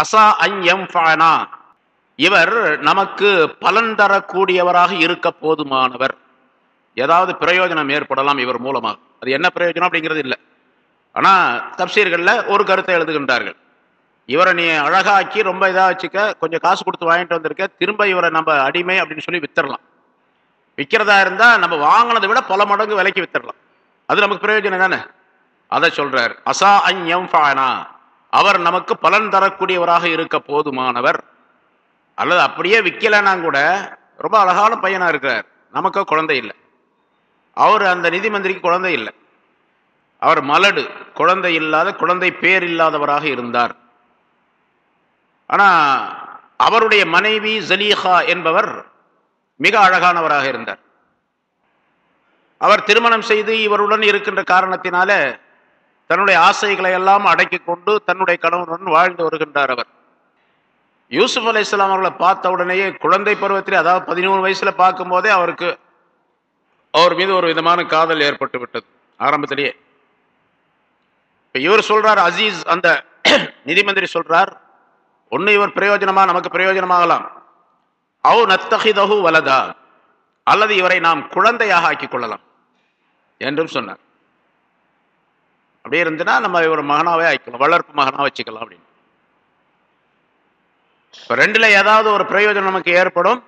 அசா அஞ்யம் இவர் நமக்கு பலன் தரக்கூடியவராக இருக்க போதுமானவர். ஏதாவது பிரயோஜனம் ஏற்படலாம் இவர் மூலமாக. அது என்ன பிரயோஜனம் அப்படிங்கிறது இல்லை. ஆனால் தப்சீர்களில் ஒரு கருத்தை எழுதுகின்றார்கள். இவரை நீ அழகாக்கி ரொம்ப இதாக வச்சுக்க கொஞ்சம் காசு கொடுத்து வாங்கிட்டு வந்திருக்க திரும்ப இவரை நம்ம அடிமை அப்படின்னு சொல்லி வித்துடலாம். விற்கிறதா இருந்தால் நம்ம வாங்கினதை விட பல மடங்கு விலைக்கு வித்துடலாம். அது நமக்கு பிரயோஜனம் தானே? அதை சொல்றார். அசா அஞ்யம் அவர் நமக்கு பலன் தரக்கூடியவராக இருக்க போதுமானவர். அல்லது அப்படியே விற்கலைன்னா கூட ரொம்ப அழகான பையனாக இருக்கிறார். நமக்கு குழந்தை இல்லை. அவர் அந்த நிதி மந்திரிக்கு குழந்தை இல்லை. அவர் மலடு குழந்தை இல்லாத குழந்தை பேர் இல்லாதவராக இருந்தார். ஆனால் அவருடைய மனைவி ஜலீஹா என்பவர் மிக அழகானவராக இருந்தார். அவர் திருமணம் செய்து இவருடன் இருக்கின்ற காரணத்தினால தன்னுடைய ஆசைகளை எல்லாம் அடக்கி கொண்டு தன்னுடைய கணவனுடன் வாழ்ந்து வருகின்றார் அவர். யூசுப் அலி இஸ்லாம் அவர்களை பார்த்த உடனேயே குழந்தை பருவத்திலே அதாவது பதிமூணு வயசுல பார்க்கும் போதே அவருக்கு அவர் மீது ஒரு விதமான காதல் ஏற்பட்டு விட்டது ஆரம்பத்திலேயே. இப்போ இவர் சொல்றார் அசீஸ் அந்த நிதி மந்திரி சொல்றார் ஒன்று இவர் பிரயோஜனமா நமக்கு பிரயோஜனமாகலாம். அவு நத்தகிதகு வலதா அல்லது இவரை நாம் குழந்தையாக ஆக்கிக் கொள்ளலாம் என்றும் சொன்னார். அப்படியே இருந்துன்னா நம்ம இவர் மகனாவே ஆக்கிக்கலாம் வளர்ப்பு மகனாக வச்சுக்கலாம் அப்படின்னு. இப்போ ரெண்டுல ஏதாவது ஒரு பிரயோஜனம் நமக்கு ஏற்படும்.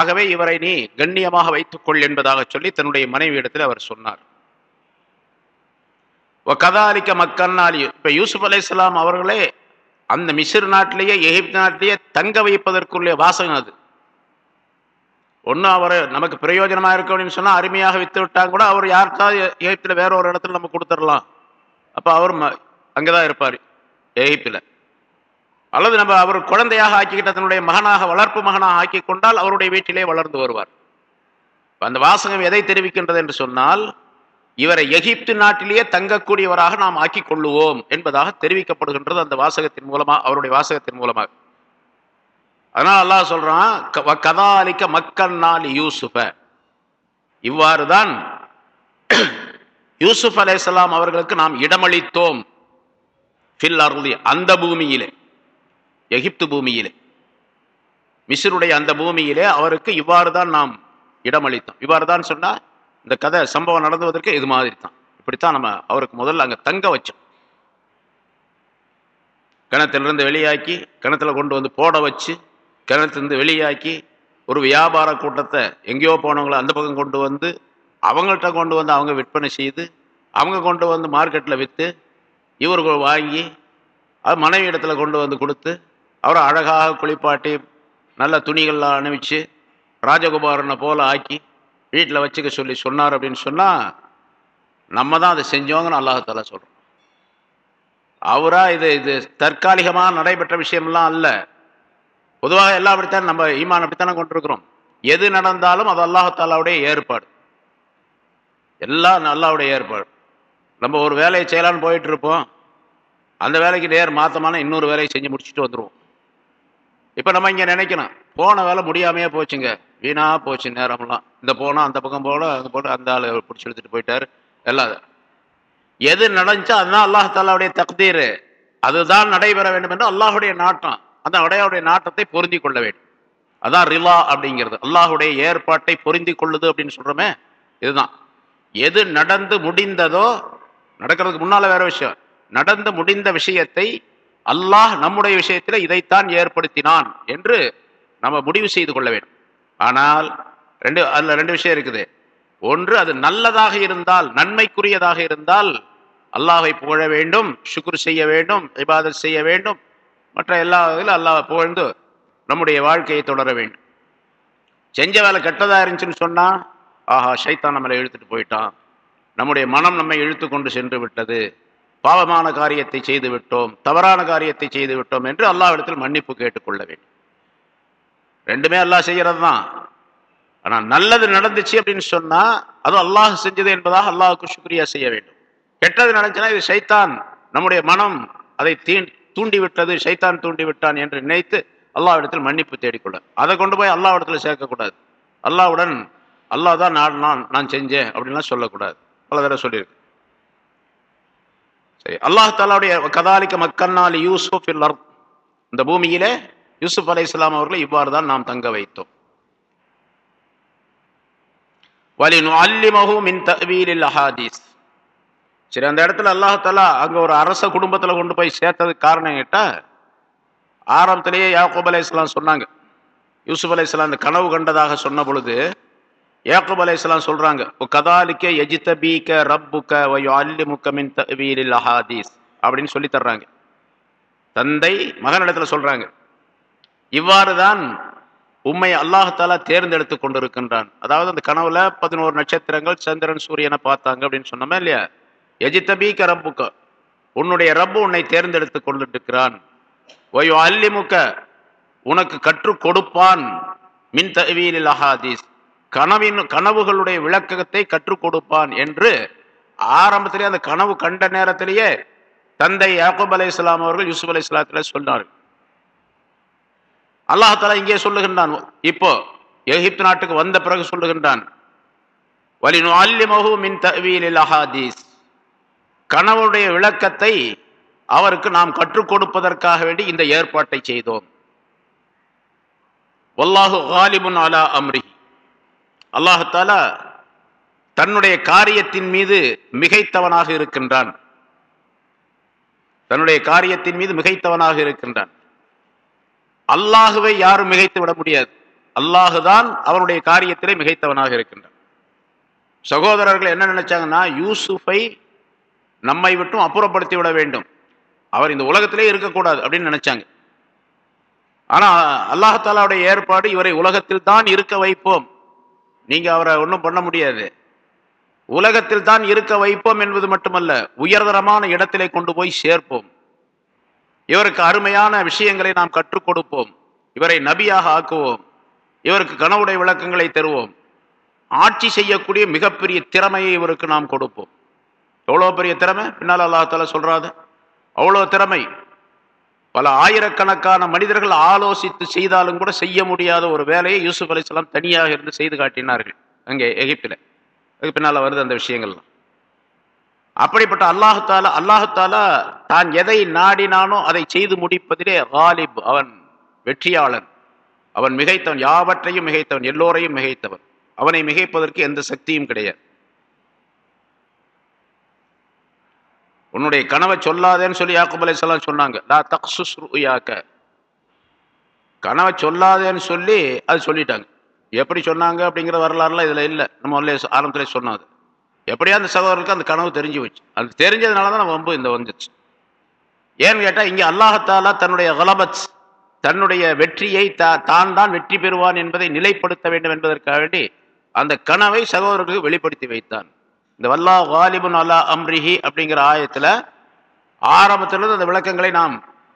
ஆகவே இவரை நீ கண்ணியமாக வைத்துக்கொள் என்பதாக சொல்லி தன்னுடைய மனைவியிடத்தில் அவர் சொன்னார். கதாலிக்க மக்கன்னாலி இப்போ யூசுப் அலை அவர்களே அந்த மிசிர் நாட்டிலேயே எகிப்து நாட்டிலேயே தங்க வைப்பதற்குள்ளே வாசகம் அது. ஒண்ணு அவர் நமக்கு பிரயோஜனமா இருக்கு அப்படின்னு சொன்னால் அருமையாக வித்து விட்டாங்க கூட அவர் யாருக்காவது எகிப்தில் வேற ஒரு இடத்துல நம்ம கொடுத்துடலாம். அப்போ அவர் ம- அங்கதான் இருப்பார் எகிப்துல. அல்லது நம்ம அவர் குழந்தையாக ஆக்கிக்கிட்ட தன்னுடைய மகனாக வளர்ப்பு மகனாக ஆக்கி கொண்டால் அவருடைய வீட்டிலே வளர்ந்து வருவார். அந்த வாசகம் எதை தெரிவிக்கின்றது என்று சொன்னால் இவரை எகிப்து நாட்டிலேயே தங்கக்கூடியவராக நாம் ஆக்கிக் கொள்ளுவோம் என்பதாக தெரிவிக்கப்படுகின்றது அந்த வாசகத்தின் மூலமாக அவருடைய வாசகத்தின் மூலமாக. அதனால் அல்லாஹ் சொல்றான் "க- மக்கள் நாள் யூசுப இவ்வாறு தான் யூசுப் அலேசலாம் அவர்களுக்கு நாம் இடமளித்தோம். ஃபில் அருளி அந்த பூமியிலே எகிப்து பூமியிலே. மிஸ்ருடைய அந்த பூமியிலே அவருக்கு இவ்வாறு தான் நாம் இடமளித்தோம். இவ்வாறு தான் சொன்னால் இந்த கதை சம்பவம் நடந்துவதற்கு இது மாதிரி தான். இப்படித்தான் நம்ம அவருக்கு முதல்ல அங்கே தங்க வச்சோம். கிணத்திலிருந்து வெளியாக்கி கிணத்துல கொண்டு வந்து போட வச்சு கிணத்துலேருந்து வெளியாக்கி ஒரு வியாபார கூட்டத்தை எங்கேயோ போனவங்கள அந்த பக்கம் கொண்டு வந்து அவங்கள்ட்ட கொண்டு வந்து அவங்க விற்பனை செய்து அவங்க கொண்டு வந்து மார்க்கெட்டில் விற்று இவர்கள் வாங்கி அது மனைவி இடத்துல கொண்டு வந்து கொடுத்து அவரை அழகாக குளிப்பாட்டி நல்ல துணிகள்லாம் அணிவிச்சு ராஜகுமாரனை போல் ஆக்கி வீட்டில் வச்சுக்க சொல்லி சொன்னார் அப்படின்னு சொன்னால் நம்ம தான் அதை செஞ்சோங்கன்னு அல்லாஹால சொல்கிறோம் அவராக இது இது தற்காலிகமாக நடைபெற்ற விஷயம்லாம் அல்ல. பொதுவாக எல்லாம் அப்படித்தான் நம்ம ஈமான் அப்படித்தானே கொண்டிருக்கிறோம். எது நடந்தாலும் அது அல்லாஹாலாவுடைய ஏற்பாடு. எல்லாம் நல்லாவுடைய ஏற்பாடு. நம்ம ஒரு வேலையை செய்யலான்னு போயிட்டு இருப்போம் அந்த வேலைக்கு நேர் மாத்தமான இன்னொரு வேலையை செஞ்சு முடிச்சுட்டு வந்துடுவோம் இப்போ நம்ம இங்கே நினைக்கணும். போன வேலை முடியாமையே போச்சுங்க. வீணா போச்சு நேரம்லாம். இந்த போனால் அந்த பக்கம் போல அந்த போட்டு அந்த ஆள் பிடிச்சி எடுத்துட்டு போயிட்டாரு. எல்லாம். எது நடந்துச்சோ அதுதான் அல்லாஹாலாவுடைய தக்தீர். அதுதான் நடைபெற வேண்டும் என்று அல்லாஹுடைய நாட்டம். அந்த அடையாவுடைய நாட்டத்தை பொருந்தி கொள்ள வேண்டும். அதான் ரிலா அப்படிங்கிறது. அல்லாஹுடைய ஏற்பாட்டை பொருந்தி கொள்ளுது அப்படின்னு சொல்கிறோமே இதுதான். எது நடந்து முடிந்ததோ நடக்கிறதுக்கு முன்னால் வேற விஷயம். நடந்து முடிந்த விஷயத்தை அல்லாஹ் நம்முடைய விஷயத்தில் இதைத்தான் ஏற்படுத்தினான் என்று நம்ம முடிவு செய்து கொள்ள வேண்டும். ஆனால் ரெண்டு அதில் ரெண்டு விஷயம் இருக்குது. ஒன்று அது நல்லதாக இருந்தால் நன்மைக்குரியதாக இருந்தால் அல்லாஹை புகழ வேண்டும் சுக்குர் செய்ய வேண்டும் இபாதத் செய்ய வேண்டும். மற்ற எல்லா இதிலும் அல்லாஹ் புகழ்ந்து நம்முடைய வாழ்க்கையை தொடர வேண்டும். செஞ்ச வேலை கெட்டதாக இருந்துச்சுன்னு சொன்னால் ஆஹா ஷைத்தான் நம்மளை இழுத்துட்டு போயிட்டான். நம்முடைய மனம் நம்மை இழுத்து கொண்டு சென்று விட்டது. பாவமான காரியத்தை செய்து விட்டோம். தவறான காரியத்தை செய்து விட்டோம் என்று அல்லாவிடத்தில் மன்னிப்பு கேட்டுக்கொள்ள வேண்டும். ரெண்டுமே அல்லாஹ் செய்கிறது தான் ஆனால் நல்லது நடந்துச்சு அப்படின்னு சொன்னால் அது அல்லாஹ் செஞ்சது என்பதாக அல்லாஹுக்கு சுக்ரியா செய்ய வேண்டும். கெட்டது நடந்துச்சுன்னா இது ஷைத்தான் நம்முடைய மனம் அதை தீ தூண்டிவிட்டது சைத்தான் ஷைத்தான் தூண்டி விட்டான் என்று நினைத்து அல்லாவிடத்தில் மன்னிப்பு தேடிக்கொள்ள. அதை கொண்டு போய் அல்லாவிடத்தில் சேர்க்கக்கூடாது. அல்லாஹ்வுடன் அல்லாஹ் தான் நான் நான் நான் செஞ்சேன் அப்படின்லாம் சொல்லக்கூடாது. பல தடவை சொல்லியிருக்கு. சரி அல்லாஹ் தாலாவுடைய கதாலிக்க மக்கன்னால் யூசுப் இல்லர் இந்த பூமியிலே யூசுப் அலை இஸ்லாம் அவர்களை இவ்வாறு தான் நாம் தங்க வைத்தோம். மின் அஹாதீஸ். சரி அந்த இடத்துல அல்லாஹாலா அங்க ஒரு அரச குடும்பத்துல கொண்டு போய் சேர்த்ததுக்கு காரணம் கேட்டா ஆரம்பத்திலேயே யாக்கூப் அலை இஸ்லாம் சொன்னாங்க. யூசுப் அலை இஸ்லாம் அந்த கனவு கண்டதாக சொன்ன பொழுது யாக்கூப் அலை இஸ்லாம் சொல்றாங்க கதாலிக்க எஜித்த பீக்க ரப்புக்க வயோ அல்லி முக்கமின் தவீலில் அஹாதீஸ் அப்படின்னு சொல்லி தர்றாங்க. தந்தை மகனிடத்துல சொல்றாங்க இவ்வாறு தான் உண்மை அல்லாஹாலா தேர்ந்தெடுத்து கொண்டிருக்கின்றான். அதாவது அந்த கனவுல பதினோரு நட்சத்திரங்கள் சந்திரன் சூரியனை பார்த்தாங்க அப்படின்னு சொன்னோமே இல்லையா? எஜித்தபீக்க ரப்புக்க உன்னுடைய ரப்பு உன்னை தேர்ந்தெடுத்து கொண்டிருக்கிறான். ஒயோ அல்லிமுக்க உனக்கு கற்றுக் கொடுப்பான். மின் தவீலில் அஹாதீஸ். கனவின் கனவுகளுடைய விளக்கத்தை கற்றுக் கொடுப்பான் என்று ஆரம்பத்திலே அந்த கனவு கண்ட நேரத்திலேயே தந்தை யாக்கூப் அலை இஸ்லாம் அவர்கள் யூசுப் அலை இஸ்லாத்தில சொன்னார்கள். அல்லாஹாலா இங்கே சொல்லுகின்றான் இப்போ எகிப்து நாட்டுக்கு வந்த பிறகு சொல்லுகின்றான் கனவுடைய விளக்கத்தை அவருக்கு நாம் கற்றுக் கொடுப்பதற்காக வேண்டி இந்த ஏற்பாட்டை செய்தோம். வல்லாஹு அலா அம்ரி அல்லாஹாலா தன்னுடைய காரியத்தின் மீது மிகைத்தவனாக இருக்கின்றான். தன்னுடைய காரியத்தின் மீது மிகைத்தவனாக இருக்கின்றான். அல்லாஹுவை யாரும் மிகைத்து விட முடியாது. அல்லாஹுதான் அவனுடைய காரியத்திலே மிகைத்தவனாக இருக்கின்றான். சகோதரர்கள் என்ன நினைச்சாங்கன்னா யூசுஃபை நம்மை விட்டும் அப்புறப்படுத்தி விட வேண்டும். அவர் இந்த உலகத்திலே இருக்கக்கூடாது அப்படின்னு நினைச்சாங்க. ஆனா அல்லாஹாலாவுடைய ஏற்பாடு இவரை உலகத்தில் தான் இருக்க வைப்போம். நீங்கள் அவரை ஒன்றும் பண்ண முடியாது. உலகத்தில் தான் இருக்க வைப்போம் என்பது மட்டுமல்ல உயர்தரமான இடத்திலே கொண்டு போய் சேர்ப்போம். இவருக்கு அருமையான விஷயங்களை நாம் கற்றுக் கொடுப்போம். இவரை நபியாக ஆக்குவோம். இவருக்கு கனவுடைய விளக்கங்களை தருவோம். ஆட்சி செய்யக்கூடிய மிகப்பெரிய திறமையை இவருக்கு நாம் கொடுப்போம். எவ்வளோ பெரிய திறமை? பின்னால் அல்லாஹால சொல்கிறாது அவ்வளோ திறமை. பல ஆயிரக்கணக்கான மனிதர்கள் ஆலோசித்து செய்தாலும் கூட செய்ய முடியாத ஒரு வேலையை யூசுப் அலிஸ்லாம் தனியாக இருந்து செய்து காட்டினார்கள் அங்கே எகிப்தில். அதுக்கு பின்னால் வருது அந்த விஷயங்கள்லாம். அப்படிப்பட்ட அல்லாஹால அல்லாஹாலா தான் எதை நாடினானோ அதை செய்து முடிப்பதிலே ஹாலிப் அவன் வெற்றியாளன். அவன் மிகைத்தவன் யாவற்றையும் மிகைத்தவன் எல்லோரையும் மிகைத்தவன். அவனை மிகைப்பதற்கு எந்த சக்தியும் கிடையாது. உன்னுடைய கனவை சொல்லாதேன்னு சொல்லி யாக்குப் அலையாம் சொன்னாங்க. லா தக்சுஸ் ருயாக்க. கனவை சொல்லாதேன்னு சொல்லி அது சொல்லிட்டாங்க. எப்படி சொன்னாங்க அப்படிங்கிற வரலாறுலாம் இதில் இல்லை. நம்ம ஆரம்பத்தில் ஆரம்பத்திலே சொன்னது எப்படியா அந்த சகோதரருக்கு அந்த கனவு தெரிஞ்சு வச்சு அது தெரிஞ்சதுனால தான் நம்ம வம்பு இந்த வந்துச்சு. ஏன்னு கேட்டால் இங்கே அல்லாஹத்தாலா தன்னுடைய கலபத் தன்னுடைய வெற்றியை தா- தான் தான் வெற்றி பெறுவான் என்பதை நிலைப்படுத்த வேண்டும் என்பதற்காக வேண்டி அந்த கனவை சகோதரர்களுக்கு வெளிப்படுத்தி வைத்தான். இந்த வல்லா வாலிபுன் அல்லா அம்ரிஹி அப்படிங்கிற ஆயத்தில் ஆரம்பத்திலிருந்து அந்த விளக்கங்களை நாம்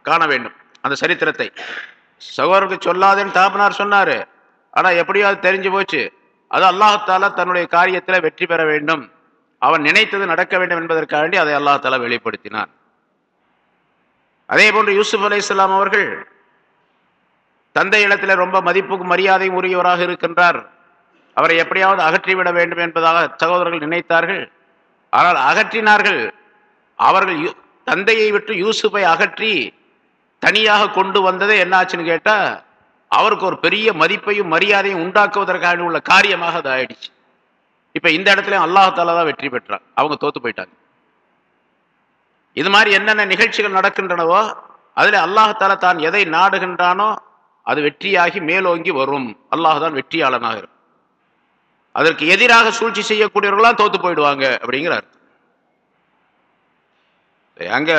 காண வேண்டும். அந்த சரித்திரத்தை. சகோதரருக்கு சொல்லாதேன்னு தாப்பனார் சொன்னார். ஆனால் எப்படியோ அது தெரிஞ்சு போச்சு. அது அல்லாஹாலா தன்னுடைய காரியத்தில் வெற்றி பெற வேண்டும். அவன் நினைத்தது நடக்க வேண்டும் என்பதற்காக வேண்டி அதை அல்லாஹாலா வெளிப்படுத்தினான். அதே போன்று யூசுப் அலைஹிஸ்ஸலாம் அவர்கள் தந்தை இடத்துல ரொம்ப மதிப்புக்கும் மரியாதையும் உரியவராக இருக்கின்றார். அவரை எப்படியாவது அகற்றிவிட வேண்டும் என்பதாக சகோதரர்கள் நினைத்தார்கள். ஆனால் அகற்றினார்கள். அவர்கள் தந்தையை விட்டு யூசுஃபை அகற்றி தனியாக கொண்டு வந்ததே என்னாச்சுன்னு கேட்டால் அவருக்கு ஒரு பெரிய மதிப்பையும் மரியாதையும் உண்டாக்குவதற்காக உள்ள காரியமாக அது ஆயிடுச்சு. இப்போ இந்த இடத்துல அல்லாஹாலா தான் வெற்றி பெற்றான். அவங்க தோத்து போயிட்டாங்க. இது மாதிரி என்னென்ன நிகழ்ச்சிகள் நடக்கின்றனவோ அதில் அல்லாஹாலா தான் எதை நாடுகின்றானோ அது வெற்றியாகி மேலோங்கி வரும். அல்லாஹ் தான் வெற்றியாளனாக இருக்கும் அதற்கு எதிராக சூழ்ச்சி செய்யக்கூடியவர்களாம் தோத்து போயிடுவாங்க அப்படிங்கிறார். அங்க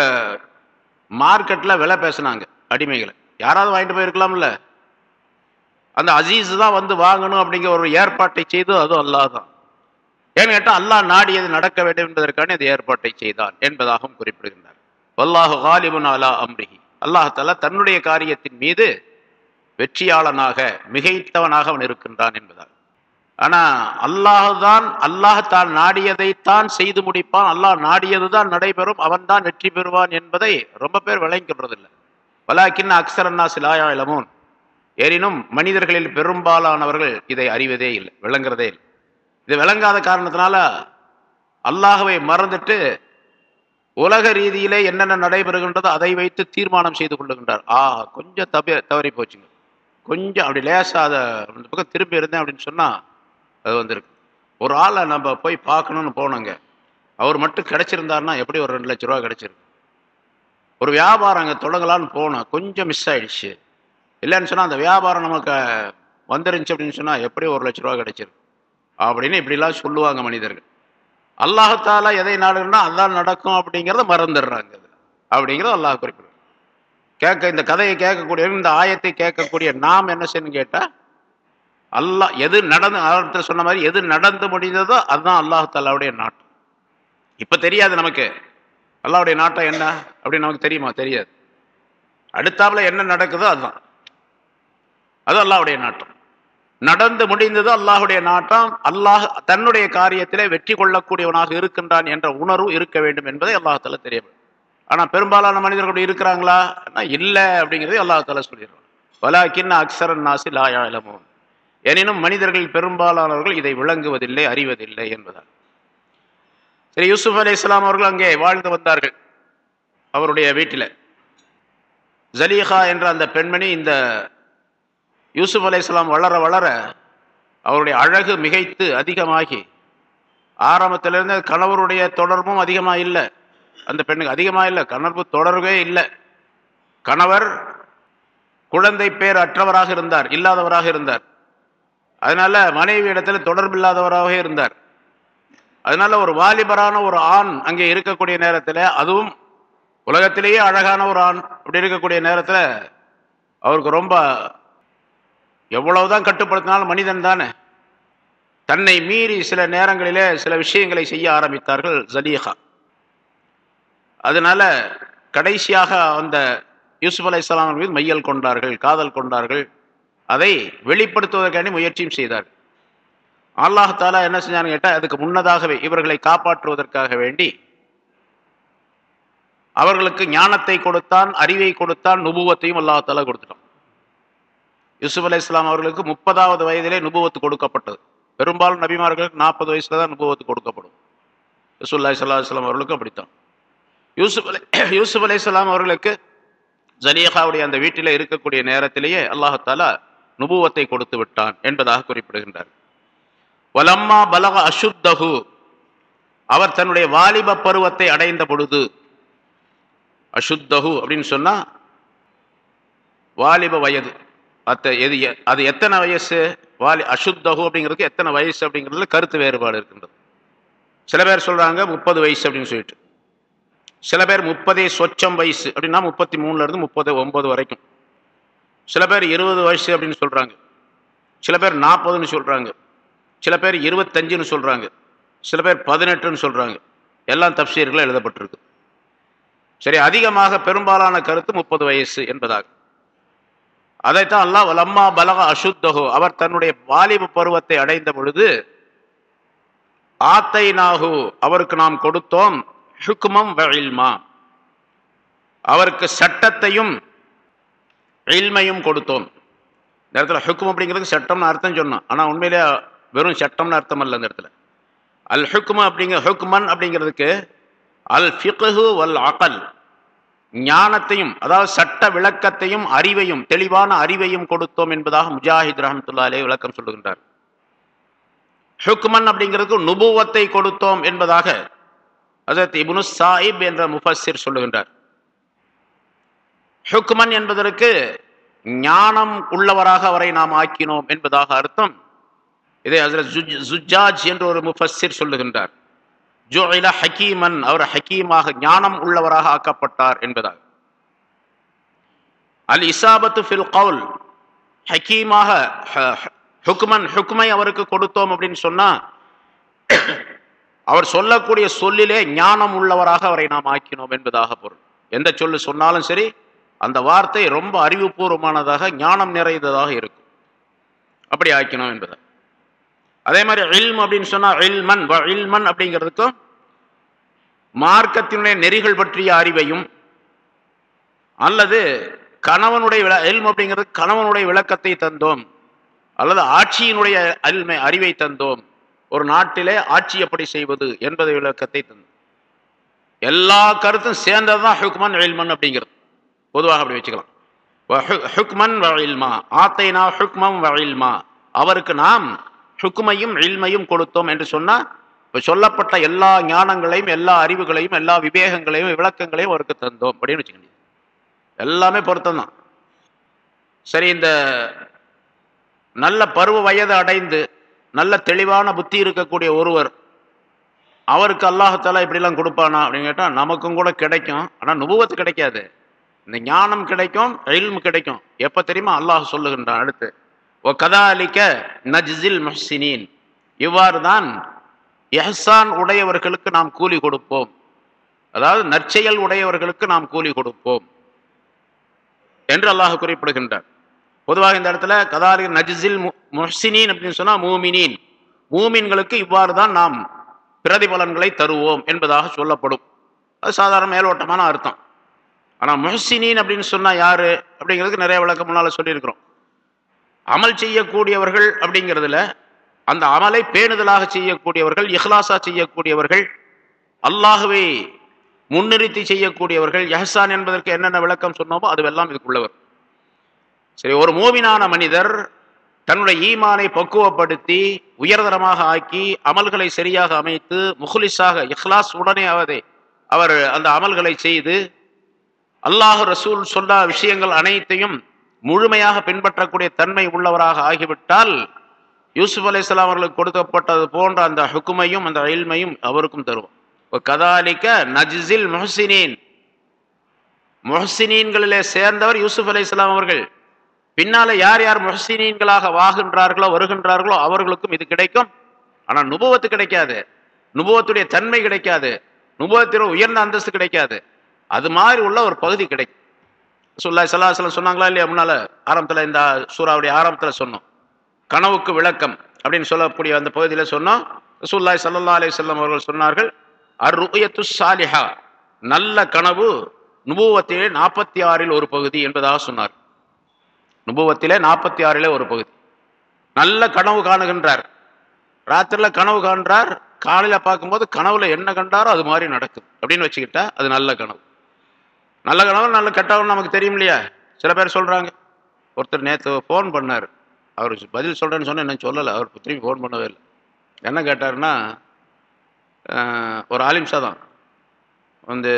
மார்க்கெட்ல விலை பேசினாங்க அடிமைகளை. யாராவது வாங்கிட்டு போயிருக்கலாம்ல? அந்த அசீஸ் தான் வந்து வாங்கணும் அப்படிங்கிற ஒரு ஏற்பாட்டை செய்து அதுவும் அல்லாஹ் தான். ஏன்னு கேட்டால் அல்லாஹ் நாடியது நடக்க வேண்டும் என்பதற்கான இந்த ஏற்பாட்டை செய்தான் என்பதாகவும் குறிப்பிடுகின்றார். வல்லாஹு காலிபுன் அலா அம்ரிஹி. அல்லாஹ் தன்னுடைய காரியத்தின் மீது வெற்றியாளனாக மிகைத்தவனாக அவன் இருக்கின்றான் என்பதால். ஆனா அல்லாஹ் தான் அல்லாஹ் தான் நாடியதைத்தான் செய்து முடிப்பான். அல்லாஹ் நாடியது தான் நடைபெறும் அவன் தான் வெற்றி பெறுவான் என்பதை ரொம்ப பேர் விளங்கிக்கிறதில்லை வலாக்கின் அக்சரன்னா சிலாயா இளமோன் எனினும் மனிதர்களில் பெரும்பாலானவர்கள் இதை அறிவதே இல்லை விளங்குறதே இல்லை. இது விளங்காத காரணத்தினால அல்லாஹவை மறந்துட்டு உலக ரீதியிலே என்னென்ன நடைபெறுகின்றதோ அதை வைத்து தீர்மானம் செய்து கொள்ளுகின்றார். ஆ கொஞ்சம் தப்பி தவறி போச்சுங்க. கொஞ்சம் அப்படி லேசாக அதை அந்த பக்கம் திரும்பி இருந்தேன் அப்படின்னு சொன்னா அது வந்திருக்கு. ஒரு ஆளை நம்ம போய் பார்க்கணும்னு போனோங்க. அவர் மட்டும் கிடச்சிருந்தாருன்னா எப்படி ஒரு ரெண்டு லட்ச ரூபா கிடச்சிருக்கு? ஒரு வியாபாரம் அங்கே தொடங்கலான்னு போனோம். கொஞ்சம் மிஸ் ஆயிடுச்சு. இல்லைன்னு சொன்னால் அந்த வியாபாரம் நமக்கு வந்துருந்துச்சு அப்படின்னு சொன்னால் எப்படி ஒரு லட்ச ரூபா கிடச்சிருக்கு? அப்படின்னு இப்படிலாம் சொல்லுவாங்க மனிதர்கள். அல்லாஹத்தால எதை நாடுன்னா அதான் நடக்கும் அப்படிங்கிறத மறந்துடுறாங்க அதுல. அப்படிங்கிறத அல்லாஹ் குறிப்பிடுறாங்க கேட்க இந்த கதையை கேட்கக்கூடிய இந்த ஆயத்தை கேட்கக்கூடிய நாம் என்ன செய்யணும்னு கேட்டால் அல்லாஹ் எது நடந்து ஆரம்பத்தில் சொன்ன மாதிரி எது நடந்து முடிந்ததோ அதுதான் அல்லாஹாலாவுடைய நாட்டம் இப்போ தெரியாது நமக்கு. அல்லாவுடைய நாட்டம் என்ன? அப்படின்னு நமக்கு தெரியுமா? தெரியாது. அடுத்தாப்புல என்ன நடக்குதோ அதுதான். அது அல்லாவுடைய நாட்டம் நடந்து முடிந்தது அல்லாஹுடைய நாட்டம் அல்லாஹ் தன்னுடைய காரியத்திலே வெற்றி கொள்ளக்கூடியவனாக இருக்கின்றான் என்ற உணர்வு இருக்க வேண்டும் என்பதை அல்லாஹால தெரிய ஆனால் பெரும்பாலான மனிதர்கள் இருக்கிறாங்களா? இல்லை அப்படிங்கிறதை அல்லாஹால சொல்லிடுறான். வலாக்கின் அக்சரன் நாசி லாயாலமோ எனினும் மனிதர்கள் பெரும்பாலானவர்கள் இதை விளங்குவதில்லை அறிவதில்லை என்பதால். சரி யூசுப் அலி இஸ்லாம் அவர்கள் அங்கே வாழ்ந்து வந்தார்கள் அவருடைய வீட்டில். ஜலீஹா என்ற அந்த பெண்மணி இந்த யூசுப் அலைஹிஸ்ஸலாம் வளர வளர அவருடைய அழகு மிகைத்து அதிகமாகி ஆரம்பத்திலிருந்து கணவருடைய தொடர்பும் அதிகமாக இல்லை. அந்த பெண்ணுக்கு அதிகமாக இல்லை கணர்வு தொடர்பே இல்லை. கணவர் குழந்தை பேர் அற்றவராக இருந்தார் இல்லாதவராக இருந்தார். அதனால மனைவி இடத்துல தொடர்பு இல்லாதவராக இருந்தார். அதனால ஒரு வாலிபரான ஒரு ஆண் அங்கே இருக்கக்கூடிய நேரத்தில் அதுவும் உலகத்திலேயே அழகான ஒரு ஆண் அப்படி இருக்கக்கூடிய நேரத்தில் அவருக்கு ரொம்ப எவ்வளவுதான் கட்டுப்படுத்தினாலும் மனிதன் தானே. தன்னை மீறி சில நேரங்களிலே சில விஷயங்களை செய்ய ஆரம்பித்தார்கள் ஜலீஹா அதனால கடைசியாக அந்த யூசுப் அலை இஸ்லாமின் மீது மையல் கொண்டார்கள் காதல் கொண்டார்கள். அதை வெளிப்படுத்துவதற்காண்டி முயற்சியும் செய்தார். அல்லாஹ் தாலா என்ன செஞ்சான்னு கேட்டால் அதுக்கு முன்னதாகவே இவர்களை காப்பாற்றுவதற்காக வேண்டி அவர்களுக்கு ஞானத்தை கொடுத்தான் அறிவை கொடுத்தான் நுபுவத்தையும் அல்லாஹாலா கொடுத்துட்டான். யூசுப் அலி இஸ்லாம் அவர்களுக்கு முப்பதாவது வயதிலே நுபுவத்து கொடுக்கப்பட்டது. பெரும்பாலும் நபிமார்களுக்கு நாற்பது வயசுல தான் நுபுவத்து கொடுக்கப்படும். யூசுல்லா சல்லா இஸ்லாம் அவர்களுக்கு அப்படித்தான். யூசுப் அலி யூசுப் அலி இஸ்லாம் அவர்களுக்கு ஜலியகாவுடைய அந்த வீட்டில் இருக்கக்கூடிய நேரத்திலேயே அல்லாஹாலா நுபுவத்தை கொடுத்து விட்டான் என்பதாக குறிப்பிடுகின்றார். வலம்மா பலக அசுத்தகு அவர் தன்னுடைய வாலிப பருவத்தை அடைந்த பொழுது அசுத்தகு அப்படின்னு சொன்னா வாலிப வயது. அத்த எது எ- அது எத்தனை வயசு? வாலி அசுத்தகு அப்படிங்கிறதுக்கு எத்தனை வயசு அப்படிங்கிறதுல கருத்து வேறுபாடு இருக்கின்றது. சில பேர் சொல்றாங்க முப்பது வயசு அப்படின்னு சொல்லிட்டு. சில பேர் முப்பதே சொச்சம் வயசு அப்படின்னா முப்பத்தி மூணுல இருந்து முப்பது ஒன்பது வரைக்கும். சில பேர் இருபது வயசு அப்படின்னு சொல்கிறாங்க சில பேர் நாற்பதுன்னு சொல்கிறாங்க சில பேர் இருபத்தஞ்சுன்னு சொல்கிறாங்க சில பேர் பதினெட்டுன்னு சொல்கிறாங்க எல்லாம் தப்சீர்கள் எழுதப்பட்டிருக்கு. சரி அதிகமாக பெரும்பாலான கருத்து முப்பது வயசு என்பதாக. அதைத்தான் அல்லாஹ் லம்மா பலக அசுத்தஹு அவர் தன்னுடைய வாலிப பருவத்தை அடைந்த பொழுது ஆத்தை நாகு அவருக்கு நாம் கொடுத்தோம் ஹுக்மம் வ அவருக்கு சட்டத்தையும் இல்மையும் கொடுத்தோம். இந்த இடத்துல ஹுக்கும் அப்படிங்கிறதுக்கு சட்டம்னு அர்த்தம் சொன்னோம் ஆனால் உண்மையிலே வெறும் சட்டம்னு அர்த்தம் அல்ல இந்த இடத்துல. அல் ஹுக்ம அப்படிங்கிற ஹுக்மன் அப்படிங்கிறதுக்கு அல் ஃபிகு வல் அகல். ஞானத்தையும் அதாவது சட்ட விளக்கத்தையும் அறிவையும் தெளிவான அறிவையும் கொடுத்தோம் என்பதாக முஜாஹித் ரஹமத்துல்லா அலே விளக்கம் சொல்லுகின்றார். ஹுக்மன் அப்படிங்கிறதுக்கு நுபுவத்தை கொடுத்தோம் என்பதாக அசத் இபுனு சாயிப் என்ற முஃபஸ்ஸிர் சொல்லுகின்றார். ஹுக்மன் என்பதற்கு ஞானம் உள்ளவராக அவரை நாம் ஆக்கினோம் என்பதாக அர்த்தம். இதை அதில் ஜுஜ்- ஜுஜாஜ் என்று ஒரு முஃபஸிர் சொல்லுகின்றார். ஜுஇல ஹக்கீமன் அவர் ஹக்கீமாக ஞானம் உள்ளவராக ஆக்கப்பட்டார் என்பதாக அல் இசாபத்து ஃபில் கவுல் ஹக்கீமாக ஹ- ஹுக்மன் ஹுக்மை அவருக்கு கொடுத்தோம் அப்படின்னு சொன்னா அவர் சொல்லக்கூடிய சொல்லிலே ஞானம் உள்ளவராக அவரை நாம் ஆக்கினோம் என்பதாக பொருள். எந்த சொல்லு சொன்னாலும் சரி அந்த வார்த்தை ரொம்ப அறிவுபூர்வமானதாக ஞானம் நிறைந்ததாக இருக்கும். அப்படி ஆக்கணும் என்பதை. அதே மாதிரி இல்ம் அப்படின்னு சொன்னா இல்மன் இல்மன் அப்படிங்கிறதுக்கும் மார்க்கத்தினுடைய நெறிகள் பற்றிய அறிவையும் அல்லது கணவனுடைய விள எல்ம் அப்படிங்கிறது கணவனுடைய விளக்கத்தை தந்தோம் அல்லது ஆட்சியினுடைய அல்மை அறிவை தந்தோம். ஒரு நாட்டிலே ஆட்சி எப்படி செய்வது என்பதை விளக்கத்தை தந்தோம். எல்லா கருத்தும் சேர்ந்தது தான் ஹுக்மன் எல்மன் அப்படிங்கிறது. பொதுவாக அப்படி வச்சுக்கலாம். ஹுக்மன் வழில்மா ஆத்தைனா ஹுக்மம் வழில்மா அவருக்கு நாம் ஹுக்மையும் இல்மையும் கொடுத்தோம் என்று சொன்னால் இப்போ சொல்லப்பட்ட எல்லா ஞானங்களையும் எல்லா அறிவுகளையும் எல்லா விவேகங்களையும் விளக்கங்களையும் அவருக்கு தந்தோம். அப்படின்னு வச்சுக்கணும் எல்லாமே பொருத்தம் தான். சரி இந்த நல்ல பருவ வயது அடைந்து நல்ல தெளிவான புத்தி இருக்கக்கூடிய ஒருவர் அவருக்கு அல்லாஹாலா இப்படிலாம் கொடுப்பானா அப்படின்னு கேட்டால் நமக்கும் கூட கிடைக்கும். ஆனால் நுபுவத்து கிடைக்காது. இந்த ஞானம் கிடைக்கும் எல்மு கிடைக்கும். எப்போ தெரியுமா? அல்லாஹ் சொல்லுகின்றான் அடுத்து. ஓ கதாலிக்க நஜ்ஜில் முஹ்சினீன். இவ்வாறு தான் எஹ்சான் உடையவர்களுக்கு நாம் கூலி கொடுப்போம். அதாவது நற்செயல் உடையவர்களுக்கு நாம் கூலி கொடுப்போம். என்று அல்லாஹ் குறிப்பிடுகின்றார் பொதுவாக இந்த இடத்துல கதாலி நஜ்ஜில் மு- முஹ்சினீன் அப்படின்னு சொன்னால் மூமினீன். மூமின்களுக்கு இவ்வாறு தான் நாம் பிரதிபலன்களை தருவோம் என்பதாக சொல்லப்படும். அது சாதாரண மேலோட்டமான அர்த்தம். ஆனால் முஹசினின் அப்படின்னு சொன்னால் யார்? அப்படிங்கிறதுக்கு நிறைய விளக்கம் முன்னால் சொல்லியிருக்கிறோம். அமல் செய்யக்கூடியவர்கள் அப்படிங்கிறதுல அந்த அமலை பேணுதலாக செய்யக்கூடியவர்கள் இஹ்லாஸா செய்யக்கூடியவர்கள் அல்லாஹுவை முன்னிறுத்தி செய்யக்கூடியவர்கள் யஹசான் என்பதற்கு என்னென்ன விளக்கம் சொன்னோமோ அதுவெல்லாம் இதுக்குள்ளவர். சரி ஒரு மூவினான மனிதர் தன்னுடைய ஈமானை பக்குவப்படுத்தி உயர்தரமாக ஆக்கி அமல்களை சரியாக அமைத்து முஹ்லிஸாக இஹ்லாஸ் உடனே அவதை அவர் அந்த அமல்களை செய்து அல்லாஹ் ரசூல் சொல்லா விஷயங்கள் அனைத்தையும் முழுமையாக பின்பற்றக்கூடிய தன்மை உள்ளவராக ஆகிவிட்டால் யூசுப் அலைஹிஸ்ஸலாம் அவர்களுக்கு கொடுக்கப்பட்டது போன்ற அந்த ஹுக்குமையும் அந்த அயில்மையும் அவருக்கும் தருவோம் கதாலிக்க நஜிசில் முஹ்சினீன் முஹ்சினீன்களிலே சேர்ந்தவர் யூசுப் அலைஹிஸ்ஸலாம் அவர்கள். பின்னால யார் யார் முஹ்சினீன்களாக வாகின்றார்களோ வருகின்றார்களோ அவர்களுக்கும் இது கிடைக்கும். ஆனால் நுபவத்து கிடைக்காது. நுபவத்துடைய தன்மை கிடைக்காது. நுபுவத்தின் உயர்ந்த அந்தஸ்து கிடைக்காது. அது மாதிரி உள்ள ஒரு பகுதி கிடைக்கும். சுல்லாய் சல்லாஹலம் சொன்னாங்களா இல்லையா முன்னால? ஆரம்பத்தில் இந்த சூறாவுடைய ஆரம்பத்தில் சொன்னோம். கனவுக்கு விளக்கம் அப்படின்னு சொல்லக்கூடிய அந்த பகுதியில் சொன்னோம். ரசூல்லாய் சல்லா அலி செல்லம் அவர்கள் சொன்னார்கள் அருயத்து சாலிஹா நல்ல கனவு நுபுவத்திலே நாற்பத்தி ஆறில் ஒரு பகுதி என்பதாக சொன்னார். நுபுவத்திலே நாற்பத்தி ஆறிலே ஒரு பகுதி. நல்ல கனவு காணுகின்றார். ராத்திரியில் கனவு காண்றார். காலையில் பார்க்கும்போது கனவுல என்ன கண்டாரோ அது மாதிரி நடக்கும். அப்படின்னு வச்சுக்கிட்டா அது நல்ல கனவு. நல்ல கனவு நல்ல கெட்டவன் நமக்கு தெரியும் இல்லையா சில பேர் சொல்கிறாங்க ஒருத்தர் நேற்று ஃபோன் பண்ணார். அவர் பதில் சொல்கிறேன்னு சொன்னால் என்ன சொல்லலை. அவர் திரும்பி ஃபோன் பண்ணவே இல்லை. என்ன கேட்டாருன்னா ஒரு ஆலிம்சா தான் வந்து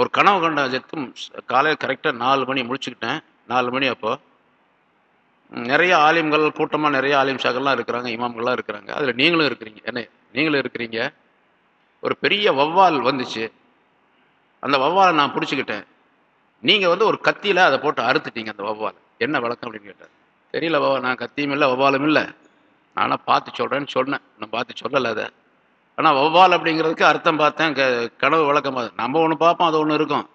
ஒரு கனவு கண்ட ஜெத்தும் காலையில் கரெக்டாக நாலு மணி முடிச்சுக்கிட்டேன் நாலு மணி அப்போது நிறைய ஆலிம்கள் கூட்டமாக நிறைய ஆலிம்ஷாக்கள்லாம் இருக்கிறாங்க இமாம்கள்லாம் இருக்கிறாங்க. அதில் நீங்களும் இருக்கிறீங்க. என்ன நீங்களும் இருக்கிறீங்க? ஒரு பெரிய வவ்வால் வந்துச்சு. அந்த வவ்வாலை நான் பிடிச்சிக்கிட்டேன். நீங்கள் வந்து ஒரு கத்தியில் அதை போட்டு அறுத்துட்டீங்க அந்த வவ்வால். என்ன விளக்கம் அப்படின்னு கேட்டார் தெரியல வவா நான் கத்தியும் இல்லை வவ்வாலும் இல்லை. நானாக பார்த்து சொல்கிறேன்னு சொன்னேன். நான் பார்த்து சொல்லலை அதை. ஆனால் வௌவால் அப்படிங்கிறதுக்கு அர்த்தம் பார்த்தேன். க கனவு விளக்கம் நம்ம ஒன்று பார்ப்போம் அது ஒன்று இருக்கும்.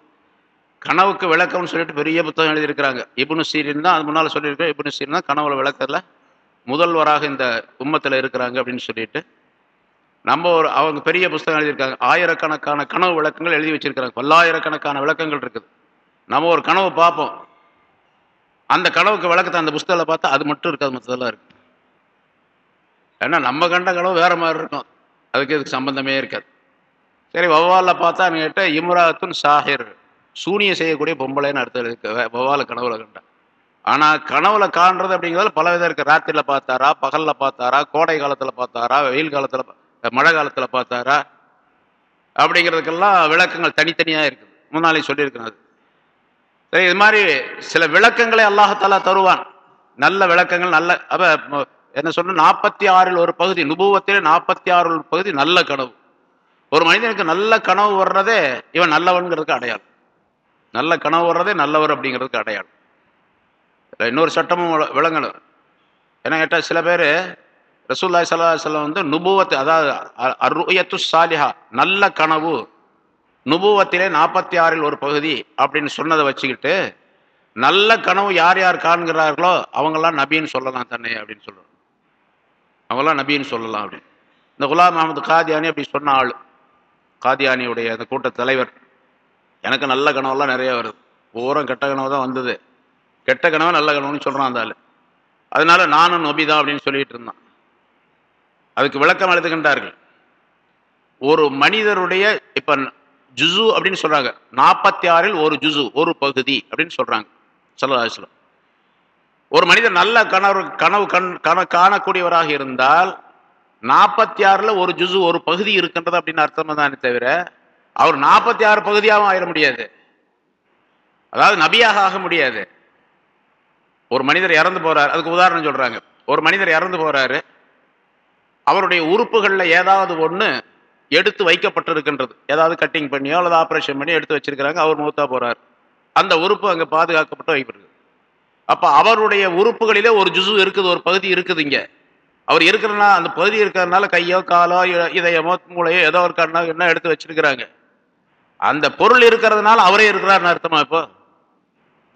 கனவுக்கு விளக்கம்னு சொல்லிட்டு பெரிய புத்தகம் எழுதியிருக்கிறாங்க. இப்னு சீரின் தான் அது முன்னால் சொல்லியிருக்கேன். இப்னு சீரின் தான் கனவுல விளக்கத்தில் முதல்வராக இந்த உம்மத்தில் இருக்கிறாங்க அப்படின்னு சொல்லிட்டு நம்ம ஒரு அவங்க பெரிய புஸ்தகம் எழுதியிருக்காங்க. ஆயிரக்கணக்கான கனவு விளக்கங்கள் எழுதி வச்சிருக்கிறாங்க. பல்லாயிரக்கணக்கான விளக்கங்கள் இருக்குது. நம்ம ஒரு கனவு பார்ப்போம். அந்த கனவுக்கு விளக்கத்தை அந்த புஸ்தகத்தில் பார்த்தா அது மட்டும் இருக்காது மற்றதெல்லாம் இருக்கு. ஏன்னா நம்ம கண்ட கனவு வேற மாதிரி இருக்கும். அதுக்கு இதுக்கு சம்பந்தமே இருக்காது. சரி வவ்வாலில் பார்த்தா கேட்ட இம்ராத்துன் சாஹிர் சூனியம் செய்யக்கூடிய பொம்பளைன்னு அர்த்தம் இருக்கு. வவ்வால கனவுல கண்டான் ஆனால் கனவுல காண்றது அப்படிங்கிறது பல விதம் இருக்கு. ராத்திரியில் பார்த்தாரா பகலில் பார்த்தாரா கோடை காலத்தில் பார்த்தாரா வெயில் காலத்தில் மழை காலத்தில் பார்த்தாரா அப்படிங்கிறதுக்கெல்லாம் விளக்கங்கள் தனித்தனியாக இருக்குது. முன்னாலே சொல்லியிருக்கிறேன் அது இது மாதிரி சில விளக்கங்களை அல்லாஹாலா தருவான். நல்ல விளக்கங்கள் நல்ல அப்ப என்ன சொன்ன நாற்பத்தி ஆறில் ஒரு பகுதி நுபுவத்திலே நாற்பத்தி ஆறில் ஒரு பகுதி நல்ல கனவு. ஒரு மனிதனுக்கு நல்ல கனவு வர்றதே இவன் நல்லவன்கிறதுக்கு அடையாளம். நல்ல கனவு வர்றதே நல்லவர் அப்படிங்கிறதுக்கு அடையாளம். இன்னொரு சட்டமும் விளங்கணும். என்ன கேட்டால் சில பேர் ரசூல்லாய் சல்லா சொல்லம் வந்து நுபுவத்து அதாவது அ- சாலிஹா நல்ல கனவு நுபுவத்திலே நாற்பத்தி ஆறில் ஒரு பகுதி அப்படின்னு சொன்னதை வச்சுக்கிட்டு நல்ல கனவு யார் யார் காண்கிறார்களோ அவங்கெல்லாம் நபின்னு சொல்லலாம் தன்னை அப்படின்னு சொல்லணும் அவங்களாம் நபின்னு சொல்லலாம் அப்படின்னு. இந்த குலாம் அகமது காதியானி அப்படி சொன்ன ஆள். காதியானியுடைய அந்த கூட்ட தலைவர். எனக்கு நல்ல கனவெல்லாம் நிறைய வருது. பூரம் கெட்ட கனவு தான் வந்தது. கெட்ட கனவு நல்ல கனவுன்னு சொல்கிறான் அந்த ஆள். அதனால நானும் நபி தான் அப்படின்னு சொல்லிட்டு இருந்தான். அதுக்கு விளக்கம் எழுதுகின்றார்கள் ஒரு மனிதருடைய இப்போ ஜுசு அப்படின்னு சொல்றாங்க. நாற்பத்தி ஆறில் ஒரு ஜுசு ஒரு பகுதி அப்படின்னு சொல்றாங்க. சல்லாஹம் ஒரு மனிதர் நல்ல கனவு கனவு கண் கன காணக்கூடியவராக இருந்தால் நாற்பத்தி ஆறில் ஒரு ஜுசு ஒரு பகுதி இருக்கின்றது அப்படின்னு அர்த்தம் தானே தவிர அவர் நாற்பத்தி ஆறு பகுதியாகவும் ஆயிட முடியாது. அதாவது நபியாக ஆக முடியாது. ஒரு மனிதர் இறந்து போறார் அதுக்கு உதாரணம் சொல்றாங்க. ஒரு மனிதர் இறந்து போறாரு. அவருடைய உறுப்புகளில் ஏதாவது ஒன்று எடுத்து வைக்கப்பட்டிருக்கின்றது. ஏதாவது கட்டிங் பண்ணியோ அல்லது ஆப்ரேஷன் பண்ணி எடுத்து வச்சிருக்கிறாங்க. அவர் மூத்தா போறார். அந்த உறுப்பு அங்கே பாதுகாக்கப்பட்டு வைக்கப்படுது அப்போ அவருடைய உறுப்புகளிலே ஒரு ஜுசு இருக்குது ஒரு பகுதி இருக்குது இங்கே. அவர் இருக்கிறனா அந்த பகுதி இருக்கிறதுனால கையோ காலோ இதயமோ மூளையோ ஏதோ ஒரு கண்ணோ என்ன எடுத்து வச்சிருக்கிறாங்க. அந்த பொருள் இருக்கிறதுனால அவரே இருக்கிறார்னு அர்த்தமா இப்போ?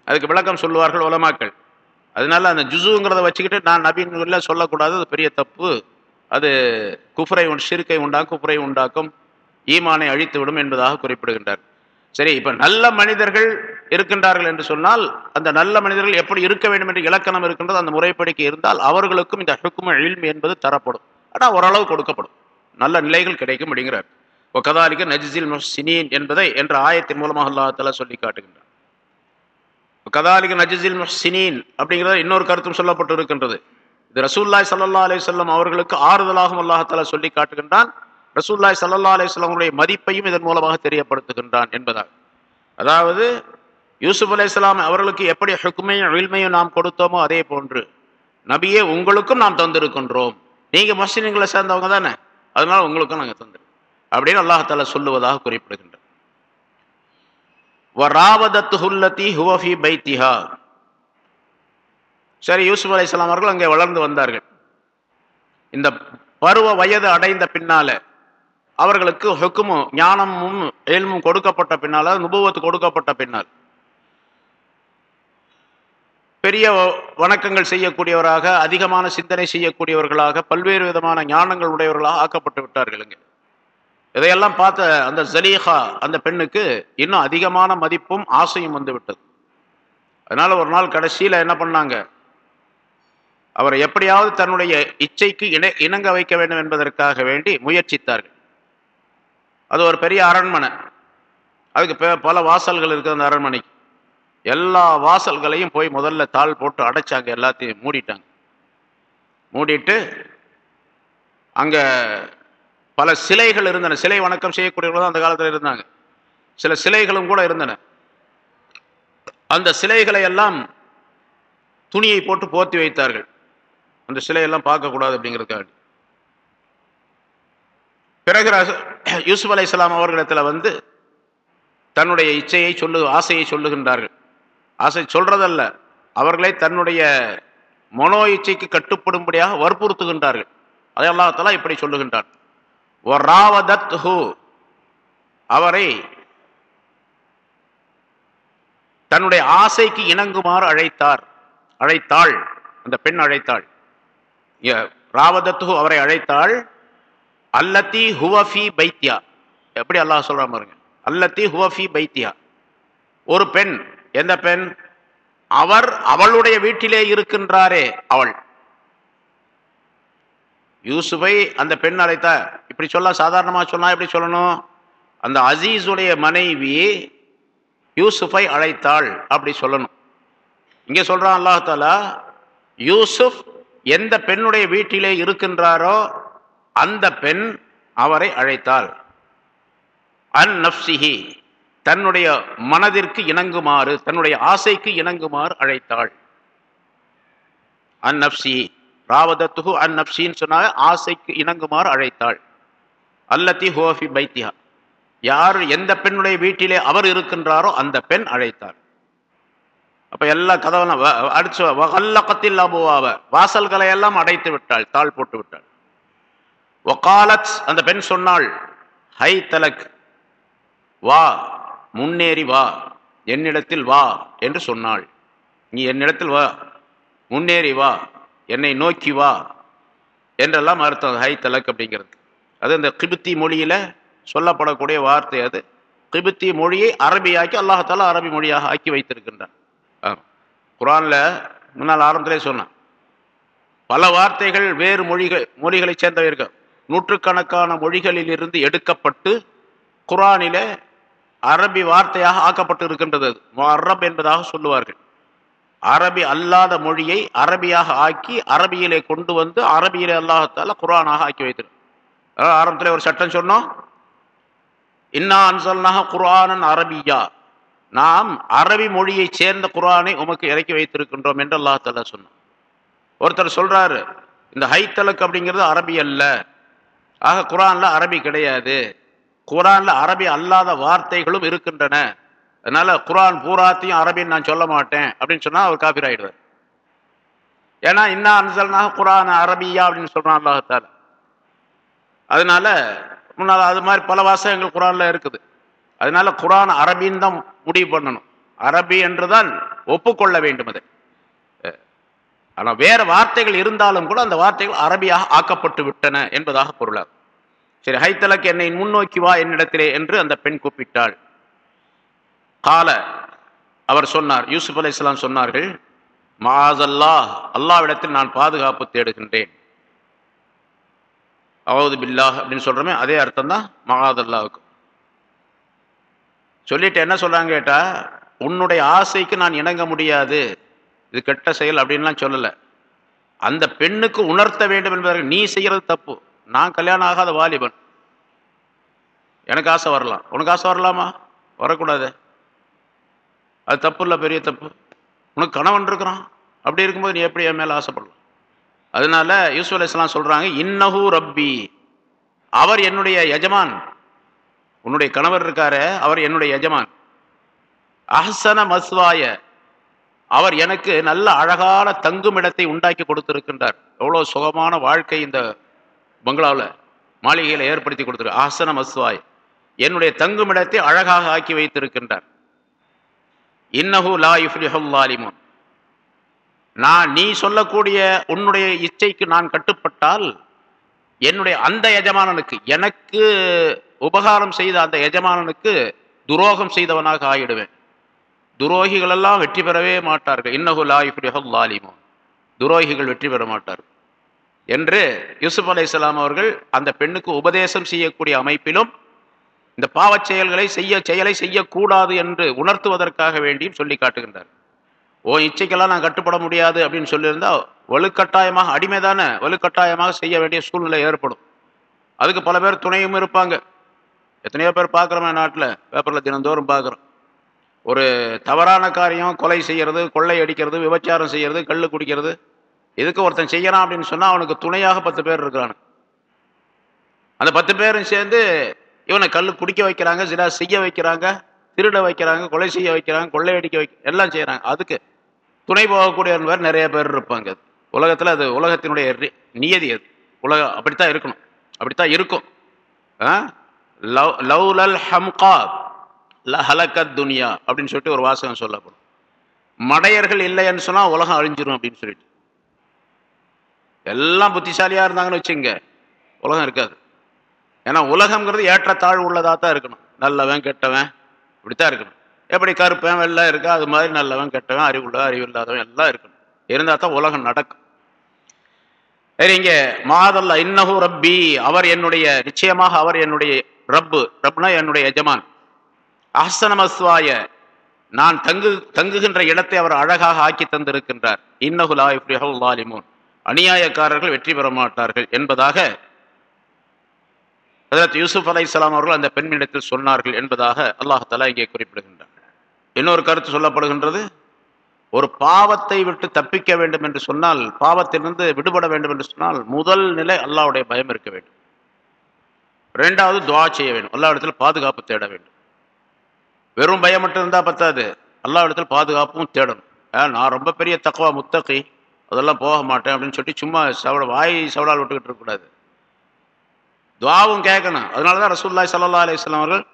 அதுக்கு விளக்கம் சொல்லுவார்கள் உலமாக்கள். அதனால அந்த ஜுசுங்கிறத வச்சுக்கிட்டு நான் நபின்ல சொல்லக்கூடாது அது பெரிய தப்பு. அது குஃப்ரை உண் ஷிர்கை உண்டாக்கும் குஃப்ரை உண்டாக்கும் ஈமானை அழித்து விடும் என்பதாக குறிப்பிடுகின்றார். சரி இப்ப நல்ல மனிதர்கள் இருக்கின்றார்கள் என்று சொன்னால் அந்த நல்ல மனிதர்கள் எப்படி இருக்க வேண்டும் என்று இலக்கணம் இருக்கின்றது அந்த முறைப்படிக்கு இருந்தால் அவர்களுக்கும் இந்த ஹுக்கும இல்ம் என்பது தரப்படும். ஆனால் ஓரளவு கொடுக்கப்படும். நல்ல நிலைகள் கிடைக்கும் அப்படிங்கிறார். கதாலிக்க நஜிசில் சினீன் என்பதை என்ற ஆயத்தின் மூலமாக அல்லாஹ் தஆலா சொல்லி காட்டுகின்றார் கதாலிக்கு நஜிசில் முஹ்சினீன் அப்படிங்கிறத இன்னொரு கருத்தும் சொல்லப்பட்டு இருக்கின்றது இது ரசூல்லாய் சல்லா அலிசல்லம் அவர்களுக்கு ஆறுதலாகவும் அல்லாஹால சொல்லி காட்டுகின்றான். ரசூல்லாய் சல்லா அலிஸ்லாமுடைய மதிப்பையும் இதன் மூலமாக தெரியப்படுத்துகின்றான் என்பதாக அதாவது யூசுப் அலைஹிஸ்ஸலாம் அவர்களுக்கு எப்படி ஹுக்குமையும் வில்மையும் நாம் கொடுத்தோமோ அதே போன்று நபியே உங்களுக்கும் நாம் தந்திருக்கின்றோம். நீங்க முஸ்லிம்களை சேர்ந்தவங்க தானே? அதனால உங்களுக்கும் நாங்கள் தந்திருக்கோம். அப்படின்னு அல்லாஹால சொல்லுவதாக குறிப்பிடுகின்றார். வராவதத்துஹுல்லதி ஹுவஃபி பைத்திஹா. சரி யூசுப் அலைஹிஸ்ஸலாம் அவர்கள் அங்கே வளர்ந்து வந்தார்கள். இந்த பருவ வயது அடைந்த பின்னால அவர்களுக்கு ஹுக்குமும் ஞானமும் ஏழ்மும் கொடுக்கப்பட்ட பின்னால நுபுவத்து கொடுக்கப்பட்ட பின்னால். பெரிய வணக்கங்கள் செய்யக்கூடியவராக அதிகமான சிந்தனை செய்யக்கூடியவர்களாக பல்வேறு விதமான ஞானங்கள் உடையவர்களாக ஆக்கப்பட்டு விட்டார்கள் இங்கே. இதையெல்லாம் பார்த்த அந்த ஜலீஹா அந்த பெண்ணுக்கு இன்னும் அதிகமான மதிப்பும் ஆசையும் வந்து விட்டது. அதனால ஒரு நாள் கடைசியில் என்ன பண்ணாங்க? அவரை எப்படியாவது தன்னுடைய இச்சைக்கு இணை இணங்க வைக்க வேண்டும் என்பதற்காக வேண்டி முயற்சித்தார்கள். அது ஒரு பெரிய அரண்மனை. அதுக்கு பல வாசல்கள் இருக்குது அந்த அரண்மனைக்கு. எல்லா வாசல்களையும் போய் முதல்ல தாள் போட்டு அடைச்சாங்க எல்லாத்தையும் மூடிட்டாங்க. மூடிட்டு அங்கே பல சிலைகள் இருந்தன. சிலை வணக்கம் செய்யக்கூடியவர்கள் தான் அந்த காலத்தில் இருந்தாங்க. சில சிலைகளும் கூட இருந்தன. அந்த சிலைகளை எல்லாம் துணியை போட்டு போர்த்தி வைத்தார்கள். அந்த சிலையெல்லாம் பார்க்கக்கூடாது அப்படிங்கிறதுக்காக பிறகு ரச- அலை இஸ்லாம் அவர்களிடத்தில் வந்து தன்னுடைய இச்சையை சொல்லு ஆசையை சொல்லுகின்றார்கள். ஆசை சொல்றதல்ல. அவர்களே தன்னுடைய மனோ இச்சைக்கு கட்டுப்படும்படியாக வற்புறுத்துகின்றார்கள். அதை அல்லாஹ் இப்படி சொல்லுகின்றார் வராவதத்ஹு அவரை தன்னுடைய ஆசைக்கு இணங்குமாறு அழைத்தார். அழைத்தாள். அந்த பெண் அழைத்தாள். ராவதத்து அவரை அழைத்தாள் அல்லத்தி ஹுவஃபி பைத்தியா. எப்படி அல்லாஹ் சொல்றான் பாருங்க. அல்லத்தி ஹுவஃபி பைத்தியா. ஒரு பெண் எந்த பெண்? அவர் அவளுடைய வீட்டிலே இருக்கின்றாரே அவள். யூசுஃபை அந்த பெண் அழைத்தா இப்படி சொல்ல சாதாரணமாக சொன்னா எப்படி சொல்லணும்? அந்த அசீஸுடைய மனைவி யூசுஃபை அழைத்தாள் அப்படி சொல்லணும். இங்கே சொல்கிறான் அல்லாஹாலா யூசுஃப் எந்த பெண்ணுடைய வீட்டிலே இருக்கின்றாரோ அந்த பெண் அவரை அழைத்தாள். அன் நப்சிஹி தன்னுடைய மனதிற்கு இணங்குமாறு தன்னுடைய ஆசைக்கு இணங்குமாறு அழைத்தாள். அன் நப்சி ராவதத்துகு அன் நப்சின்னு சொன்னால் ஆசைக்கு இணங்குமாறு அழைத்தாள். அல்லத்தி ஹோஃபி பைத்தியா யார் எந்த பெண்ணுடைய வீட்டிலே அவர் இருக்கின்றாரோ அந்த பெண் அழைத்தார் அப்போ எல்லா கதவெல்லாம் வ- அடிச்சு வகல்லகத்தில் அபுவாவ. வாசல்களை எல்லாம் அடைத்து விட்டாள் தாழ் போட்டு விட்டாள். ஒகாலத் அந்த பெண் சொன்னாள் ஹை தலக் வா முன்னேறி வா என்னிடத்தில் வா என்று சொன்னாள். நீ என்னிடத்தில் வா முன்னேறி வா என்னை நோக்கி வா என்றெல்லாம் அர்த்தம். ஹை தலக் அப்படிங்கிறது. அது இந்த கிபித்தி மொழியில் சொல்லப்படக்கூடிய வார்த்தை அது. கிபித்தி மொழியை அரபியாக்கி அல்லாஹால அரபி மொழியாக ஆக்கி வைத்திருக்கின்றான். குரானில் முன்னால் ஆரம்பத்திலே சொன்னான். பல வார்த்தைகள் வேறு மொழிகள் மொழிகளை சேர்ந்தவை நூற்றுக்கணக்கான மொழிகளில் இருந்து எடுக்கப்பட்டு குர்ஆனிலே அரபி வார்த்தையாக ஆக்கப்பட்டு இருக்கின்றது அரப் என்பதாக சொல்லுவார்கள். அரபி அல்லாத மொழியை அரபியாக ஆக்கி அரபியிலே கொண்டு வந்து அரபியிலே அல்லாஹத்தால குரானாக ஆக்கி வைத்திரு. ஆரம்பத்தில் ஒரு சட்டம் சொன்னோம். இன்னா அன்சல்னாக குரானன் அரபியா. நாம் அரபி மொழியை சேர்ந்த குரானை உமக்கு இறக்கி வைத்திருக்கின்றோம் என்று அல்லாஹால சொன்னோம் ஒருத்தர் சொல்றாரு இந்த ஹைத்தலக் அப்படிங்கிறது அரபி அல்ல. ஆக குரான்ல அரபி கிடையாது. குரான்ல அரபி அல்லாத வார்த்தைகளும் இருக்கின்றன. அதனால குரான் பூராத்தையும் அரபின்னு நான் சொல்ல மாட்டேன் அப்படின்னு சொன்னா அவர் காப்பீர் ஆயிடுவார். ஏன்னா இன்னா அன்சல்னாக குரான் அரபியா? அப்படின்னு சொல்றான் அல்லாஹால அதனால முன்னால் அது மாதிரி பல வாசகங்கள் குரான்ல இருக்குது. அதனால குரான் அரபின்னு தான் முடிவு பண்ணணும். அரபி என்றுதான் ஒப்புக்கொள்ள வேண்டும் அது. ஆனால் வேற வார்த்தைகள் இருந்தாலும் கூட அந்த வார்த்தைகள் அரபியாக ஆக்கப்பட்டு விட்டன என்பதாக பொருளாகும். சரி ஹைத்தலக் என்னை முன்னோக்கி வா என்னிடத்திலே என்று அந்த பெண் கூப்பிட்டாள். கால அவர் சொன்னார் யூசுப் அலி இஸ்லாம் சொன்னார்கள் மாசல்லா அல்லாவிடத்தில் நான் பாதுகாப்பு தேடுகின்றேன். அவது பில்லாஹ் அப்படின்னு சொல்கிறோமே அதே அர்த்தம் தான் மகாதல்லாவுக்கு சொல்லிட்டு என்ன சொல்கிறாங்க கேட்டால் உன்னுடைய ஆசைக்கு நான் இணங்க முடியாது. இது கெட்ட செயல் அப்படின்லாம் சொல்லலை. அந்த பெண்ணுக்கு உணர்த்த வேண்டும் என்பதற்கு நீ செய்கிறது தப்பு. நான் கல்யாணம் ஆகாத வாலிபன். எனக்கு ஆசை வரலாம். உனக்கு ஆசை வரலாமா? வரக்கூடாது. அது தப்பு இல்லை பெரிய தப்பு. உனக்கு கணவன் இருக்கிறான். அப்படி இருக்கும்போது நீ எப்படி என் மேலே ஆசைப்படலாம்? அதனால யூசுப் சொல்கிறாங்க இஸ்லாம் இன்னஹு ரப்பி. அவர் என்னுடைய எஜமான். உன்னுடைய கணவர் இருக்காரு அவர் என்னுடைய எஜமான். அஹசன மஸ்வாய. அவர் எனக்கு நல்ல அழகான தங்கும் இடத்தை உண்டாக்கி கொடுத்திருக்கின்றார். எவ்வளோ சுகமான வாழ்க்கை இந்த பங்களாவில் மாளிகையில் ஏற்படுத்தி கொடுத்துரு அஹசன மஸ்வாய். என்னுடைய தங்கும் இடத்தை அழகாக ஆக்கி வைத்திருக்கின்றார். இன்னஹு லா யுஃப்லிஹுல்லாலிமுன் நான் நீ சொல்லக்கூடிய உன்னுடைய இச்சைக்கு நான் கட்டுப்பட்டால் என்னுடைய அந்த எஜமானனுக்கு எனக்கு உபகாரம் செய்த அந்த எஜமானனுக்கு துரோகம் செய்தவனாக ஆயிடுவேன். துரோகிகள் எல்லாம் வெற்றி பெறவே மாட்டார்கள். இன்னகு லா யுஃப்லிஹுல்லாலிமுன் துரோகிகள் வெற்றி பெற மாட்டார்கள். என்று யூசுப் அலை அவர்கள் அந்த பெண்ணுக்கு உபதேசம் செய்யக்கூடிய அமைப்பிலும் இந்த பாவச் செயல்களை செய்ய செயலை செய்யக்கூடாது என்று உணர்த்துவதற்காக வேண்டியும் சொல்லி காட்டுகின்றார் ஓ இச்சைக்கெல்லாம் நான் கட்டுப்பட முடியாது அப்படின்னு சொல்லியிருந்தால் வலுக்கட்டாயமாக அடிமை தானே வலுக்கட்டாயமாக செய்ய வேண்டிய சூழ்நிலை ஏற்படும். அதுக்கு பல பேர் துணையும் இருப்பாங்க. எத்தனையோ பேர் பார்க்குறோமே நாட்டில். பேப்பரில் தினந்தோறும் பார்க்குறோம். ஒரு தவறான காரியம் கொலை செய்யறது கொள்ளை அடிக்கிறது விபச்சாரம் செய்கிறது கல் குடிக்கிறது. இதுக்கு ஒருத்தன் செய்யறான் அப்படின்னு சொன்னால் அவனுக்கு துணையாக பத்து பேர் இருக்கிறான் அந்த பத்து பேரும் சேர்ந்து இவனை கல் குடிக்க வைக்கிறாங்க சில செய்ய வைக்கிறாங்க திருட வைக்கிறாங்க கொலை செய்ய வைக்கிறாங்க கொள்ளையடிக்க வைக்க எல்லாம் செய்கிறாங்க அதுக்கு துணை போகக்கூடியவர் நிறைய பேர் இருப்பாங்க. உலகத்தில் அது உலகத்தினுடைய நியதி அது. உலகம் அப்படித்தான் இருக்கணும். அப்படித்தான் இருக்கும். ஆ? லவ்லல் ஹம்கா ஹலக்கத் துனியா அப்படின்னு சொல்லிட்டு ஒரு வாசகம் சொல்லப்படும். மடையர்கள் இல்லைன்னு சொன்னால் உலகம் அழிஞ்சிரும் அப்படின்னு சொல்லிட்டு. எல்லாம் புத்திசாலியாக இருந்தாங்கன்னு வச்சுங்க உலகம் இருக்காது. ஏன்னா உலகங்கிறது ஏற்றத்தாழ்வு உள்ளதாக தான் இருக்கணும். நல்லவன் கெட்டவன் இப்படித்தான் இருக்கணும். எப்படி கருப்பேன் வெள்ளை இருக்கா அது மாதிரி நல்லவன் கெட்டவன் அறிவுள்ளவன் அறிவு இல்லாதவன் எல்லாம் இருக்கணும். இருந்தால் தான் உலகம் நடக்கும். சரி இங்கே மாதல்ல இன்னஹு ரப்பி அவர் என்னுடைய நிச்சயமாக அவர் என்னுடைய ரப்பு ரப்னா என்னுடைய எஜமான். அஹசனமஸ்வாய நான் தங்கு தங்குகின்ற இடத்தை அவர் அழகாக ஆக்கி தந்திருக்கின்றார். இன்னகுலா இப்ரிஹுல்லாலிமூன் அநியாயக்காரர்கள் வெற்றி பெற மாட்டார்கள் என்பதாக ஹதரத் யூசுப் அலை இஸ்லாம் அவர்கள் அந்த பெண்ணிடத்தில் சொன்னார்கள் என்பதாக அல்லாஹலா இங்கே குறிப்பிடுகின்றார் இன்னொரு கருத்து சொல்லப்படுகின்றது ஒரு பாவத்தை விட்டு தப்பிக்க வேண்டும் என்று சொன்னால் பாவத்திலிருந்து விடுபட வேண்டும் என்று சொன்னால் முதல் நிலை அல்லாவுடைய பயம் இருக்க வேண்டும். ரெண்டாவது துவா செய்ய வேண்டும். எல்லா இடத்துல பாதுகாப்பு தேட வேண்டும். வெறும் பயம் மட்டும் இருந்தால் பத்தாது. எல்லா இடத்துல பாதுகாப்பும் தேடணும். நான் ரொம்ப பெரிய தக்குவா முத்தகை. அதெல்லாம் போக மாட்டேன் அப்படின்னு சொல்லிட்டு சும்மா சவட வாய் சவடால் விட்டுக்கிட்டு இருக்கக்கூடாது. துவாவும் கேட்கணும். அதனால தான் ரசூல்லாய் சல்லா அலிஸ்லாம் அவர்கள்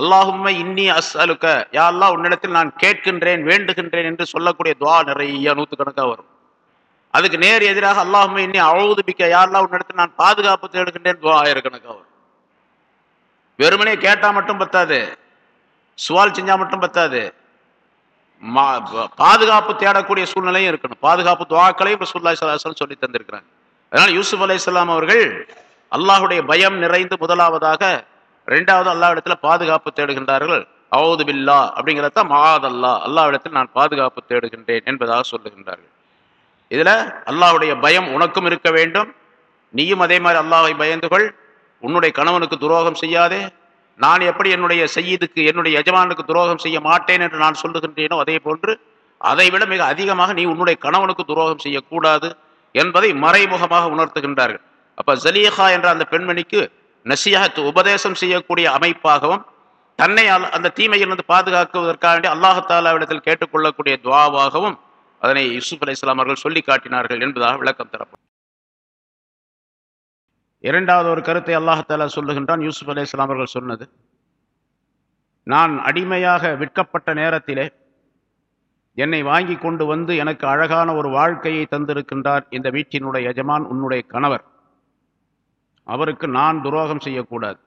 அல்லாஹும்மை இன்னி அஸ் அலுக்க யா அல்லா உன்னிடத்தில் நான் கேட்கின்றேன் வேண்டுகின்றேன் என்று சொல்லக்கூடிய துவா நிறைய நூற்றுக்கணக்காக வரும். அதுக்கு நேர் எதிராக அல்லாஹும்மை இன்னி அழுதுபிக்க யாரெல்லாம் உன்னிடத்தில் நான் பாதுகாப்பு தேடுகின்றேன் துவா ஆயிரக்கணக்காக வரும். வெறுமனே கேட்டால் மட்டும் பத்தாது. சுவால் செஞ்சால் மட்டும் பத்தாது. பாதுகாப்பு தேடக்கூடிய சூழ்நிலையும் இருக்கணும். பாதுகாப்பு துவாக்களையும் ரசூல்லா சலாஹம் சொல்லி தந்திருக்கிறாங்க. அதனால் யூசுப் அலை அவர்கள் அல்லாஹுடைய பயம் நிறைந்து முதலாவதாக ரெண்டாவது அல்லாஹ் பாதுகாப்பு தேடுகின்றார்கள். அவுது பில்லா அப்படிங்கிறத மகாதல்லா அல்லாவிடத்தில் நான் பாதுகாப்பு தேடுகின்றேன் என்பதாக சொல்லுகின்றார்கள். இதில் அல்லாஹ்வுடைய பயம் உனக்கும் இருக்க வேண்டும். நீயும் அதே மாதிரி அல்லாவை பயந்து கொள். உன்னுடைய கணவனுக்கு துரோகம் செய்யாதே. நான் எப்படி என்னுடைய செய்யதுக்கு என்னுடைய எஜமானுக்கு துரோகம் செய்ய மாட்டேன் என்று நான் சொல்லுகின்றேனோ அதே போன்று அதை விட மிக அதிகமாக நீ உன்னுடைய கணவனுக்கு துரோகம் செய்யக்கூடாது என்பதை மறைமுகமாக உணர்த்துகின்றார்கள். அப்ப ஜலீஹா என்ற அந்த பெண்மணிக்கு நசிஹத் உபதேசம் செய்யக்கூடிய அமைப்பாகவும் தன்னை அந்த தீமையிலிருந்து பாதுகாக்குவதற்காக வேண்டி அல்லாஹாலாவிடத்தில் கேட்டுக்கொள்ளக்கூடிய துவாவாகவும் அதனை யூசுப் அலை அவர்கள் சொல்லி காட்டினார்கள் என்பதாக விளக்கம் தரப்படும். இரண்டாவது ஒரு கருத்தை அல்லாஹாலா சொல்லுகின்றான். யூசுப் அலை அவர்கள் சொன்னது நான் அடிமையாக விற்கப்பட்ட நேரத்திலே என்னை வாங்கி கொண்டு வந்து எனக்கு அழகான ஒரு வாழ்க்கையை தந்திருக்கின்றார் இந்த வீட்டினுடைய எஜமான் உன்னுடைய கணவர். அவருக்கு நான் துரோகம் செய்யக்கூடாது.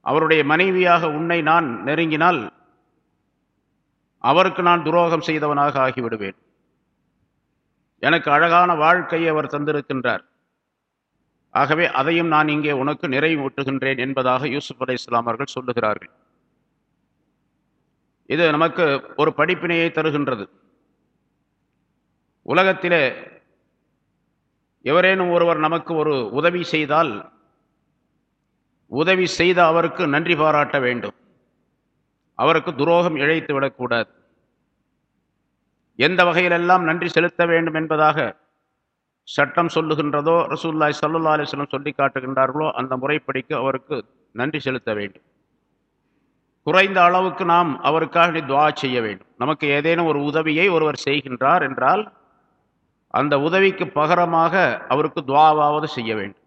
அவருடைய மனைவியாக உன்னை நான் நெருங்கினால் அவருக்கு நான் துரோகம் செய்தவனாக ஆகிவிடுவேன். எனக்கு அழகான வாழ்க்கையை அவர் தந்திருக்கின்றார். ஆகவே அதையும் நான் இங்கே உனக்கு நிறைவூட்டுகின்றேன் என்பதாக யூசுப் அலை இஸ்லாம் அவர்கள் சொல்லுகிறார்கள். இது நமக்கு ஒரு படிப்பினையை தருகின்றது. உலகத்திலே எவரேனும் ஒருவர் நமக்கு ஒரு உதவி செய்தால் உதவி செய்த அவருக்கு நன்றி பாராட்ட வேண்டும். அவருக்கு துரோகம் இழைத்து விடக்கூடாது எந்த வகையிலெல்லாம் நன்றி செலுத்த வேண்டும் என்பதாக சட்டம் சொல்லுகின்றதோ ரசூல்லாய் சல்லா அலிஸ்லம் சொல்லி காட்டுகின்றார்களோ அந்த முறைப்படிக்கு அவருக்கு நன்றி செலுத்த வேண்டும். குறைந்த அளவுக்கு நாம் அவருக்காக துவா செய்ய வேண்டும். நமக்கு ஏதேனும் ஒரு உதவியை ஒருவர் செய்கின்றார் என்றால் அந்த உதவிக்கு பகரமாக அவருக்கு துவாவாவது செய்ய வேண்டும்.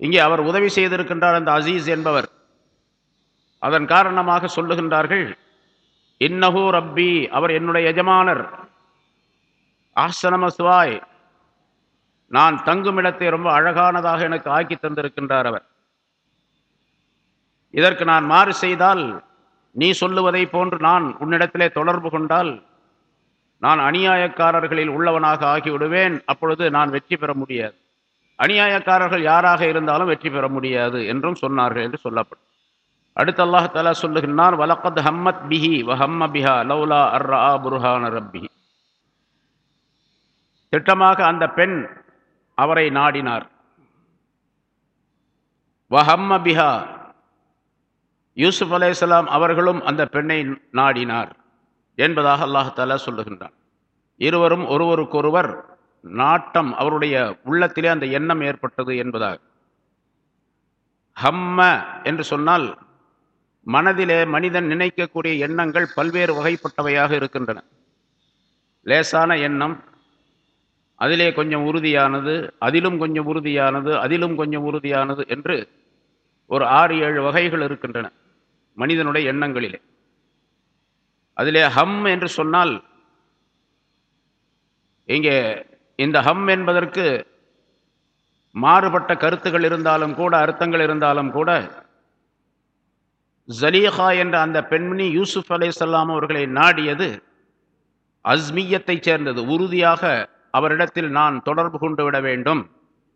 இங்கே அவர் உதவி செய்திருக்கின்றார் அந்த அசீஸ் என்பவர். அதன் காரணமாக சொல்லுகின்றார்கள் இன்னஹூ ரப்பி அவர் என்னுடைய எஜமானர். ஆசனமஸ்வாய் நான் தங்கும் இடத்தை ரொம்ப அழகானதாக எனக்கு ஆக்கி தந்திருக்கின்றார் அவர். இதற்கு நான் மாறு செய்தால் நீ சொல்லுவதை போன்று நான் உன்னிடத்திலே தொடர்பு கொண்டால் நான் அநியாயக்காரர்களில் உள்ளவனாக ஆகிவிடுவேன். அப்பொழுது நான் வெற்றி பெற முடியாது. அநியாயக்காரர்கள் யாராக இருந்தாலும் வெற்றி பெற முடியாது என்றும் சொன்னார்கள் என்று சொல்லப்படும். அடுத்து அல்லாஹ் தலா சொல்லுகின்றான் வலக்கத் ஹம்மத் பிஹி வஹம்ம பிஹா லவ்லா அர்ரா புருஹான ரப்பிஹி. திட்டமாக அந்த பெண் அவரை நாடினார். வஹம்ம பிஹா. யூசுப் அலேஸ்லாம் அவர்களும் அந்த பெண்ணை நாடினார் என்பதாக அல்லாஹ் தாலா சொல்லுகின்றான். இருவரும் ஒருவருக்கொருவர் நாட்டம் அவருடைய உள்ளத்திலே அந்த எண்ணம் ஏற்பட்டது என்பதாக. ஹம்ம என்று சொன்னால் மனதிலே மனிதன் நினைக்கக்கூடிய எண்ணங்கள் பல்வேறு வகைப்பட்டவையாக இருக்கின்றன. லேசான எண்ணம் அதிலே கொஞ்சம் உறுதியானது அதிலும் கொஞ்சம் உறுதியானது அதிலும் கொஞ்சம் உறுதியானது என்று ஒரு ஆறு ஏழு வகைகள் இருக்கின்றன மனிதனுடைய எண்ணங்களிலே. அதிலே ஹம் என்று சொன்னால் இங்கே இந்த ஹம் என்பதற்கு மாறுபட்ட கருத்துகள் இருந்தாலும் கூட அர்த்தங்கள் இருந்தாலும் கூட ஜலீஹா என்ற அந்த பெண்மணி யூசுப் அலை அவர்களை நாடியது அஸ்மியத்தைச் சேர்ந்தது உறுதியாக அவரிடத்தில் நான் தொடர்பு கொண்டு விட வேண்டும்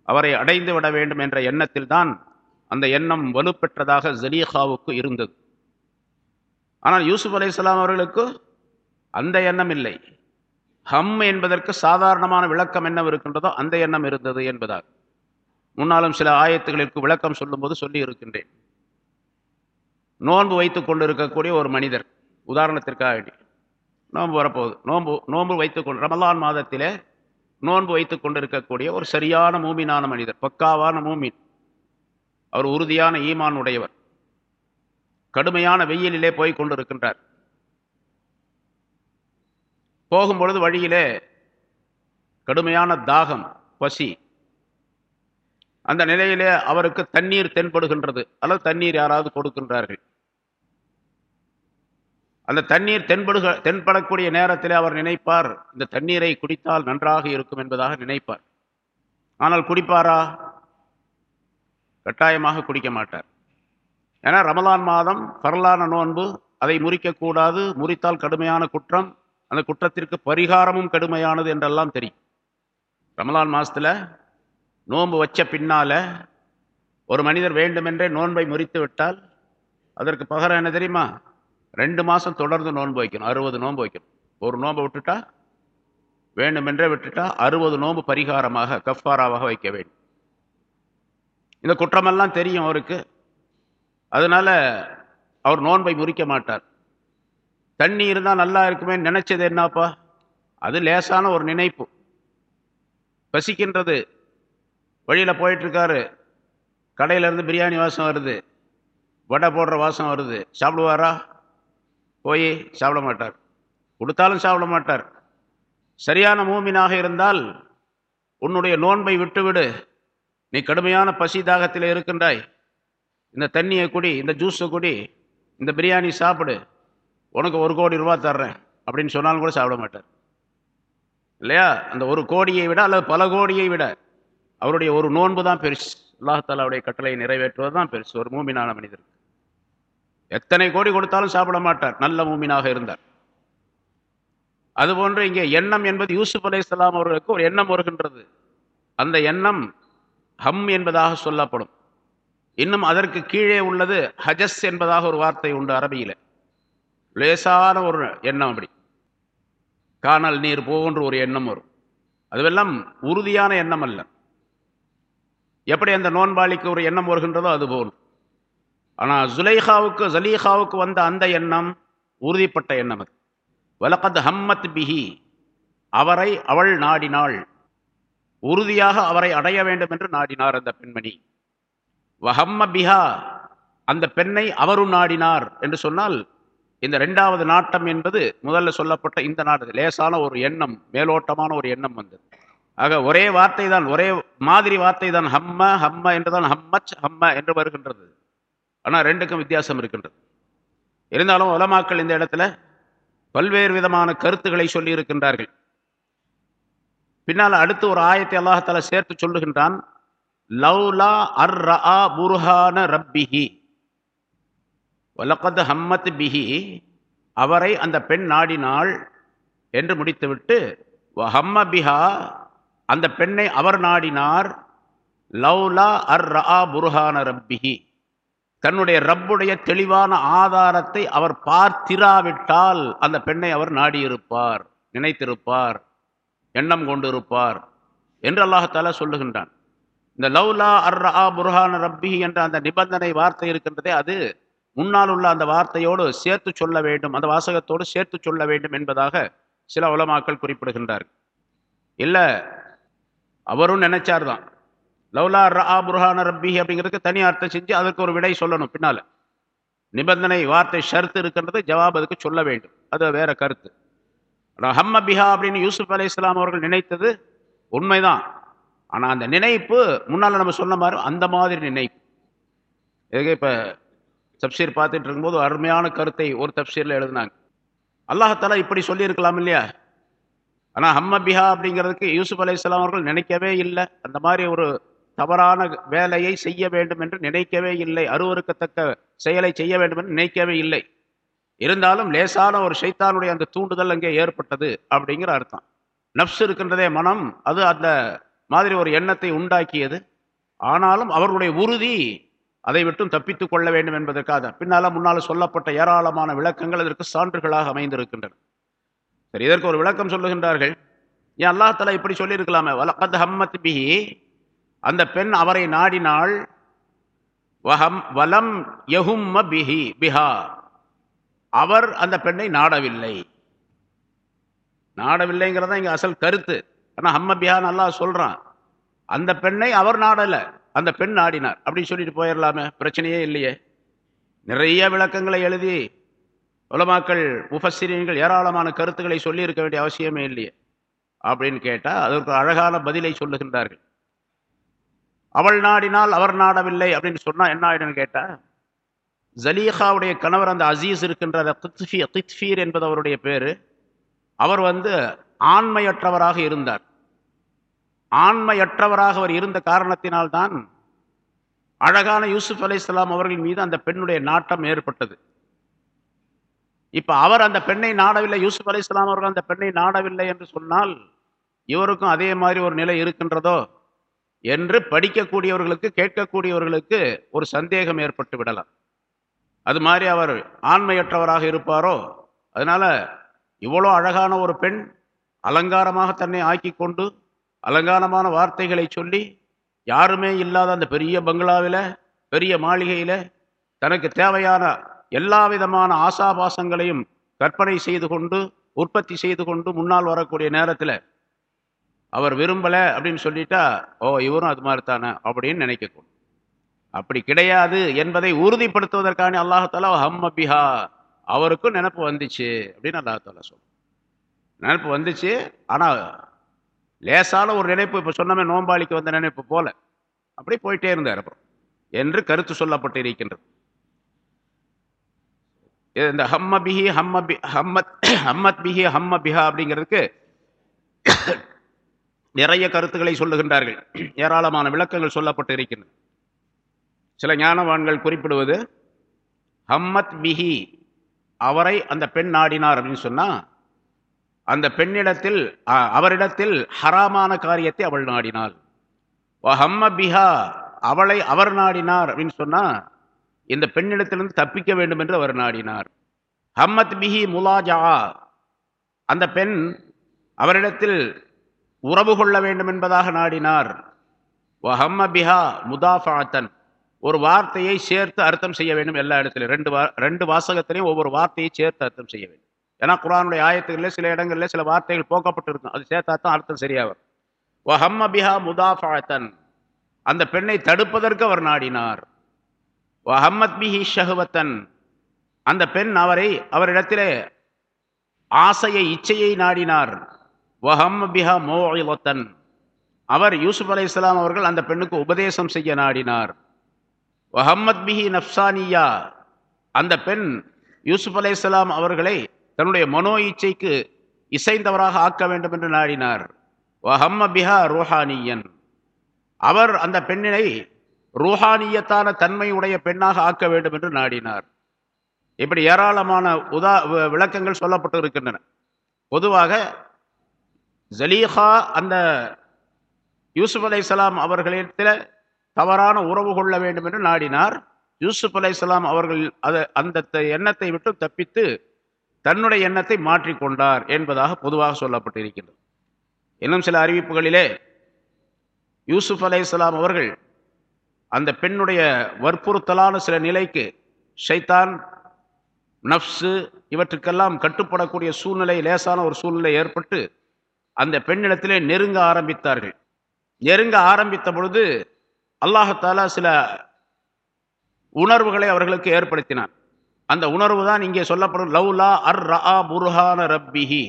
அவரை அடைந்து விட வேண்டும் என்ற எண்ணத்தில் தான் அந்த எண்ணம் வலுப்பெற்றதாக ஜலீஹாவுக்கு இருந்தது. ஆனால் யூசுப் அலை அவர்களுக்கு அந்த எண்ணம் இல்லை. ஹம் என்பதற்கு சாதாரணமான விளக்கம் என்ன இருக்கின்றதோ அந்த எண்ணம் இருந்தது என்பதாக முன்னாலும் சில ஆயத்துகளுக்கு விளக்கம் சொல்லும்போது சொல்லி இருக்கின்றேன். நோன்பு வைத்து கொண்டிருக்கக்கூடிய ஒரு மனிதர் உதாரணத்திற்காக நோன்பு வரப்போகுது. நோன்பு நோன்பு வைத்துக்கொண்டு ரமலான் மாதத்திலே நோன்பு வைத்து கொண்டிருக்கக்கூடிய ஒரு சரியான மூமினான மனிதர் பக்காவான மூமின். அவர் உறுதியான ஈமான் உடையவர். கடுமையான வெயிலிலே போய் கொண்டிருக்கின்றார். போகும்பொழுது வழியிலே கடுமையான தாகம் பசி. அந்த நிலையிலே அவருக்கு தண்ணீர் தென்படுகின்றது. அல்லது தண்ணீர் யாராவது கொடுக்கின்றார்கள். அந்த தண்ணீர் தென்படுக தென்படக்கூடிய நேரத்தில் அவர் நினைப்பார் இந்த தண்ணீரை குடித்தால் நன்றாக இருக்கும் என்பதாக நினைப்பார். ஆனால் குடிப்பாரா? கட்டாயமாக குடிக்க மாட்டார். ஏன்னா ரமலான் மாதம் பரலான நோன்பு அதை முறிக்கக்கூடாது முறித்தால் கடுமையான குற்றம் அந்த குற்றத்திற்கு பரிகாரமும் கடுமையானது என்றெல்லாம் தெரியும். ரமலான் மாதத்தில் நோன்பு வச்ச பின்னால ஒரு மனிதர் வேண்டுமென்றே நோன்பை முறித்து விட்டால் அதற்கு பகரம் என்ன தெரியுமா? ரெண்டு மாதம் தொடர்ந்து நோன்பு வைக்கணும். அறுபது நோன்பு வைக்கணும். ஒரு நோன்பை விட்டுட்டா வேண்டுமென்றே விட்டுட்டா அறுபது நோன்பு பரிகாரமாக கஃபாராவாக வைக்க வேண்டும். இந்த குற்றமெல்லாம் தெரியும் அவருக்கு. அதனால அவர் நோன்பை முறிக்க மாட்டார். தண்ணி இருந்தால் நல்லா இருக்குமே நினைச்சது என்னப்பா? அது லேசான ஒரு நினைப்பு. பசிக்கின்றது. வழியில் போயிட்டுருக்காரு. கடையிலேருந்து பிரியாணி வாசம் வருது. வடை போடுற வாசம் வருது. சாப்பிடுவாரா? போய் சாப்பிட மாட்டார். கொடுத்தாலும் சாப்பிட மாட்டார். சரியான மூமினாக இருந்தால் உன்னுடைய நோன்பை விட்டுவிடு. நீ கடுமையான பசி தாகத்தில் இருக்கின்றாய். இந்த தண்ணியை குடி இந்த ஜூஸை குடி இந்த பிரியாணி சாப்பிடு. உனக்கு ஒரு கோடி ரூபா தர்றேன் அப்படின்னு சொன்னாலும் கூட சாப்பிட மாட்டார். இல்லையா? அந்த ஒரு கோடியை விட அல்லது பல கோடியை விட அவருடைய ஒரு நோன்பு தான் பெருசு. அல்லாஹாலாவுடைய கட்டளை நிறைவேற்றுவது தான் பெருசு. ஒரு மூமினான மனிதருக்கு. எத்தனை கோடி கொடுத்தாலும் சாப்பிட மாட்டார். நல்ல மூமினாக இருந்தார். அதுபோன்று இங்கே எண்ணம் என்பது யூசுப் அலை இஸ்லாம் அவர்களுக்கு ஒரு எண்ணம் வருகின்றது. அந்த எண்ணம் ஹம் என்பதாக சொல்லப்படும். இன்னும் அதற்கு கீழே உள்ளது ஹஜஸ் என்பதாக ஒரு வார்த்தை உண்டு அரபியில். லேசான ஒரு எண்ணம் அப்படி. காணல் நீர் போன்ற ஒரு எண்ணம் வரும். அதுவெல்லாம் உறுதியான எண்ணம் அல்ல. எப்படி அந்த நோன்பாளிக்கு ஒரு எண்ணம் வருகின்றதோ அது போன்று ஆனால் ஜுலைஹாவுக்கு ஜலீஹாவுக்கு வந்த அந்த எண்ணம் உறுதிப்பட்ட எண்ணம் அது. வலகத் ஹம்மத் பிஹி. அவரை அவள் நாடினாள். உறுதியாக அவரை அடைய வேண்டும் என்று நாடினார் அந்த பெண்மணி. வஹம்ம பிஹா. அந்த பெண்ணை அவரும் நாடினார் என்று சொன்னால் இந்த ரெண்டாவது நாட்டம் என்பது முதல்ல சொல்லப்பட்ட இந்த நாடு. லேசான ஒரு எண்ணம் மேலோட்டமான ஒரு எண்ணம் வந்தது. ஆக ஒரே வார்த்தை தான் ஒரே மாதிரி வார்த்தை தான் ஹம்ம ஹம்ம என்றுதான் ஹம்மச் ஹம்ம என்று வருகின்றது. ஆனால் ரெண்டுக்கும் வித்தியாசம் இருக்கின்றது. இருந்தாலும் உலமாக்கள் இந்த இடத்துல பல்வேறு விதமான கருத்துக்களை சொல்லி இருக்கின்றார்கள் பின்னால் அடுத்து ஒரு ஆயத்தை அல்லாஹால சேர்த்து சொல்லுகின்றான் லவ்லா அர் ரா புர்ஹான ரப்பிஹி வலக்கத் ஹம்மத் பிஹி அவரை அந்த பெண் நாடினாள் என்று முடித்துவிட்டு ஹம்ம பிஹா அந்த பெண்ணை அவர் நாடினார் லவ்லா அர் ரா புருஹான ரப்பிஹி. தன்னுடைய ரப்புடைய தெளிவான ஆதாரத்தை அவர் பார்த்திராவிட்டால் அந்த பெண்ணை அவர் நாடியிருப்பார் நினைத்திருப்பார் எண்ணம் கொண்டிருப்பார் என்று அல்லாஹால சொல்லுகின்றான். இந்த லவ்லா அர் ரா புர்ஹான ரப்பி என்ற அந்த நிபந்தனை வார்த்தை இருக்கின்றதே அது முன்னால் உள்ள அந்த வார்த்தையோடு சேர்த்து சொல்ல வேண்டும் அந்த வாசகத்தோடு சேர்த்து சொல்ல வேண்டும் என்பதாக சில உலமாக்கள் குறிப்பிடுகின்றார் இல்லை அவரும் நினைச்சார் தான் லவ்லா ரா புர்ஹான ரப்பி அப்படிங்கிறதுக்கு தனி அர்த்தம் செஞ்சு அதற்கு ஒரு விடை சொல்லணும் பின்னால். நிபந்தனை வார்த்தை ஷர்த்து இருக்கின்றது ஜவாப் அதுக்கு சொல்ல வேண்டும். அது வேற கருத்து. ஹம்ம பிஹா அப்படின்னு யூசுப் அலி இஸ்லாம் அவர்கள் நினைத்தது உண்மைதான். ஆனால் அந்த நினைப்பு முன்னால் நம்ம சொன்ன மாதிரி அந்த மாதிரி நினைப்பு. இதுக்கு இப்போ தப்சீர் பார்த்துட்டு இருக்கும்போது அருமையான கருத்தை ஒரு தப்சீரில் எழுதினாங்க. அல்லாஹாலா இப்படி சொல்லியிருக்கலாம் இல்லையா? ஆனால் ஹம்ம பிஹா அப்படிங்கிறதுக்கு யூசுப் அலி இஸ்லாம் அவர்கள் நினைக்கவே இல்லை. அந்த மாதிரி ஒரு தவறான வேலையை செய்ய வேண்டும் என்று நினைக்கவே இல்லை. அருவறுக்கத்தக்க செயலை செய்ய வேண்டும் என்று நினைக்கவே இல்லை. இருந்தாலும் லேசான ஒரு சைத்தானுடைய அந்த தூண்டுதல் அங்கே ஏற்பட்டது அப்படிங்கிற அர்த்தம். நப்ஸ் இருக்கின்றதே மனம் அது அந்த மாதிரி ஒரு எண்ணத்தை உண்டாக்கியது. ஆனாலும் அவர்களுடைய உறுதி அதை விட்டும் தப்பித்துக் கொள்ள வேண்டும் என்பதற்காக. பின்னால முன்னால் சொல்லப்பட்ட ஏராளமான விளக்கங்கள் அதற்கு சான்றுகளாக அமைந்திருக்கின்றன. சரி இதற்கு ஒரு விளக்கம் சொல்லுகின்றார்கள். ஏன் அல்லாஹலா இப்படி சொல்லியிருக்கலாமே? வலக்கத் ஹம்மத் பிஹி அந்த பெண் அவரை நாடினாள் வஹம் வலம் யஹும்ம பிஹி பிஹா. அவர் அந்த பெண்ணை நாடவில்லை. நாடவில்லைங்கிறதா இங்கே அசல் கருத்து. ஆனால் ஹம்ம பிஹா நல்லா சொல்கிறான் அந்த பெண்ணை அவர் நாடலை அந்த பெண் நாடினார். அப்படின்னு சொல்லிட்டு போயிடலாமே பிரச்சனையே இல்லையே. நிறைய விளக்கங்களை எழுதி உலமாக்கள் முஃபசிரியர்கள் ஏராளமான கருத்துக்களை சொல்லியிருக்க வேண்டிய அவசியமே இல்லையே. அப்படின்னு கேட்டால் அதற்கு அழகான பதிலை சொல்லுகின்றார்கள். அவள் நாடினால் அவர் நாடவில்லை அப்படின்னு சொன்னால் என்ன ஆயிடுன்னு கேட்டால் ஜலீஹாவுடைய கணவர் அந்த அசீஸ் இருக்கின்ற கித்ஃபி கித்ஃபீர் என்பது அவருடைய பேர். அவர் வந்து ஆண்மையற்றவராக இருந்தார். ஆண்மையற்றவராக அவர் இருந்த காரணத்தினால்தான் அழகான யூசுப் அலி இஸ்லாம் அவர்கள் மீது அந்த பெண்ணுடைய நாட்டம் ஏற்பட்டது. இப்போ அவர் அந்த பெண்ணை நாடவில்லை யூசுப் அலி இஸ்லாம் அவர்கள் அந்த பெண்ணை நாடவில்லை என்று சொன்னால் இவருக்கும் அதே மாதிரி ஒரு நிலை இருக்கின்றதோ? என்று படிக்கக்கூடியவர்களுக்கு கேட்கக்கூடியவர்களுக்கு ஒரு சந்தேகம் ஏற்பட்டு விடலாம். அது மாதிரி அவர் ஆண்மையற்றவராக இருப்பாரோ? அதனால இவ்வளோ அழகான ஒரு பெண் அலங்காரமாக தன்னை ஆக்கி கொண்டு அலங்காரமான வார்த்தைகளை சொல்லி யாருமே இல்லாத அந்த பெரிய பங்களாவில் பெரிய மாளிகையில் தனக்கு தேவையான எல்லா விதமான ஆசாபாசங்களையும் கற்பனை செய்து கொண்டு உற்பத்தி செய்து கொண்டு முன்னால் வரக்கூடிய நேரத்தில் அவர் விரும்பலை அப்படின்னு சொல்லிட்டா ஓ இவரும் அது மாதிரி தானே அப்படின்னு நினைக்கக்கூடும் அப்படி கிடையாது என்பதை உறுதிப்படுத்துவதற்கான அல்லாஹாலா ஹம்ம பிஹா அவருக்கும் நினப்பு வந்துச்சு அப்படின்னு அல்லாஹாலா சொல்லும் நினைப்பு வந்துச்சு ஆனால் லேசான ஒரு நினைப்பு இப்போ சொன்னமே நோம்பாளிக்கு வந்த நினைப்பு போல. அப்படி போயிட்டே இருந்தார் அப்புறம் என்று கருத்து சொல்லப்பட்டு இருக்கின்றது இந்த ஹம்ம பிஹி ஹம்ம பி ஹம்மத் ஹம்மத் பிஹி ஹம்ம பிஹா அப்படிங்கிறதுக்கு நிறைய கருத்துக்களை சொல்லுகின்றார்கள். ஏராளமான விளக்கங்கள் சொல்லப்பட்டு இருக்கின்றன சில ஞானவான்கள் குறிப்பிடுவது ஹம்மத் பிஹி அவரை அந்த பெண் நாடினார் அப்படின்னு சொன்னால் அந்த பெண்ணிடத்தில் அவரிடத்தில் ஹராமான காரியத்தை அவள் நாடினாள். ஹம்ம பிஹா அவளை அவர் நாடினார் அப்படின்னு சொன்னால் இந்த பெண்ணிடத்திலிருந்து தப்பிக்க வேண்டும் என்று அவர் நாடினார். ஹம்மத் பிஹி முலாஜா அந்த பெண் அவரிடத்தில் உறவு கொள்ள வேண்டும் என்பதாக நாடினார். வஹம்ம பிஹா முதாஃபாத்தன் ஒரு வார்த்தையை சேர்த்து அர்த்தம் செய்ய வேண்டும் எல்லா இடத்துலையும் ரெண்டு வா ரெண்டு வாசகத்திலையும் ஒவ்வொரு வார்த்தையை சேர்த்து அர்த்தம் செய்ய வேண்டும். ஏன்னா குரானுடைய ஆயத்துகளில் சில இடங்களில் சில வார்த்தைகள் போக்கப்பட்டு இருக்கும் அது சேர்த்தா தான் அர்த்தம் சரியாகும். வஹம்ம ஹம்ம பிஹா முதாஃபாத்தன் அந்த பெண்ணை தடுப்பதற்கு அவர் நாடினார். வஹம்மத் பிஹி ஷஹுவத்தன். அந்த பெண் அவரை அவரிடத்திலே ஆசையை இச்சையை நாடினார். வஹம் ஹம்ம பிஹா மோத்தன் அவர் யூசுப் அலை இஸ்லாம் அவர்கள் அந்த பெண்ணுக்கு உபதேசம் செய்ய நாடினார். வஹம்மத் பிஹி நப்சானியா அந்த பெண் யூசுப் அலை இஸ்லாம் அவர்களை தன்னுடைய மனோ இச்சைக்கு இசைந்தவராக ஆக்க வேண்டும் என்று நாடினார். வஹம்ம பிஹா ரூஹானியன். அவர் அந்த பெண்ணினை ரூஹானியத்தான தன்மையுடைய பெண்ணாக ஆக்க வேண்டும் என்று நாடினார். இப்படி ஏராளமான உதா விளக்கங்கள் சொல்லப்பட்டு இருக்கின்றன பொதுவாக ஜலீஹா அந்த யூசுப் அலை அவர்களிடத்தில் தவறான உறவு கொள்ள வேண்டும் என்று நாடினார். யூசுப் அலை அவர்கள் அது அந்த எண்ணத்தை விட்டு தப்பித்து தன்னுடைய எண்ணத்தை மாற்றிக்கொண்டார் என்பதாக பொதுவாக சொல்லப்பட்டிருக்கின்றது. இன்னும் சில அறிவிப்புகளிலே யூசுப் அலை அவர்கள் அந்த பெண்ணுடைய வற்புறுத்தலான சில நிலைக்கு ஷைத்தான் நப்சு இவற்றுக்கெல்லாம் கட்டுப்படக்கூடிய சூழ்நிலை லேசான ஒரு சூழ்நிலை ஏற்பட்டு அந்த பெண்ணிடத்திலே நெருங்க ஆரம்பித்தார்கள். நெருங்க ஆரம்பித்த பொழுது அல்லாஹாலா சில உணர்வுகளை அவர்களுக்கு ஏற்படுத்தினான். அந்த உணர்வு தான் இங்கே சொல்லப்படும் லவ்லா அர் ரா புர்ஹான ரப்பிஹி.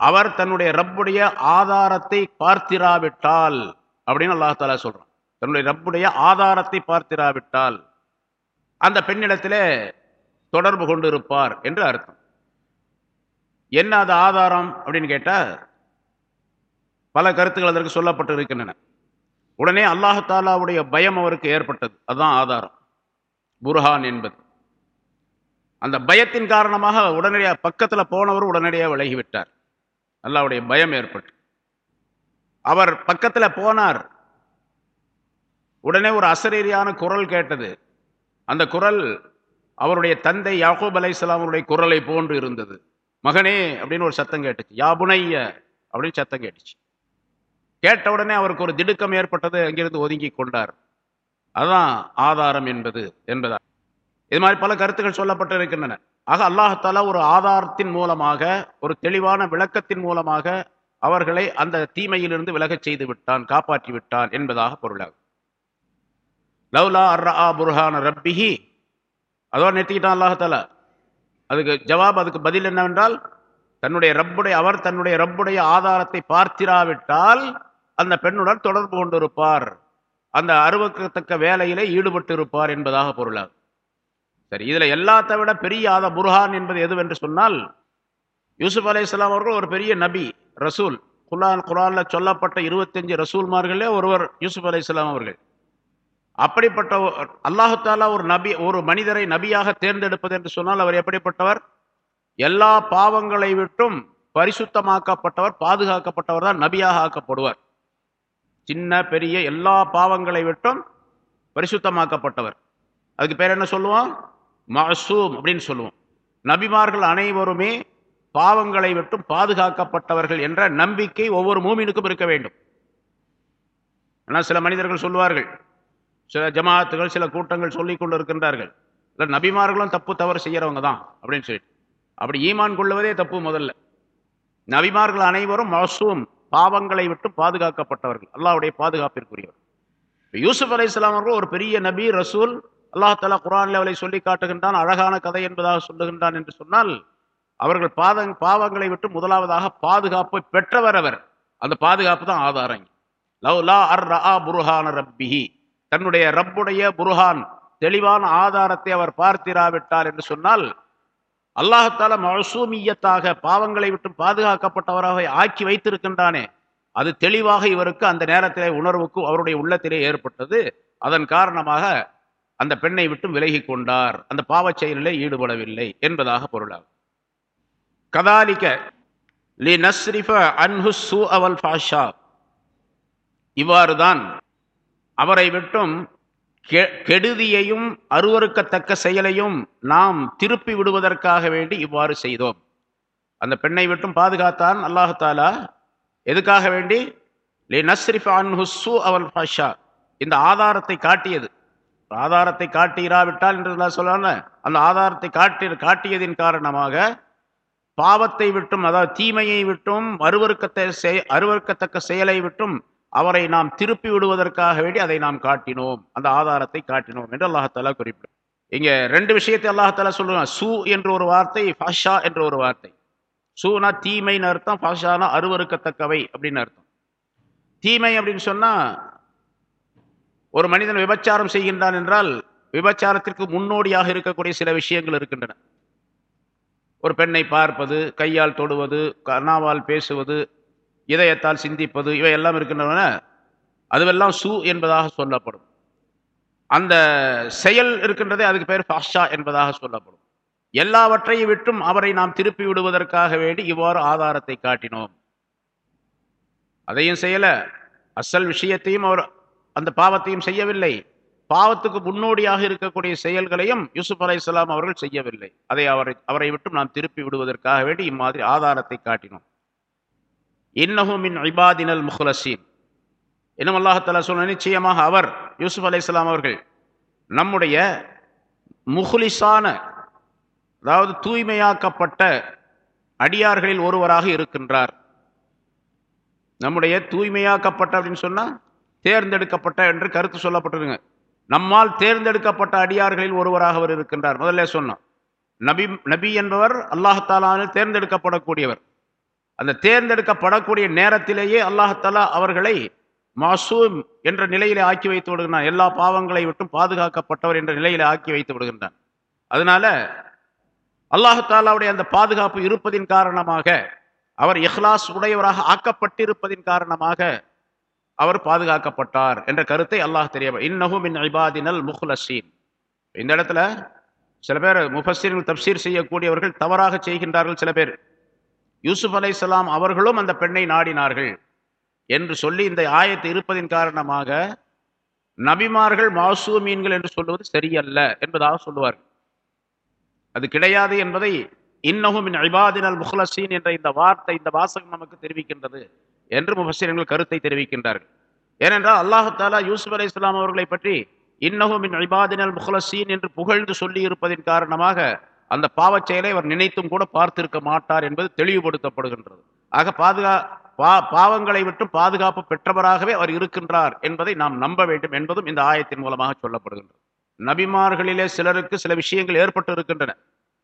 அவர் தன்னுடைய ரப்புடைய ஆதாரத்தை பார்த்திராவிட்டால் அப்படின்னு அல்லாஹாலா சொல்கிறான் தன்னுடைய ரப்புடைய ஆதாரத்தை பார்த்திராவிட்டால் அந்த பெண்ணிடத்திலே தொடர்பு கொண்டிருப்பார் என்று அர்த்தம். என்ன அது ஆதாரம் அப்படின்னு கேட்டால் பல கருத்துக்கள் அதற்கு சொல்லப்பட்டு இருக்கின்றன உடனே அல்லாஹாலாவுடைய பயம் அவருக்கு ஏற்பட்டது. அதுதான் ஆதாரம். புர்ஹான் என்பது. அந்த பயத்தின் காரணமாக உடனடியாக பக்கத்தில் போனவர் உடனடியாக விலகிவிட்டார். அல்லாவுடைய பயம் ஏற்பட்டு. அவர் பக்கத்தில் போனார். உடனே ஒரு அசரீரியான குரல் கேட்டது. அந்த குரல் அவருடைய தந்தை யாகூப் அலை அவருடைய குரலை போன்று இருந்தது. மகனே அப்படின்னு ஒரு சத்தம் கேட்டுச்சு. யாபுனைய அப்படின்னு சத்தம் கேட்டுச்சு. கேட்ட உடனே அவருக்கு ஒரு திடுக்கம் ஏற்பட்டது அங்கிருந்து ஒதுங்கி கொண்டார். அதுதான் ஆதாரம் என்பது என்பதா இது மாதிரி பல கருத்துக்கள் சொல்லப்பட்டு இருக்கின்றன ஆக அல்லாஹால ஒரு ஆதாரத்தின் மூலமாக ஒரு தெளிவான விளக்கத்தின் மூலமாக அவர்களை அந்த தீமையிலிருந்து விலகச் செய்து விட்டான் காப்பாற்றி விட்டான் என்பதாக பொருளாகும். லவ்லா அர்ரா புர்ஹான ரப்பிஹி. அதோட நிறுத்திக்கிட்டான் அல்லாஹால அதுக்கு ஜவாப் அதுக்கு பதில் என்னவென்றால் தன்னுடைய ரப்புடைய அவர் தன்னுடைய ரப்புடைய ஆதாரத்தை பார்த்திராவிட்டால் அந்த பெண்ணுடன் தொடர்பு கொண்டிருப்பார். அந்த அருவக்கத்தக்க வேலையிலே ஈடுபட்டு இருப்பார் என்பதாக பொருளாகும் சரி இதில் எல்லாத்த விட பெரிய ஆத புர்ஹான் என்பது எதுவென்று சொன்னால் யூசுப் அலி இஸ்லாம் அவர்கள் ஒரு பெரிய நபி ரசூல். குலான் குரானில் சொல்லப்பட்ட இருபத்தஞ்சு ரசூல்மார்களே ஒருவர் யூசுப் அலி இஸ்லாம் அவர்கள். அப்படிப்பட்ட அல்லாஹாலா ஒரு நபி ஒரு மனிதரை நபியாக தேர்ந்தெடுப்பது என்று சொன்னால் அவர் எப்படிப்பட்டவர்? எல்லா பாவங்களை விட்டும் பரிசுத்தமாக்கப்பட்டவர் பாதுகாக்கப்பட்டவர் தான் நபியாக ஆக்கப்படுவார். சின்ன பெரிய எல்லா பாவங்களை விட்டும் பரிசுத்தமாக்கப்பட்டவர். அதுக்கு பேர் என்ன சொல்லுவோம்? மசூம் அப்படின்னு சொல்லுவோம். நபிமார்கள் அனைவருமே பாவங்களை விட்டும் பாதுகாக்கப்பட்டவர்கள் என்ற நம்பிக்கை ஒவ்வொரு மூமினுக்கும் இருக்க வேண்டும். ஆனால் சில மனிதர்கள் சொல்லுவார்கள் சில ஜமாத்துகள் சில கூட்டங்கள் சொல்லிக் கொண்டு இருக்கின்றார்கள் இல்லை நபிமார்களும் தப்பு தவறு செய்கிறவங்க தான் அப்படின்னு சொல்லிட்டு. அப்படி ஈமான் கொள்ளுவதே தப்பு முதல்ல. நபிமார்கள் அனைவரும் மசூம் பாவங்களை விட்டு பாதுகாக்கப்பட்டவர்கள். அல்லாவுடைய பாதுகாப்பிற்குரியவர். இப்போ யூசுப் அலை அவர்கள் ஒரு பெரிய நபி ரசூல் அல்லாஹ் தலா குரான்ல அவளை சொல்லி காட்டுகின்றான் அழகான கதை என்பதாக சொல்லுகின்றான் என்று சொன்னால் அவர்கள் பாத பாவங்களை விட்டு முதலாவதாக பாதுகாப்பை பெற்றவர் அவர். அந்த பாதுகாப்பு தான் ஆதாரம். லவ் லா அர் ரா புருஹான ரப்பிஹி. தன்னுடைய ரப்புடைய புருஹான் தெளிவான ஆதாரத்தை அவர் பார்த்திராவிட்டார் என்று சொன்னால் அல்லாஹத்தால மசூமியத்தாக பாவங்களை விட்டு பாதுகாக்கப்பட்டவராக ஆக்கி வைத்திருக்கின்றானே அது தெளிவாக இவருக்கு அந்த நேரத்திலே உணர்வுக்கு அவருடைய உள்ளத்திலே ஏற்பட்டது. அதன் காரணமாக அந்த பெண்ணை விட்டு விலகி கொண்டார். அந்த பாவச் செயலிலே ஈடுபடவில்லை என்பதாக பொருளாகும். கதாலிக்க லி நஸ்ரிஃப அன்ஹு சூ அவல் ஃபாஷா. இவ்வாறுதான் அவரை விட்டும் கெடுதியையும் அருவறுக்கத்தக்க செயலையும் நாம் திருப்பி விடுவதற்காக வேண்டி இவ்வாறு செய்தோம். அந்த பெண்ணை விட்டும் பாதுகாத்தான் அல்லாஹாலா எதுக்காக வேண்டி? லி நஸ்ரிஃப அன்ஹு அவல் ஃபாஷா இந்த ஆதாரத்தை காட்டியது. ஆதாரத்தை காட்டியிராவிட்டால் என்று சொல்ல அந்த ஆதாரத்தை காட்டி காட்டியதின் காரணமாக பாவத்தை விட்டும் அதாவது தீமையை விட்டும் அருவருக்கத்தை செய அருவறுக்கத்தக்க செயலை விட்டும் அவரை நாம் திருப்பி விடுவதற்காக வேண்டி அதை நாம் காட்டினோம். அந்த ஆதாரத்தை காட்டினோம் என்று அல்லாஹாலா குறிப்பிடும். இங்க ரெண்டு விஷயத்தை அல்லாஹாலா சொல்லுவாங்க சூ என்ற ஒரு வார்த்தை ஃபாஷா என்ற ஒரு வார்த்தை. சூனா தீமைன்னு அர்த்தம் ஃபாஷானா அருவருக்கத்தக்கவை அப்படின்னு அர்த்தம். தீமை அப்படின்னு சொன்னா ஒரு மனிதன் விபச்சாரம் செய்கின்றான் என்றால் விபச்சாரத்திற்கு முன்னோடியாக இருக்கக்கூடிய சில விஷயங்கள் இருக்கின்றன. ஒரு பெண்ணை பார்ப்பது கையால் தொடுவது கண்ணாவால் பேசுவது இதயத்தால் சிந்திப்பது இவை எல்லாம் இருக்கின்றன. அதுவெல்லாம் சு என்பதாக சொல்லப்படும். அந்த செயல் இருக்கின்றதே அதுக்கு பேர் ஃபாஷா என்பதாக சொல்லப்படும். எல்லாவற்றையும் விட்டும் அவரை நாம் திருப்பி விடுவதற்காக வேண்டி இவ்வாறு ஆதாரத்தை காட்டினோம். அதையும் செய்யல. அசல் விஷயத்தையும் அவர் அந்த பாவத்தையும் செய்யவில்லை. பாவத்துக்கு முன்னோடியாக இருக்கக்கூடிய செயல்களையும் யூசுப் அலை அவர்கள் செய்யவில்லை. அதை அவரை அவரை விட்டும் நாம் திருப்பி விடுவதற்காக வேண்டி இம்மாதிரி ஆதாரத்தை காட்டினோம். இன்னஹும் மின் இபாதினல் முஹ்லசீன். இன்னும் அல்லாஹால சொன்ன நிச்சயமாக அவர் யூசுப் அலை அவர்கள் நம்முடைய முஹ்லிசான அதாவது தூய்மையாக்கப்பட்ட அடியார்களில் ஒருவராக இருக்கின்றார். நம்முடைய தூய்மையாக்கப்பட்ட அப்படின்னு சொன்னால் தேர்ந்தெடுக்கப்பட்ட என்று கருத்து சொல்லப்பட்டிருங்க நம்மால் தேர்ந்தெடுக்கப்பட்ட அடியார்களில் ஒருவராக அவர் இருக்கின்றார். முதல்ல சொன்னோம். நபி நபி என்பவர் அல்லாஹாலாவில் தேர்ந்தெடுக்கப்படக்கூடியவர். அந்த தேர்ந்தெடுக்கப்படக்கூடிய நேரத்திலேயே அல்லாஹாலா அவர்களை மாசூம் என்ற நிலையிலே ஆக்கி வைத்து விடுகின்றான். எல்லா பாவங்களை விட்டும் பாதுகாக்கப்பட்டவர் என்ற நிலையிலே ஆக்கி வைத்து விடுகின்றான். அதனால அல்லாஹாலாவுடைய அந்த பாதுகாப்பு இருப்பதின் காரணமாக அவர் இஹ்லாஸ் உடையவராக ஆக்கப்பட்டிருப்பதின் காரணமாக அவர் பாதுகாக்கப்பட்டார் என்ற கருத்தை அல்லாஹ் தெரிய இன்னஹு இன் இபாதினல் முஹ்லசீன் இந்த இடத்துல சில பேர் முஃபஸ்ஸீர்கள் தப்சீர் செய்யக்கூடியவர்கள் தவறாக செய்கின்றார்கள் சில பேர். யூசுப் அலைஹிஸ்ஸலாம் அவர்களும் அந்த பெண்ணை நாடினார்கள் என்று சொல்லி இந்த ஆயத்து இருப்பதின் காரணமாக நபிமார்கள் மாசூமீன்கள் என்று சொல்வது சரியல்ல என்பதாக சொல்லுவார்கள். அது கிடையாது என்பதை இன்னஹு மின் இபாதினல் முஹ்லசீன் என்ற இந்த வார்த்தை இந்த வாசகம் நமக்கு தெரிவிக்கின்றது என்று முஃபஸ்ஸீர்கள் கருத்தை தெரிவிக்கின்றார்கள். ஏனென்றால் அல்லாஹு தாலா யூசுப் அலி இஸ்லாம் அவர்களை பற்றி இன்னஹு மின் இபாதினல் முஹ்லசீன் என்று புகழ்ந்து சொல்லி இருப்பதின் காரணமாக அந்த பாவச் செயலை அவர் நினைத்தும் கூட பார்த்திருக்க மாட்டார் என்பது தெளிவுபடுத்தப்படுகின்றது. ஆக பாதுகா பா பாவங்களை விட்டு பாதுகாப்பு பெற்றவராகவே அவர் இருக்கின்றார் என்பதை நாம் நம்ப வேண்டும் என்பதும் இந்த ஆயத்தின் மூலமாக சொல்லப்படுகின்றது. நபிமார்களிலே சிலருக்கு சில விஷயங்கள் ஏற்பட்டு இருக்கின்றன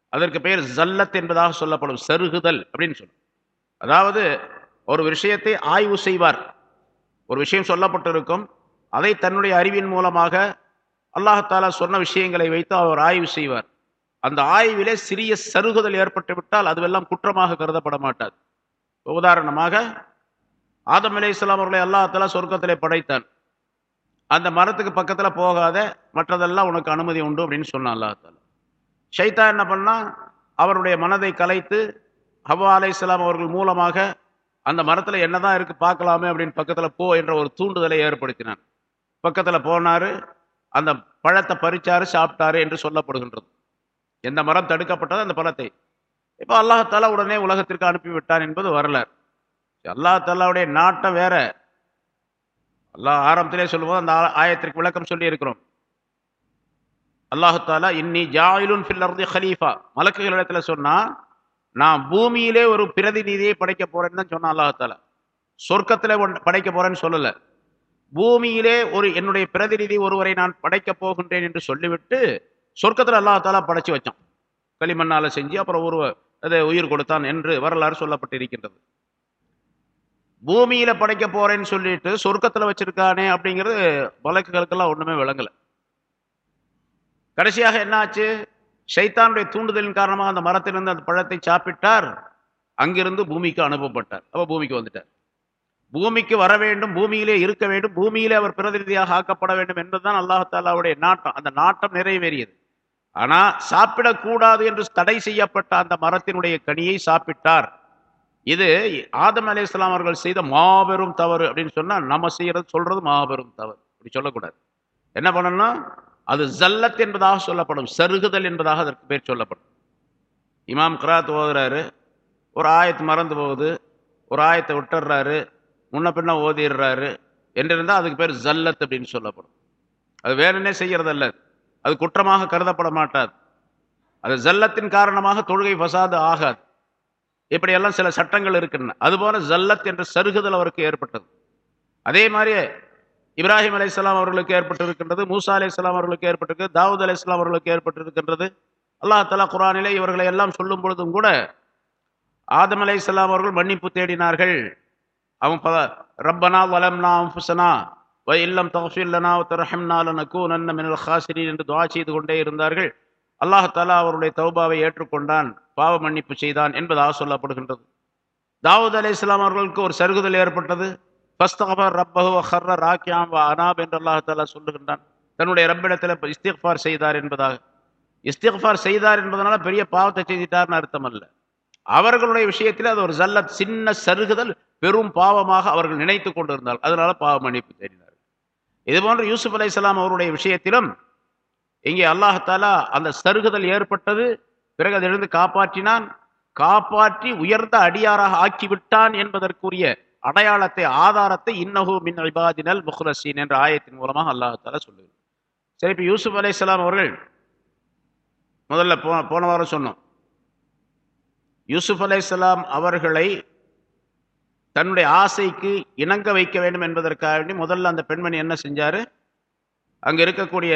அதற்கு பெயர் ஜல்லத் என்பதாக சொல்லப்படும் சருகுதல் அப்படின்னு சொல்லும் அதாவது ஒரு விஷயத்தை ஆய்வு செய்வார். ஒரு விஷயம் சொல்லப்பட்டிருக்கும். அதை தன்னுடைய அறிவின் மூலமாக அல்லாஹாலா சொன்ன விஷயங்களை வைத்து அவர் ஆய்வு செய்வார். அந்த ஆய்விலே சிறிய சருகுதல் ஏற்பட்டு விட்டால் அதுவெல்லாம் குற்றமாக கருதப்பட மாட்டாது உதாரணமாக ஆதம் அலி இஸ்லாம் அவர்களை அல்லாஹாலா சொர்க்கத்திலே படைத்தான். அந்த மரத்துக்கு பக்கத்தில் போகாத மற்றதெல்லாம் உனக்கு அனுமதி உண்டு அப்படின்னு சொன்னான் அல்லாஹாலா ஷைத்தா என்ன பண்ணால் அவருடைய மனதை கலைத்து ஹவா அலை இஸ்லாம் அவர்கள் மூலமாக அந்த மரத்தில் என்னதான் இருக்கு பார்க்கலாமே அப்படின்னு பக்கத்தில் போ என்ற ஒரு தூண்டுதலை ஏற்படுத்தினான். பக்கத்தில் போனார் அந்த பழத்தை பறிச்சாரு சாப்பிட்டாரு என்று சொல்லப்படுகின்றது. எந்த மரம் தடுக்கப்பட்டதோ அந்த பழத்தை. இப்போ அல்லாஹாலா உடனே உலகத்திற்கு அனுப்பிவிட்டான் என்பது வரலாறு. அல்லாஹாலாவுடைய நாட்டம் வேற. அல்லாஹ் ஆரம்பத்திலே சொல்லும்போது அந்த ஆ- ஆயத்திற்கு விளக்கம் சொல்லி இருக்கிறோம் அல்லாஹாலா இன்னி ஜாயிலுன் ஃபில்லர்தி ஹலீஃபா. மலக்குகள் இடத்துல சொன்னா நான் பூமியிலே ஒரு பிரதிநிதியை படைக்க போறேன்னு தான் சொன்னான் அல்லாஹாலா சொர்க்கத்தில் ஒன்- படைக்க போறேன்னு சொல்லலை. பூமியிலே ஒரு என்னுடைய பிரதிநிதி ஒருவரை நான் படைக்க போகின்றேன் என்று சொல்லிவிட்டு சொர்க்கத்தில் அல்லாஹாலா படைச்சு வச்சான். களிமண்ணால செஞ்சு அப்புறம் ஒரு அதை உயிர் கொடுத்தான் என்று வரலாறு சொல்லப்பட்டிருக்கின்றது. பூமியில படைக்க போறேன்னு சொல்லிட்டு சொர்க்கத்துல வச்சிருக்கானே அப்படிங்கிறது வழக்குகளுக்கெல்லாம் ஒண்ணுமே விளங்கலை. கடைசியாக என்னாச்சு? ஷைத்தானுடைய தூண்டுதலின் காரணமாக அந்த மரத்திலிருந்து அந்த பழத்தை சாப்பிட்டார். அங்கிருந்து பூமிக்கு அனுப்பப்பட்டார். அப்ப பூமிக்கு வந்துட்டார். பூமிக்கு வர வேண்டும் பூமியிலே இருக்க வேண்டும் பூமியிலே அவர் பிரதிநிதியாக ஆக்கப்பட வேண்டும் என்பதுதான் அல்லாஹாலாவுடைய நாட்டம். அந்த நாட்டம் நிறைவேறியது. ஆனா சாப்பிடக்கூடாது என்று தடை செய்யப்பட்ட அந்த மரத்தினுடைய கனியை சாப்பிட்டார். இது ஆதம் அலி இஸ்லாம் அவர்கள் செய்த மாபெரும் தவறு அப்படின்னு சொன்னா நம்ம செய்யறது சொல்றது மாபெரும் தவறு. அப்படி சொல்லக்கூடாது. என்ன பண்ணணும் அது ஜல்லத் என்பதாக சொல்லப்படும் சருகுதல் என்பதாக அதற்கு பேர் சொல்லப்படும். இமாம் கிராத் ஓதுறாரு ஒரு ஆயத்து மறந்து போகுது ஒரு ஆயத்தை விட்டுடுறாரு முன்ன பின்ன ஓதிடுறாரு என்றிருந்தால் அதுக்கு பேர் ஜல்லத் அப்படின்னு சொல்லப்படும். அது வேணுன்னே செய்யறதல்ல. அது குற்றமாக கருதப்பட மாட்டாது. அது ஜல்லத்தின் காரணமாக தொழுகை வசாது ஆகாது. இப்படியெல்லாம் சில சட்டங்கள் இருக்கின்றன. அதுபோல ஜல்லத் என்ற சருகுதல் அவருக்கு ஏற்பட்டது. அதே மாதிரியே இப்ராஹிம் அலையாம் அவர்களுக்கு ஏற்பட்டிருக்கின்றது மூசா அலைஹிஸ்ஸலாம் அவர்களுக்கு ஏற்பட்டிருக்கு தாவூத் அலைஹிஸ்ஸலாம் அவர்களுக்கு ஏற்பட்டிருக்கின்றது. அல்லாஹ் தலா குரானிலே இவர்களை எல்லாம் சொல்லும் பொழுதும் கூட ஆதம் அலைஹிஸ்ஸலாம் அவர்கள் மன்னிப்பு தேடினார்கள். அவன் ப ரப்பனா வலம்னா ஃபுசனா வ இல்லம் தஃபில்லனா தரஹம்னா லனகூனன்ன மினல் ஹாசிரின் என்று துவா செய்து கொண்டே இருந்தார்கள். அல்லாஹ் தாலா அவருடைய தௌபாவை ஏற்றுக்கொண்டான் பாவ மன்னிப்பு செய்தான் என்பதாக சொல்லப்படுகின்றது. தாவூத் இஸ்லாம் அவர்களுக்கு ஒரு சருகுதல் ஏற்பட்டது. ஃபஸ்தகபர் ரப்பஹு ஹர்ர ராக்கியாம் வ அனாப் என்று அல்லாஹ் சொல்லுகின்றான். தன்னுடைய ரப்பிடத்தில் இஸ்திக்ஃபார் செய்தார் என்பதாக. இஸ்திக்ஃபார் செய்தார் என்பதனால பெரிய பாவத்தை செய்துட்டார்னு அர்த்தம் அல்ல அவர்களுடைய விஷயத்தில் அது ஒரு ஜல்லத் சின்ன சருகுதல் பெரும் பாவமாக அவர்கள் நினைத்து கொண்டிருந்தால் அதனால பாவ மன்னிப்பு தேடினார் இது போன்று யூசுப் இஸ்லாம் அவருடைய விஷயத்திலும் இங்கே அல்லாஹாலா அந்த சருகுதல் ஏற்பட்டது பிறகு அதிலிருந்து காப்பாற்றினான். காப்பாற்றி உயர்ந்த அடியாராக ஆக்கிவிட்டான் என்பதற்குரிய அடையாளத்தை ஆதாரத்தை இன்னஹு மின் இபாதினல் முஹ்ரசீன் என்ற ஆயத்தின் மூலமாக அல்லாஹாலா சொல்லுது சரி இப்போ யூசுப் அலைஹிஸ்ஸலாம் அவர்கள் முதல்ல போன போன வாரம் சொன்னோம். யூசுப் அலைஹிஸ்ஸலாம் அவர்களை தன்னுடைய ஆசைக்கு இணங்க வைக்க வேண்டும் என்பதற்காக வேண்டி முதல்ல அந்த பெண்மணி என்ன செஞ்சார்? அங்கே இருக்கக்கூடிய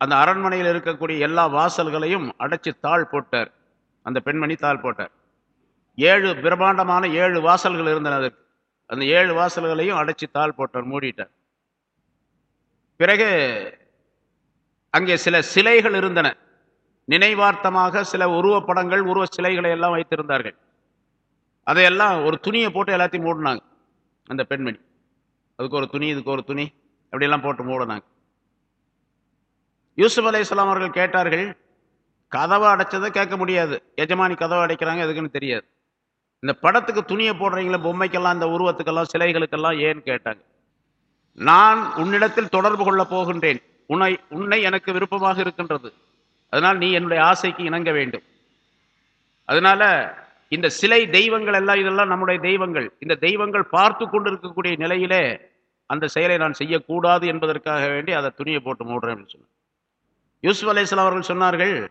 அந்த அரண்மனையில் இருக்கக்கூடிய எல்லா வாசல்களையும் அடைச்சு தாழ் போட்டார். அந்த பெண்மணி தாழ் போட்டார். ஏழு பிரம்மாண்டமான ஏழு வாசல்கள் இருந்தன அதற்கு அந்த ஏழு வாசல்களையும் அடைச்சு தாழ் போட்டார் மூடிட்டார். பிறகு அங்கே சில சிலைகள் இருந்தன. நினைவார்த்தமாக சில உருவப்படங்கள் உருவ சிலைகளை எல்லாம் வைத்திருந்தார்கள். அதையெல்லாம் ஒரு துணியை போட்டு எல்லாத்தையும் மூடினாங்க. அந்த பெண்மணி. அதுக்கு ஒரு துணி இதுக்கு ஒரு துணி அப்படியெல்லாம் போட்டு மூடினாங்க. யூசுப் அலைஹிஸ்ஸலாம் அவர்கள் கேட்டார்கள் கதவை அடைச்சதை கேட்க முடியாது. எஜமானி கதவை அடைக்கிறாங்க எதுக்குன்னு தெரியாது. இந்த படத்துக்கு துணியை போடுறீங்களே பொம்மைக்கெல்லாம் இந்த உருவத்துக்கெல்லாம் சிலைகளுக்கெல்லாம் ஏன்னு கேட்டாங்க. நான் உன்னிடத்தில் தொடர்பு கொள்ள போகின்றேன். உன்னை உன்னை எனக்கு விருப்பமாக இருக்கின்றது. அதனால் நீ என்னுடைய ஆசைக்கு இணங்க வேண்டும். அதனால இந்த சிலை தெய்வங்கள் எல்லாம் இதெல்லாம் நம்முடைய தெய்வங்கள். இந்த தெய்வங்கள் பார்த்து கொண்டிருக்கக்கூடிய நிலையிலே அந்த செயலை நான் செய்யக்கூடாது என்பதற்காக வேண்டி அதை துணியை போட்டு மூடுறேன் அப்படின்னு சொன்னேன் யூசுப் அலையாம் அவர்கள் சொன்னார்கள்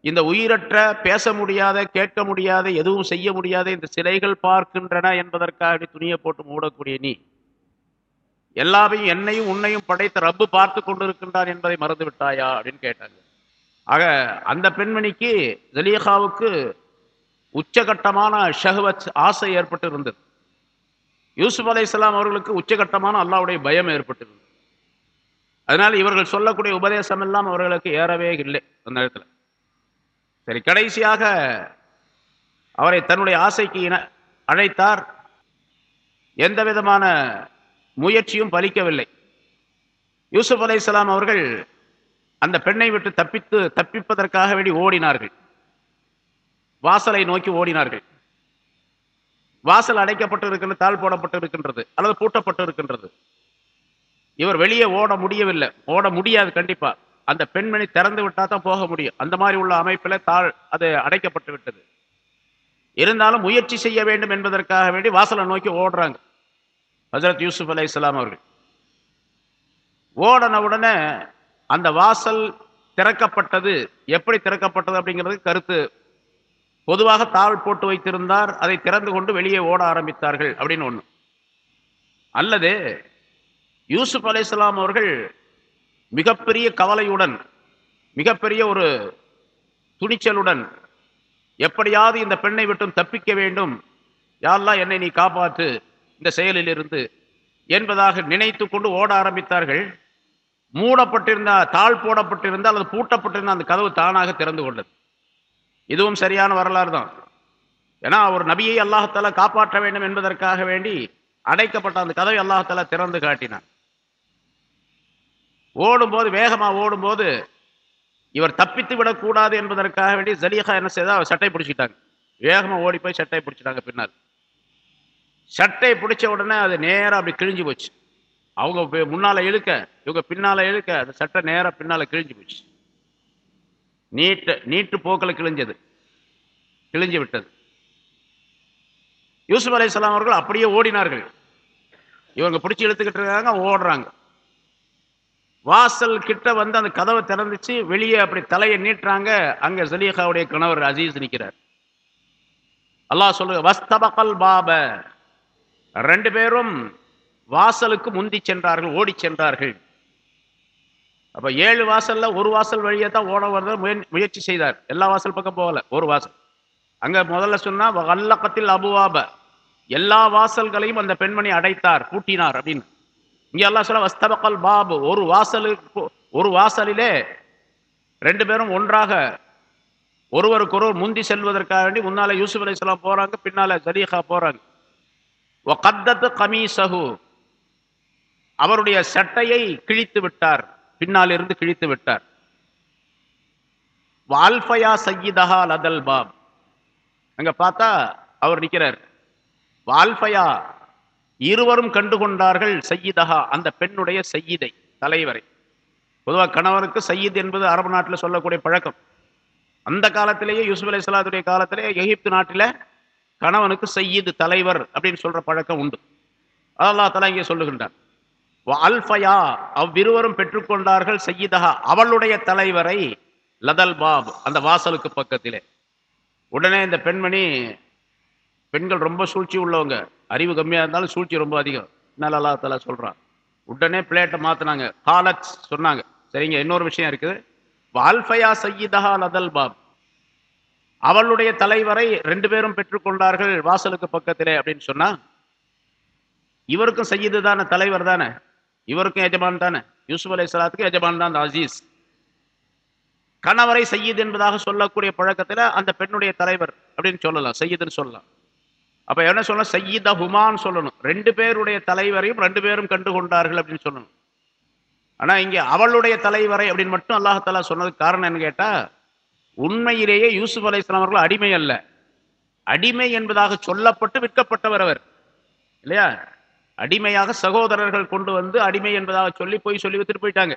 இந்த உயிரற்ற பேச முடியாத கேட்க முடியாத எதுவும் செய்ய முடியாத இந்த சிலைகள் பார்க்கின்றன என்பதற்காக வேண்டி துணியை போட்டு மூடக்கூடிய நீ எல்லாவையும் என்னையும் உன்னையும் படைத்த ரப்பு பார்த்து கொண்டிருக்கின்றார் என்பதை மறந்து விட்டாயா அப்படின்னு கேட்டாங்க. ஆக அந்த பெண்மணிக்கு ஜலீஹாவுக்கு உச்சகட்டமான ஷஹவத் ஆசை ஏற்பட்டு இருந்தது யூசுப் இஸ்லாம் அவர்களுக்கு உச்சகட்டமான அல்லாவுடைய பயம் ஏற்பட்டிருந்தது. அதனால் இவர்கள் சொல்லக்கூடிய உபதேசம் எல்லாம் அவர்களுக்கு ஏறவே இல்லை அந்த நேரத்தில் சரி கடைசியாக அவரை தன்னுடைய ஆசைக்கு இன அழைத்தார். எந்த விதமான முயற்சியும் பலிக்கவில்லை. யூசுப் அலைஹிஸ்ஸலாம் அவர்கள் அந்த பெண்ணை விட்டு தப்பித்து தப்பிப்பதற்காக வேண்டி ஓடினார்கள். வாசலை நோக்கி ஓடினார்கள். வாசல் அடைக்கப்பட்டு இருக்கின்ற தாழ் போடப்பட்டு இருக்கின்றது அல்லது பூட்டப்பட்டு இருக்கின்றது இவர் வெளியே ஓட முடியவில்லை. ஓட முடியாது கண்டிப்பா. அந்த பெண்மணி திறந்து விட்டா தான் போக முடியும். அந்த மாதிரி உள்ள அமைப்பில் தாழ் அது அடைக்கப்பட்டு விட்டது. இருந்தாலும் முயற்சி செய்ய வேண்டும் என்பதற்காக வேண்டி வாசலை நோக்கி ஓடுறாங்க. ஹசரத் யூசுப் அலை இஸ்லாம் அவர்கள். ஓடன உடனே அந்த வாசல் திறக்கப்பட்டது. எப்படி திறக்கப்பட்டது அப்படிங்கிறது கருத்து பொதுவாக தாழ் போட்டு வைத்திருந்தார் அதை திறந்து கொண்டு வெளியே ஓட ஆரம்பித்தார்கள் அப்படின்னு ஒன்று அல்லது யூசுப் அலையாம் அவர்கள் மிகப்பெரிய கவலையுடன் மிகப்பெரிய ஒரு துணிச்சலுடன் எப்படியாவது இந்த பெண்ணை விட்டும் தப்பிக்க வேண்டும். யாரெல்லாம் என்னை நீ காப்பாற்று இந்த செயலில் இருந்து என்பதாக நினைத்து கொண்டு ஓட ஆரம்பித்தார்கள். மூடப்பட்டிருந்த தாழ் போடப்பட்டிருந்த அல்லது பூட்டப்பட்டிருந்த அந்த கதவு தானாக திறந்து கொண்டது. இதுவும் சரியான வரலாறு தான் ஏன்னா ஒரு நபியை அல்லாஹால காப்பாற்ற வேண்டும் என்பதற்காக வேண்டி அடைக்கப்பட்ட அந்த கதவை அல்லாஹால திறந்து காட்டினான். ஓடும்போது வேகமா ஓடும்போது இவர் தப்பித்து விடக்கூடாது என்பதற்காக வேண்டி ஜலியகா என்ன செய்தா அவர் சட்டை பிடிச்சிட்டாங்க. வேகமா ஓடி போய் சட்டை பிடிச்சிட்டாங்க பின்னால். சட்டை பிடிச்ச உடனே அது நேராக அப்படி கிழிஞ்சு போச்சு. அவங்க முன்னால இழுக்க இவங்க பின்னால இழுக்க அந்த சட்டை நேராக பின்னால கிழிஞ்சு போச்சு. நீட்டு நீட்டு போக்கில் கிழிஞ்சது. கிழிஞ்சு விட்டது. யூசுப் அலி அவர்கள் அப்படியே ஓடினார்கள். இவங்க பிடிச்சி இழுத்துக்கிட்டு இருக்காங்க ஓடுறாங்க. வாசல் கிட்ட வந்து அந்த கதவை திறந்துச்சு வெளியே அப்படி தலையை நீட்டுறாங்க. அங்க ஜலீஹாவுடைய கணவர் அசீஸ் நிற்கிறார் அல்லாஹ் சொல்லு வஸ்தபகல் பாப. ரெண்டு பேரும் வாசலுக்கு முந்தி சென்றார்கள் ஓடி சென்றார்கள். அப்ப ஏழு வாசல்ல ஒரு வாசல் வழியே தான் ஓட வரத முயற்சி செய்தார். எல்லா வாசல் பக்கம் போகல ஒரு வாசல். அங்க முதல்ல சொன்னா வல்லக்கத்தில் அபுவாப. எல்லா வாசல்களையும் அந்த பெண்மணி அடைத்தார் பூட்டினார் அப்படின்னு. இங்க எல்லாம் சொல்ல வஸ்தபக்கல் பாபு. ஒரு வாசலுக்கு ஒரு வாசலிலே ரெண்டு பேரும் ஒன்றாக ஒருவருக்கொருவர் முந்தி செல்வதற்காக வேண்டி முன்னால யூசுப் அலி போறாங்க பின்னால ஜலீஹா போறாங்க. கமீசகு அவருடைய சட்டையை கிழித்து விட்டார். பின்னால் இருந்து கிழித்து விட்டார். வால்ஃபயா சையிதஹா லதல் பாப். அங்க பார்த்தா அவர் நிற்கிறார் வால்ஃபயா இருவரும் கண்டு கொண்டார்கள் சையிதஹா அந்த பெண்ணுடைய சையிதை தலைவரை. பொதுவாக கணவனுக்கு சையீத் என்பது அரபு நாட்டில் சொல்லக்கூடிய பழக்கம். அந்த காலத்திலேயே யூசுப் அலி சலாத்துடைய காலத்திலே எகிப்து நாட்டில் கணவனுக்கு சையீது தலைவர் அப்படின்னு சொல்ற பழக்கம் உண்டு. அல்லா தலா இங்கே சொல்லுகின்றார் அல்ஃபயா அவ்விருவரும் பெற்றுக்கொண்டார்கள் சையிதஹா அவளுடைய தலைவரை லதல் பாப் அந்த வாசலுக்கு பக்கத்திலே. உடனே இந்த பெண்மணி பெண்கள் ரொம்ப சூழ்ச்சி உள்ளவங்க. அறிவு கம்மியாக இருந்தாலும் சூழ்ச்சி ரொம்ப அதிகம். நல்லா அல்லா தலா சொல்கிறான் உடனே பிளேட்டை மாற்றினாங்க ஹாலத் சொன்னாங்க. சரிங்க இன்னொரு விஷயம் இருக்குது. வால்ஃபயா சையீதஹா லதல் பாப். அவளுடைய தலைவரை ரெண்டு பேரும் பெற்றுக்கொண்டார்கள் வாசலுக்கு பக்கத்திலே அப்படின்னு சொன்னா இவருக்கும் சையீது தானே தலைவர் தானே. இவருக்கும் எஜமான் தானே? யூசுப் அலை சலாத்துக்கு எஜமான் தான் அசீஸ். கணவரை சையீத் என்பதாக சொல்லக்கூடிய பழக்கத்தில் அந்த பெண்ணுடைய தலைவர் அப்படின்னு சொல்லலாம் சையீதுன்னு சொல்லலாம். அப்போ என்ன சொல்லணும்? சையீத ஹுமான் சொல்லணும். ரெண்டு பேருடைய தலைவரையும் ரெண்டு பேரும் கண்டு கொண்டார்கள் அப்படின்னு சொல்லணும். ஆனால் இங்கே அவளுடைய தலைவரை அப்படின்னு மட்டும் அல்லாஹாலா சொன்னதுக்கு காரணம் என்ன கேட்டால் உண்மையிலேயே யூசுப் அலை இஸ்லாம் அவர்கள் அடிமை அல்ல. அடிமை என்பதாக சொல்லப்பட்டு விற்கப்பட்டவர் அவர். இல்லையா? அடிமையாக சகோதரர்கள் கொண்டு வந்து அடிமை என்பதாக சொல்லி போய் சொல்லி வித்துட்டு போயிட்டாங்க.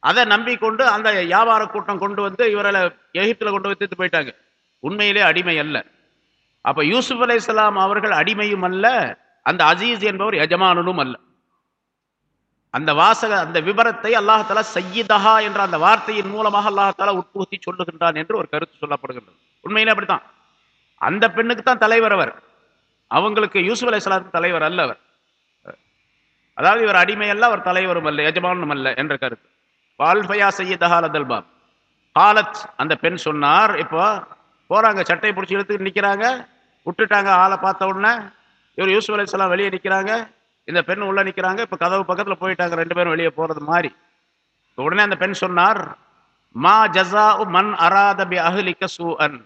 அதை நம்பிக்கொண்டு அந்த வியாபார கூட்டம் கொண்டு வந்து இவரை எகிப்தில் கொண்டு வித்துட்டு போயிட்டாங்க. உண்மையிலே அடிமை அல்ல. அப்போ யூசுப் அலை இஸ்லாம் அவர்கள் அடிமையும் அல்ல அந்த அசீஸ் என்பவர் எஜமானனும் அல்ல. அந்த வாசக அந்த விபரத்தை அல்லாஹால சையிதஹா என்ற அந்த வார்த்தையின் மூலமாக அல்லாஹால உட்புகுத்தி சொல்லுகின்றான் என்று ஒரு கருத்து சொல்லப்படுகின்றது. உண்மையிலே அப்படித்தான். அந்த பெண்ணுக்கு தான் தலைவர் அவர். அவங்களுக்கு யூசுப் அலை தலைவர் அல்ல அவர். அதாவது இவர் அடிமையல்ல அவர் தலைவரும் அல்ல எஜமானும் அல்ல என்ற கருத்து. வால்ஃபயா சையதஹால் அதல்பாப் காலத் அந்த பெண் சொன்னார் இப்போ போறாங்க சட்டை பிடிச்சி எடுத்து நிற்கிறாங்க விட்டுட்டாங்க ஆளை பார்த்த உடனே இவர் யூசுப் அலையாம் வெளியே நிற்கிறாங்க இந்த பெண் உள்ள நிற்கிறாங்க இப்போ கதவு பக்கத்தில் போயிட்டாங்க ரெண்டு பேரும் வெளியே போறது மாதிரி உடனே அந்த பெண் சொன்னார் மா ஜசா மண் அராதபி அஹ்லிக்க சூ அன்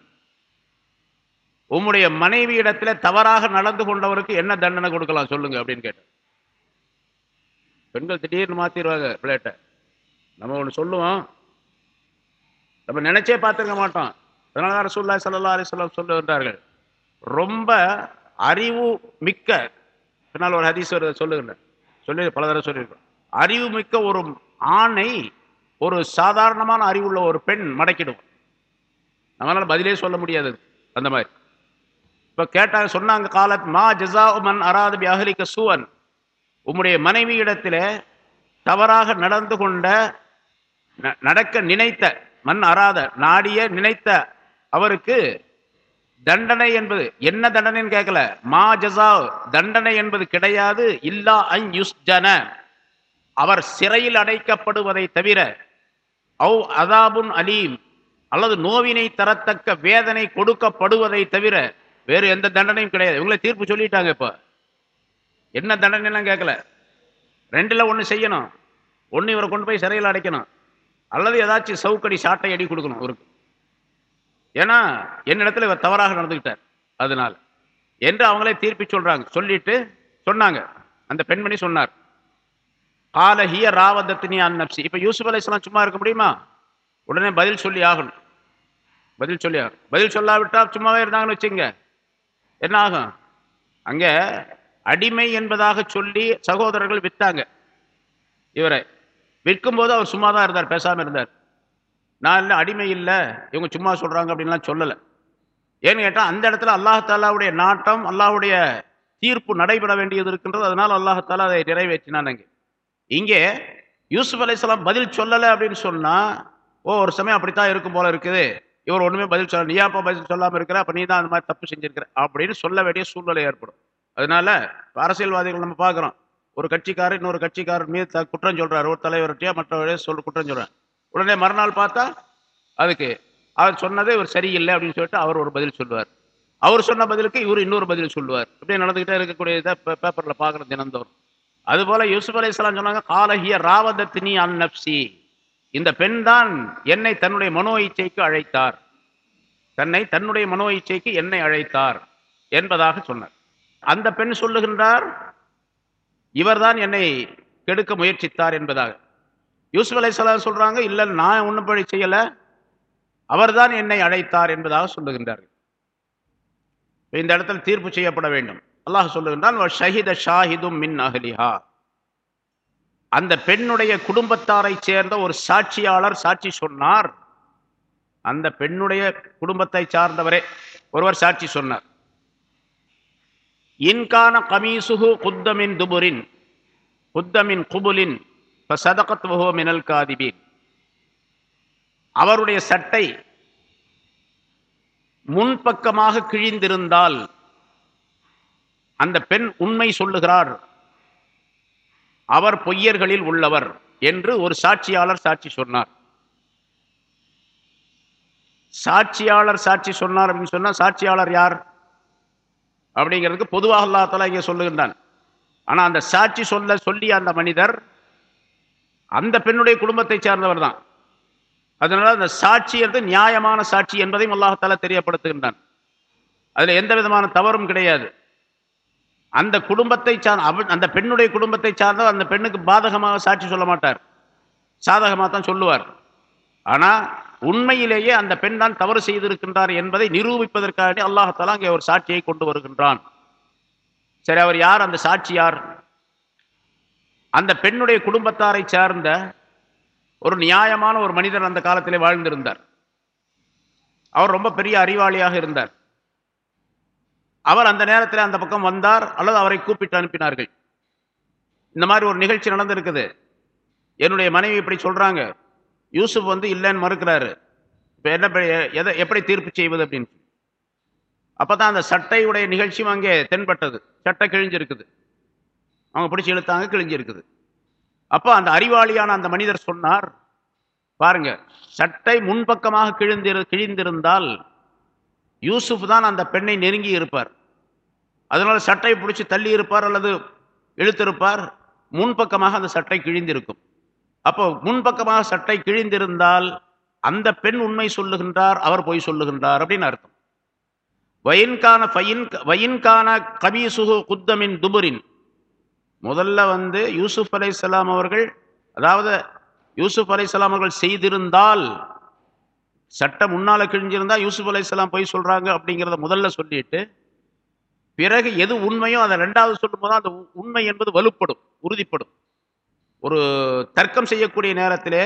உம்முடைய மனைவி இடத்துல தவறாக நடந்து கொண்டவருக்கு என்ன தண்டனை கொடுக்கலாம் சொல்லுங்க அப்படின்னு கேட்டேன். பெண்கள் திடீர்னு மாத்திடுவாங்க பிளேட்டை. நம்ம ஒன்று சொல்லுவோம். நம்ம நினைச்சே பார்த்துருக்க மாட்டோம். அதனால ரசூல்லா சல்லா அலிஸ்லாம் சொல்லுகின்றார்கள். ரொம்ப அறிவு மிக்க பின்னால் ஒரு ஹதீஸ்வர் சொல்லுகின்ற. சொல்லி பல தடவை சொல்லியிருக்கோம். அறிவு மிக்க ஒரு ஆணை ஒரு சாதாரணமான அறிவுள்ள ஒரு பெண் மடக்கிடும் நம்மளால பதிலே சொல்ல முடியாது அந்த மாதிரி. இப்போ கேட்டாங்க சொன்னாங்க காலத் மா ஜசா மன் அராது அகலிக்க சுவன் உம்முடைய மனைவி இடத்துல தவறாக நடந்து கொண்ட நடக்க நினைத்த மண் அராத நாடிய நினைத்த அவருக்கு தண்டனை என்பது என்ன தண்டனைன்னு கேட்கல மா ஜசா தண்டனை என்பது கிடையாது இல்லா அன் யுஸ் ஜன அவர் சிறையில் அடைக்கப்படுவதை தவிர ஔ அதாபுன் அலீம். அல்லது நோவினை தரத்தக்க வேதனை கொடுக்கப்படுவதை தவிர வேறு எந்த தண்டனையும் கிடையாது. இவங்களே தீர்ப்பு சொல்லிட்டாங்க இப்போ. என்ன தண்டனைலாம் கேட்கல? ரெண்டில் ஒன்று செய்யணும். ஒன்று இவரை கொண்டு போய் சிறையில் அடைக்கணும். அல்லது ஏதாச்சும் சவுக்கடி சாட்டை அடி கொடுக்கணும் இவருக்கு. ஏன்னா என்னிடத்துல இவர் தவறாக நடந்துக்கிட்டார். அதனால். என்று அவங்களே தீர்ப்பி சொல்கிறாங்க சொல்லிட்டு சொன்னாங்க. அந்த பெண்மணி சொன்னார். கால ஹிய ராவதத்தினி அந்நப்சி இப்போ யூசுப் அலைஸ்லாம் சும்மா இருக்க முடியுமா? உடனே பதில் சொல்லி ஆகணும். பதில் சொல்லி ஆகணும். பதில் சொல்லாவிட்டா சும்மாவே இருந்தாங்கன்னு வச்சுங்க என்ன ஆகும்? அங்க அடிமை என்பதாக சொல்லி சகோதரர்கள் வித்தாங்க. இவரை விற்கும் போது அவர் சும்மா தான் இருந்தார் பேசாமல் இருந்தார். நான் இல்லை அடிமை இல்லை இவங்க சும்மா சொல்கிறாங்க அப்படின்லாம் சொல்லலை. ஏன்னு கேட்டால் அந்த இடத்துல அல்லாஹாலாவுடைய நாட்டம் அல்லாஹுடைய தீர்ப்பு நடைபெற வேண்டியது இருக்கின்றது. அதனால் அல்லாஹாலா அதை நிறைவேற்றினானுங்க இங்கே யூசுப் அலையாம் பதில் சொல்லலை அப்படின்னு சொன்னால் ஓ ஒரு சமயம் அப்படித்தான் இருக்கும் போல இருக்குது. இவர் ஒன்றுமே பதில் சொல்ல அப்போ பதில் சொல்லாமல் இருக்கிற? அப்போ நீ தான் அந்த மாதிரி தப்பு செஞ்சிருக்கிற. அப்படின்னு சொல்ல வேண்டிய சூழ்நிலை ஏற்படும். அதனால அரசியல்வாதிகள் நம்ம பார்க்குறோம். ஒரு கட்சிக்காரர் இன்னொரு கட்சிக்காரர் மீது குற்றம் சொல்கிறார் ஒரு தலைவர்கிட்டயோ மற்றவரையோ சொல் குற்றம் சொல்கிறார் உடனே மறுநாள் பார்த்தா அதுக்கு அவர் சொன்னதே இவர் சரியில்லை அப்படின்னு சொல்லிட்டு அவர் ஒரு பதில் சொல்லுவார். அவர் சொன்ன பதிலுக்கு இவர் இன்னொரு பதில் சொல்லுவார். இப்படியே நடந்துக்கிட்டே இருக்கக்கூடிய இதை பேப்பரில் பாக்குற தினந்தோறும். அதுபோல் யூசுப் அலி இஸ்லாம் சொன்னாங்க காலஹிய ராவதத்தினி அன் நப்சி இந்த பெண் தான் என்னை தன்னுடைய மனோ இச்சைக்கு அழைத்தார். தன்னை தன்னுடைய மனோ இச்சைக்கு என்னை அழைத்தார் என்பதாக சொன்னார். அந்த பெண் சொல்லுகின்றார் இவர்தான் என்னை கெடுக்க முயற்சித்தார் என்பதாக. யூசுப் அலைசலாம் சொல்றாங்க இல்லை நான் ஒன்றும் படி செய்யல. அவர்தான் என்னை அழைத்தார் என்பதாக சொல்லுகின்றார்கள். இந்த இடத்துல தீர்ப்பு செய்யப்பட வேண்டும். அல்லாஹ் சொல்லுகின்றான் ஷஹித ஷாஹிதும் மின் அஹலிஹா. அந்த பெண்ணுடைய குடும்பத்தாரை சேர்ந்த ஒரு சாட்சியாளர் சாட்சி சொன்னார். அந்த பெண்ணுடைய குடும்பத்தை சார்ந்தவரே ஒருவர் சாட்சி சொன்னார். இன்கான கமீசுகு குத்தமின் துபுரின் குத்தமின் குபுலின் சதகத் மினல் காதிபீன். அவருடைய சட்டை முன்பக்கமாக கிழிந்திருந்தால் அந்த பெண் உண்மை சொல்லுகிறார். அவர் பொய்யர்களில் உள்ளவர் என்று ஒரு சாட்சியாளர் சாட்சி சொன்னார். சாட்சியாளர் சாட்சி சொன்னார் அப்படின்னு சொன்னா சாட்சியாளர் யார்? அப்படிங்கிறதுக்கு பொதுவாக அல்லாத்தலா இங்கே சொல்லுகின்றான். ஆனா அந்த சாட்சி சொல்ல சொல்லி அந்த மனிதர் அந்த பெண்ணுடைய குடும்பத்தை சார்ந்தவர் தான். அதனால அந்த சாட்சி என்று நியாயமான சாட்சி என்பதையும் அல்லாஹால தெரியப்படுத்துகின்றான். அதுல எந்த விதமான தவறும் கிடையாது. அந்த குடும்பத்தை சார் அந்த பெண்ணுடைய குடும்பத்தை சார்ந்த அந்த பெண்ணுக்கு பாதகமாக சாட்சி சொல்ல மாட்டார். சாதகமாக தான் சொல்லுவார். ஆனால் உண்மையிலேயே அந்த பெண் தான் தவறு செய்திருக்கின்றார் என்பதை நிரூபிப்பதற்காக அல்லாஹாலா அங்கே ஒரு சாட்சியை கொண்டு வருகின்றான். சரி அவர் யார்? அந்த சாட்சி யார்? அந்த பெண்ணுடைய குடும்பத்தாரை சார்ந்த ஒரு நியாயமான ஒரு மனிதர் அந்த காலத்திலே வாழ்ந்திருந்தார். அவர் ரொம்ப பெரிய அறிவாளியாக இருந்தார். அவர் அந்த நேரத்தில் அந்த பக்கம் வந்தார் அல்லது அவரை கூப்பிட்டு அனுப்பினார்கள். இந்த மாதிரி ஒரு நிகழ்ச்சி நடந்திருக்குது. என்னுடைய மனைவி இப்படி சொல்கிறாங்க யூசுப் வந்து இல்லைன்னு மறுக்கிறாரு. இப்போ என்ன எதை எப்படி தீர்ப்பு செய்வது அப்படின்னு அப்பதான் அந்த சட்டையுடைய நிகழ்ச்சியும் அங்கே தென்பட்டது. சட்டை கிழிஞ்சிருக்குது. அவங்க பிடிச்சி இழுத்தாங்க கிழிஞ்சிருக்குது. அப்போ அந்த அறிவாளியான அந்த மனிதர் சொன்னார் பாருங்க சட்டை முன்பக்கமாக கிழிந்திரு கிழிந்திருந்தால் யூசுப் தான் அந்த பெண்ணை நெருங்கி இருப்பார். அதனால் சட்டை பிடிச்சி தள்ளி இருப்பார் அல்லது இழுத்திருப்பார். முன்பக்கமாக அந்த சட்டை கிழிந்திருக்கும். அப்போ முன்பக்கமாக சட்டை கிழிந்திருந்தால் அந்த பெண் உண்மை சொல்லுகின்றார் அவர் பொய் சொல்லுகின்றார் அப்படின்னு அர்த்தம். வயின்கான வயின்கான கபீசுகு குத்தமின் துபுரின். முதல்ல வந்து யூசுப் அலை அவர்கள் அதாவது யூசுப் அலை அவர்கள் செய்திருந்தால் சட்டம் முன்னால் கிழிஞ்சிருந்தா யூசுப் அலையாம் போய் சொல்கிறாங்க அப்படிங்கிறத முதல்ல சொல்லிட்டு பிறகு எது உண்மையோ அதை ரெண்டாவது சொல்லும் போது அந்த உண்மை என்பது வலுப்படும் உறுதிப்படும். ஒரு தர்க்கம் செய்யக்கூடிய நேரத்திலே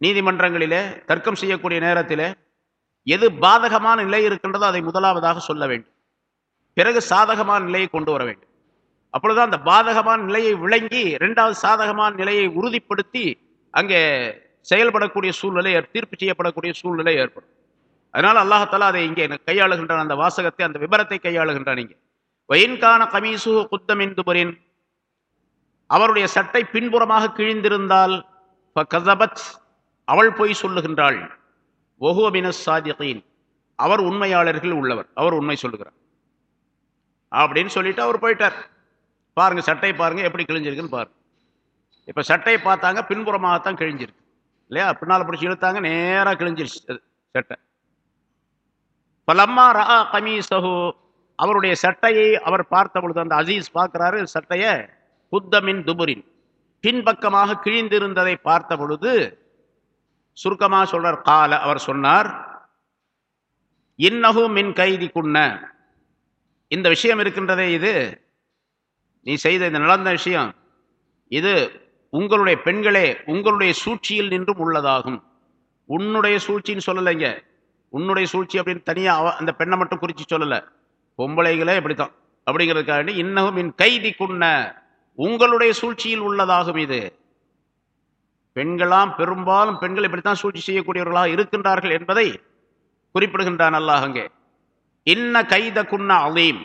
நீதிமன்றங்களிலே தர்க்கம் செய்யக்கூடிய நேரத்திலே எது பாதகமான நிலை இருக்கின்றதோ அதை முதலாவதாக சொல்ல வேண்டும். பிறகு சாதகமான நிலையை கொண்டு வர வேண்டும். அப்பொழுதுதான் அந்த பாதகமான நிலையை விளங்கி ரெண்டாவது சாதகமான நிலையை உறுதிப்படுத்தி அங்கே செயல்படக்கூடிய சூழ்நிலை தீர்ப்பு செய்யப்படக்கூடிய சூழ்நிலை ஏற்படும். அதனால் அல்லாஹாலா அதை இங்கே கையாளுகின்றான் அந்த வாசகத்தை அந்த விபரத்தை கையாளுகின்றான் இங்கே. வயின்கான கமீசு குத்தமின் துபரின். அவருடைய சட்டை பின்புறமாக கிழிந்திருந்தால் அவள் போய் சொல்லுகின்றாள். ஒஹுவபின சாதிகின். அவர் உண்மையாளர்கள் உள்ளவர் அவர் உண்மை சொல்லுகிறார். அப்படின்னு சொல்லிட்டு அவர் போயிட்டார். பாருங்க சட்டை பாருங்க எப்படி கிழிஞ்சிருக்குன்னு பாருங்க. இப்ப சட்டையை பார்த்தாங்க பின்புறமாகத்தான் கிழிஞ்சிருக்கு. இல்லையா? பின்னால் பிடிச்சி இழுத்தாங்க நேரா கிழிஞ்சிருச்சு அது சட்டை. பலம்மா ரா கமீசஹு. அவருடைய சட்டையை அவர் பார்த்த பொழுது அந்த அசீஸ் பார்க்கிறாரு சட்டையை புத்தமின் துபுரின். பின்பக்கமாக கிழிந்திருந்ததை பார்த்த பொழுது சுருக்கமாக சொல்றார் கால அவர் சொன்னார் இன்னஹு மின் கைதி குன்ன. இந்த விஷயம் இருக்கின்றதே இது நீ செய்த இந்த நடந்த விஷயம் இது உங்களுடைய பெண்களே உங்களுடைய சூழ்ச்சியில் நின்றும் உள்ளதாகும். உன்னுடைய சூழ்ச்சின்னு சொல்லலைங்க. உன்னுடைய சூழ்ச்சி அப்படின்னு தனியாக அவ அந்த பெண்ணை மட்டும் குறித்து சொல்லலை. பொம்பளைகளே இப்படித்தான். அப்படிங்கிறதுக்காக இன்னகும் என் கைதி குன்ன உங்களுடைய சூழ்ச்சியில் உள்ளதாகும் இது. பெண்களாம் பெரும்பாலும் பெண்கள் இப்படித்தான் சூழ்ச்சி செய்யக்கூடியவர்களாக இருக்கின்றார்கள் என்பதை குறிப்பிடுகின்றான் அல்லாஹ் அங்கே. இன்ன கைத குன்ன அலீம்.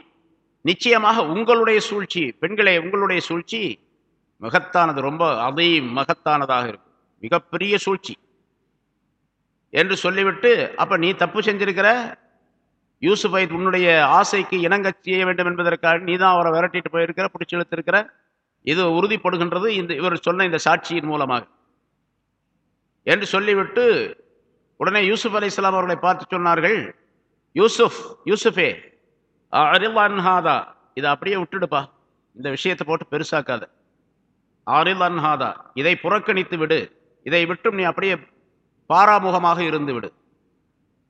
நிச்சயமாக உங்களுடைய சூழ்ச்சி பெண்களே உங்களுடைய சூழ்ச்சி மகத்தானது ரொம்ப அதையும் மகத்தானதாக இருக்கும். மிகப்பெரிய சூழ்ச்சி. என்று சொல்லிவிட்டு அப்ப நீ தப்பு செஞ்சிருக்கிற? யூசுஃபை உன்னுடைய ஆசைக்கு இணங்க செய்ய வேண்டும் என்பதற்காக நீ தான் அவரை விரட்டிட்டு போயிருக்கிற பிடிச்சி இழுத்திருக்கிற? இது உறுதிப்படுகின்றது இந்த இவர் சொன்ன இந்த சாட்சியின் மூலமாக. என்று சொல்லிவிட்டு உடனே யூசுப் அலி இஸ்லாம் அவர்களை பார்த்து சொன்னார்கள் யூசுப் யூசுஃபே அரிலான்ஹாதா இதை அப்படியே விட்டுடுப்பா. இந்த விஷயத்தை போட்டு பெருசாக்காத. ஆரில் அன்ஹாதா இதை புறக்கணித்து விடு இதை விட்டும் நீ அப்படியே பாராமுகமாக இருந்து விடு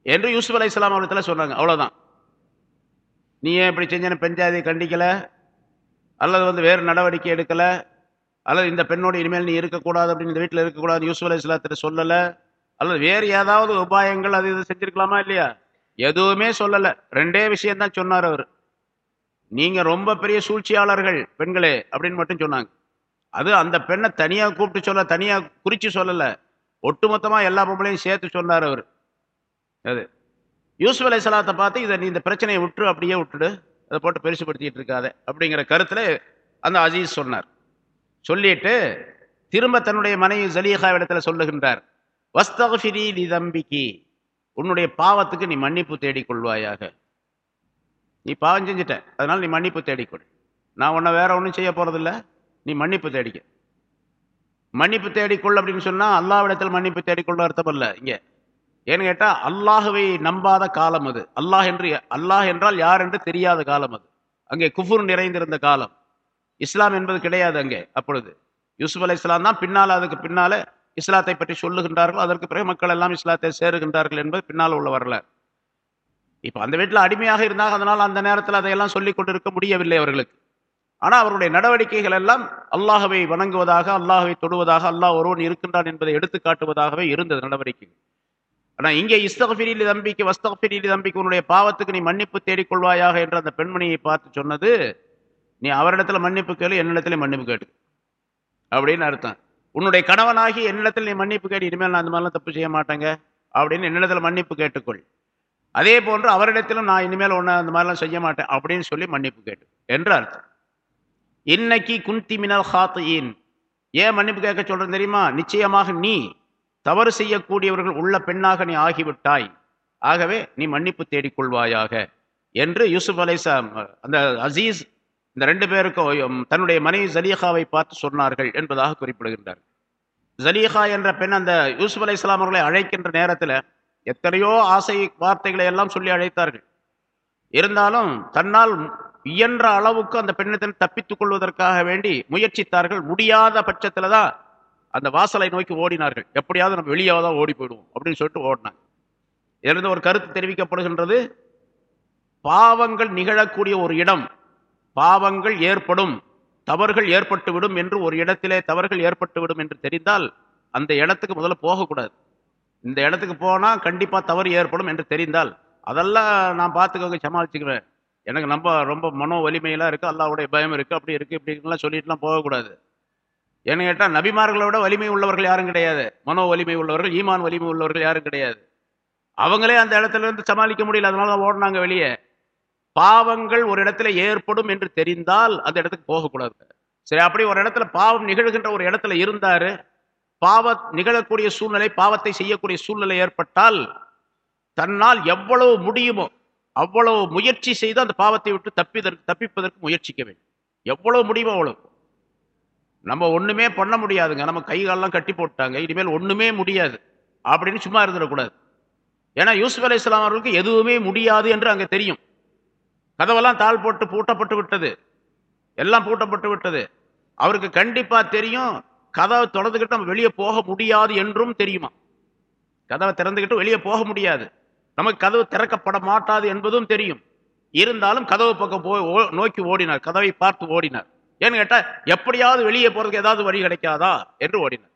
என்று யூசுப் அலி இஸ்லாம் அவர்களை சொன்னாங்க. அவ்வளோதான் நீ ஏன் இப்படி செஞ்சேன்னு பெஞ்சாதியை கண்டிக்கலை? அல்லது வந்து வேறு நடவடிக்கை எடுக்கலை? அல்லது இந்த பெண்ணோடு இனிமேல் நீ இருக்கக்கூடாது அப்படின்னு இந்த வீட்டில் இருக்கக்கூடாது யூசுப் அலி இஸ்லாத்திட்ட சொல்லலை? அல்லது வேறு ஏதாவது உபாயங்கள் அது இது செஞ்சுருக்கலாமா இல்லையா? எதுவுமே சொல்லலை. ரெண்டே விஷயம்தான் சொன்னார் அவர். நீங்கள் ரொம்ப பெரிய சூழ்ச்சியாளர்கள் பெண்களே அப்படின்னு மட்டும் சொன்னாங்க. அது அந்த பெண்ணை தனியாக கூப்பிட்டு சொல்ல தனியாக குறித்து சொல்லலை. ஒட்டுமொத்தமாக எல்லா பொம்பளையும் சேர்த்து சொன்னார் அவர். அது. யூசுப் அலை சலாத்தை பார்த்து இதை நீ இந்த பிரச்சனையை விட்டுரு அப்படியே விட்டுடு. அதை போட்டு பெருசுப்படுத்திட்டு இருக்காத. அப்படிங்கிற கருத்தில் அந்த அஜீஸ் சொன்னார். சொல்லிட்டு திரும்ப தன்னுடைய மனைவி ஜலீஹா இடத்துல சொல்லுகின்றார். வஸ்தகிரி லி தம்பிக்கு உன்னுடைய பாவத்துக்கு நீ மன்னிப்பு தேடிக்கொள்வாயாக நீ பாவம் செஞ்சுட்ட. அதனால நீ மன்னிப்பு தேடிக்கொள் நான் உன்னை வேற ஒன்றும் செய்ய போகிறதில்ல நீ மன்னிப்பு தேடிக்க. மன்னிப்பு தேடிக்கொள் அப்படின்னு சொன்னால் அல்லாவிடத்தில் மன்னிப்பு தேடிக்கொள்ள அர்த்தம் இல்லை. இங்கே. ஏன்னு கேட்டால் அல்லாஹுவை நம்பாத காலம் அது. அல்லாஹ் என்று அல்லாஹ் என்றால் யார் என்று தெரியாத காலம் அது. அங்கே குஃபுர் நிறைந்திருந்த காலம். இஸ்லாம் என்பது கிடையாது அங்கே அப்பொழுது. யூசுப் அலை இஸ்லாம் தான் பின்னால் அதுக்கு பின்னால் இஸ்லாத்தை பற்றி சொல்லுகின்றார்கள். அதற்கு பிறகு மக்கள் எல்லாம் இஸ்லாத்தை சேருகின்றார்கள் என்பது பின்னால் உள்ள வரலாறு. இப்போ அந்த வீட்டில் அடிமையாக இருந்தாங்க அதனால் அந்த நேரத்தில் அதையெல்லாம் சொல்லிக் கொண்டிருக்க முடியவில்லை அவர்களுக்கு. ஆனால் அவருடைய நடவடிக்கைகள் எல்லாம் அல்லாஹவை வணங்குவதாக அல்லாஹவை தொடுவதாக அல்லாஹ் ஒருவன் இருக்கின்றான் என்பதை எடுத்து காட்டுவதாகவே இருந்தது நடவடிக்கை ஆனால் இங்கே இஸ்தகபிரிலி தம்பிக்கு வஸ்தகபிரிலி தம்பிக்கு உன்னுடைய பாவத்துக்கு நீ மன்னிப்பு தேடிக்கொள்வாயாக என்று அந்த பெண்மணியை பார்த்து சொன்னது நீ அவரிடத்துல மன்னிப்பு கேளு என்னிடத்துல மன்னிப்பு கேட்டு அப்படின்னு அர்த்தம். உன்னுடைய கணவனாகி என்னிடத்தில் நீ மன்னிப்பு கேட்டு இனிமேல் நான் அந்த மாதிரிலாம் தப்பு செய்ய மாட்டேங்க அப்படின்னு என்னிடத்துல மன்னிப்பு கேட்டுக்கொள். அதே போன்று அவரிடத்திலும் நான் இனிமேல் ஒன்று அந்த மாதிரிலாம் செய்ய மாட்டேன் அப்படின்னு சொல்லி மன்னிப்பு கேட்டு என்று அர்த்தம். இன்னைக்கு குந்தி மினல் ஹாத்தியின். ஏன் மன்னிப்பு கேட்க சொல்றேன் தெரியுமா? நிச்சயமாக நீ தவறு செய்யக்கூடியவர்கள் உள்ள பெண்ணாக நீ ஆகிவிட்டாய். ஆகவே நீ மன்னிப்பு தேடிக்கொள்வாயாக என்று யூசுப் அலைசாம் அந்த அசீஸ் இந்த ரெண்டு பேருக்கும் தன்னுடைய மனைவி ஜலீஹாவை பார்த்து சொன்னார்கள் என்பதாக குறிப்பிடுகின்றார். ஜலீஹா என்ற பெண் அந்த யூசுப் அலை இஸ்லாம் அவர்களை அழைக்கின்ற நேரத்தில் எத்தனையோ ஆசை வார்த்தைகளை எல்லாம் சொல்லி அழைத்தார்கள். இருந்தாலும் தன்னால் இயன்ற அளவுக்கு அந்த பெண்ணிடத்தில் தப்பித்துக் கொள்வதற்காக வேண்டி முயற்சித்தார்கள். முடியாத பட்சத்துல தான் அந்த வாசலை நோக்கி ஓடினார்கள். எப்படியாவது நம்ம வெளியாக தான் ஓடி போயிடுவோம் அப்படின்னு சொல்லிட்டு ஓடினாங்க. இதிலிருந்து ஒரு கருத்து தெரிவிக்கப்படுகின்றது. பாவங்கள் நிகழக்கூடிய ஒரு இடம். பாவங்கள் ஏற்படும். தவறுகள் ஏற்பட்டுவிடும் என்று ஒரு இடத்திலே தவறுகள் ஏற்பட்டுவிடும் என்று தெரிந்தால் அந்த இடத்துக்கு முதல்ல போகக்கூடாது. இந்த இடத்துக்கு போனால் கண்டிப்பாக தவறு ஏற்படும் என்று தெரிந்தால். அதெல்லாம் நான் பார்த்துக்கோங்க சமாளிச்சுக்குவேன். எனக்கு நம்ம ரொம்ப மனோ வலிமையெல்லாம் இருக்குது அல்லாவுடைய பயம் இருக்குது அப்படி இருக்குது இப்படிலாம் சொல்லிட்டுலாம் போகக்கூடாது. ஏன்னு கேட்டால் நபிமார்களை விட வலிமை உள்ளவர்கள் யாரும் கிடையாது. மனோ வலிமை உள்ளவர்கள் ஈமான் வலிமை உள்ளவர்கள் யாரும் கிடையாது. அவங்களே அந்த இடத்துல இருந்து சமாளிக்க முடியல அதனால தான் ஓடினாங்க வெளியே. பாவங்கள் ஒரு இடத்துல ஏற்படும் என்று தெரிந்தால் அந்த இடத்துக்கு போகக்கூடாது. சரி அப்படி ஒரு இடத்துல பாவம் நிகழ்கின்ற ஒரு இடத்துல இருந்தார் பாவ நிகழக்கூடிய சூழ்நிலை பாவத்தை செய்யக்கூடிய சூழ்நிலை ஏற்பட்டால் தன்னால் எவ்வளவு முடியுமோ அவ்வளவு முயற்சி செய்து அந்த பாவத்தை விட்டு தப்பிதற்கு தப்பிப்பதற்கு முயற்சிக்க வேண்டும். எவ்வளவு முடியுமோ அவ்வளவு. நம்ம ஒன்றுமே பண்ண முடியாதுங்க. நம்ம கை காலெல்லாம் கட்டி போட்டாங்க. இனிமேல் ஒன்றுமே முடியாது. அப்படின்னு சும்மா இருந்துடக்கூடாது. ஏன்னா யூசுப் அலி இஸ்லாம் அவர்களுக்கு எதுவுமே முடியாது என்று அங்கே தெரியும். கதவெல்லாம் தாழ் போட்டு பூட்டப்பட்டு விட்டது. எல்லாம் பூட்டப்பட்டு விட்டது. அவருக்கு கண்டிப்பாக தெரியும் கதவை திறந்துக்கிட்டு நம்ம வெளியே போக முடியாது என்றும் தெரியுமா? கதவை திறந்துக்கிட்டு வெளியே போக முடியாது. நமக்கு கதவு திறக்கப்பட மாட்டாது என்பதும் தெரியும். இருந்தாலும் கதவு பக்கம் போய் ஓ- நோக்கி ஓடினார். கதவை பார்த்து ஓடினார். ஏன்னு கேட்டா எப்படியாவது வெளியே போறதுக்கு ஏதாவது வழி கிடைக்காதா? என்று ஓடினார்.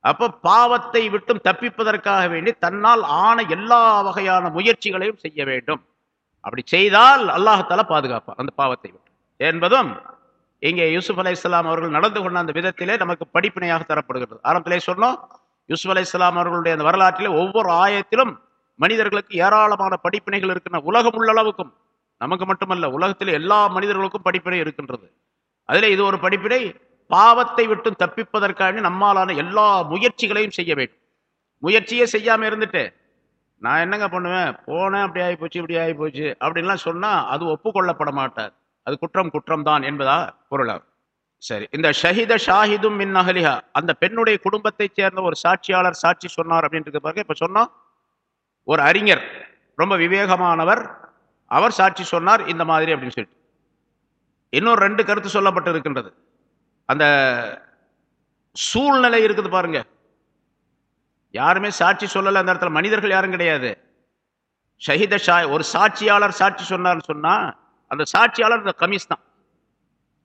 அப்ப பாவத்தை விட்டும் தப்பிப்பதற்காக வேண்டி தன்னால் ஆன எல்லா வகையான முயற்சிகளையும் செய்ய வேண்டும். அப்படி செய்தால் அல்லாஹத்தால பாதுகாப்பார் அந்த பாவத்தை விட்டு. என்பதும் இங்கே யூசுப் அலை அவர்கள் நடந்து கொண்ட அந்த விதத்திலே நமக்கு படிப்பினையாக தரப்படுகிறது. ஆரம்பத்திலே சொன்னோம் யூசுப் அலை அவர்களுடைய அந்த வரலாற்றிலே ஒவ்வொரு ஆயத்திலும் மனிதர்களுக்கு ஏராளமான படிப்பினைகள் இருக்கின்றன. உலகம் உள்ள அளவுக்கும் நமக்கு மட்டுமல்ல உலகத்தில் எல்லா மனிதர்களுக்கும் படிப்பினை இருக்கின்றது. அதில் இது ஒரு படிப்பினை பாவத்தை விட்டு தப்பிப்பதற்காக நம்மாலான எல்லா முயற்சிகளையும் செய்ய வேண்டும். முயற்சியே செய்யாம இருந்துட்டு நான் என்னங்க பண்ணுவேன்? போனேன் அப்படி ஆகி போச்சு இப்படி ஆகி போச்சு அப்படின்லாம் சொன்னா அது ஒப்புக்கொள்ளப்பட மாட்டார். அது குற்றம் குற்றம் தான் என்பதா பொருளாகும் சரி இந்த ஷஹித ஷாஹிதும் மின் அகலிஹா அந்த பெண்ணுடைய குடும்பத்தைச் சேர்ந்த ஒரு சாட்சியாளர் சாட்சி சொன்னார் அப்படின்றது பாருங்க. இப்ப சொன்னோம் ஒரு அறிஞர் ரொம்ப விவேகமானவர் அவர் சாட்சி சொன்னார் இந்த மாதிரி அப்படின்னு சொல்லிட்டு. இன்னொரு ரெண்டு கருத்து சொல்லப்பட்டு இருக்கின்றது அந்த சூழ்நிலை இருக்குது பாருங்க. யாருமே சாட்சி சொல்லலை அந்த இடத்துல மனிதர்கள் யாரும் கிடையாது. ஷஹித ஷா ஒரு சாட்சியாளர் சாட்சி சொன்னார்னு சொன்னால் அந்த சாட்சியாளர் இந்த கமீஸ் தான்.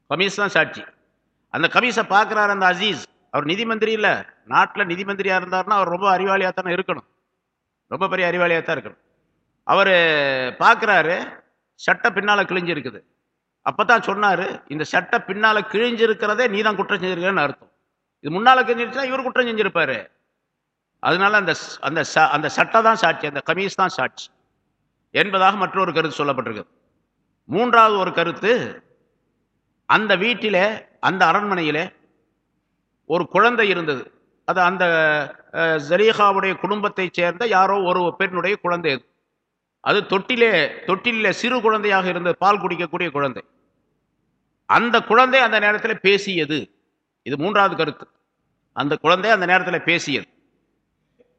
கமீஸ் தான் சாட்சி. அந்த கமீஸை பார்க்குறாரு அந்த அசீஸ். அவர் நிதி மந்திரி இல்லை. நாட்டில் நிதி மந்திரியாக இருந்தாருன்னா அவர் ரொம்ப அறிவாளியாக தானே இருக்கணும். ரொம்ப பெரிய அறிவாளியாக தான் இருக்கணும். அவர் பார்க்குறாரு சட்டை பின்னால் கிழிஞ்சிருக்குது. அப்போ தான் சொன்னார் இந்த சட்டை பின்னால் கிழிஞ்சிருக்கிறதே நீ தான் குற்றம் செஞ்சிருக்கன்னு அர்த்தம். இது முன்னால் கிழிஞ்சிருச்சுன்னா இவர் குற்றம் செஞ்சுருப்பார். அதனால அந்த ஸ்- அந்த ச- அந்த சட்டை தான் சாட்சி அந்த கமீஸ் தான் சாட்சி. என்பதாக மற்றொரு கருத்து சொல்லப்பட்டிருக்கு மூன்றாவது ஒரு கருத்து அந்த வீட்டிலே அந்த அரண்மனையில் ஒரு குழந்தை இருந்தது. அது அந்த ஜரீஹாவுடைய ஜலீஹாவுடைய குடும்பத்தைச் சேர்ந்த யாரோ ஒரு பெண்ணுடைய குழந்தை அது. அது தொட்டிலே தொட்டிலே சிறு குழந்தையாக இருந்தது பால் குடிக்கக்கூடிய குழந்தை. அந்த குழந்தை அந்த நேரத்தில் பேசியது. இது மூன்றாவது கருத்து. அந்த குழந்தை அந்த நேரத்தில் பேசியது.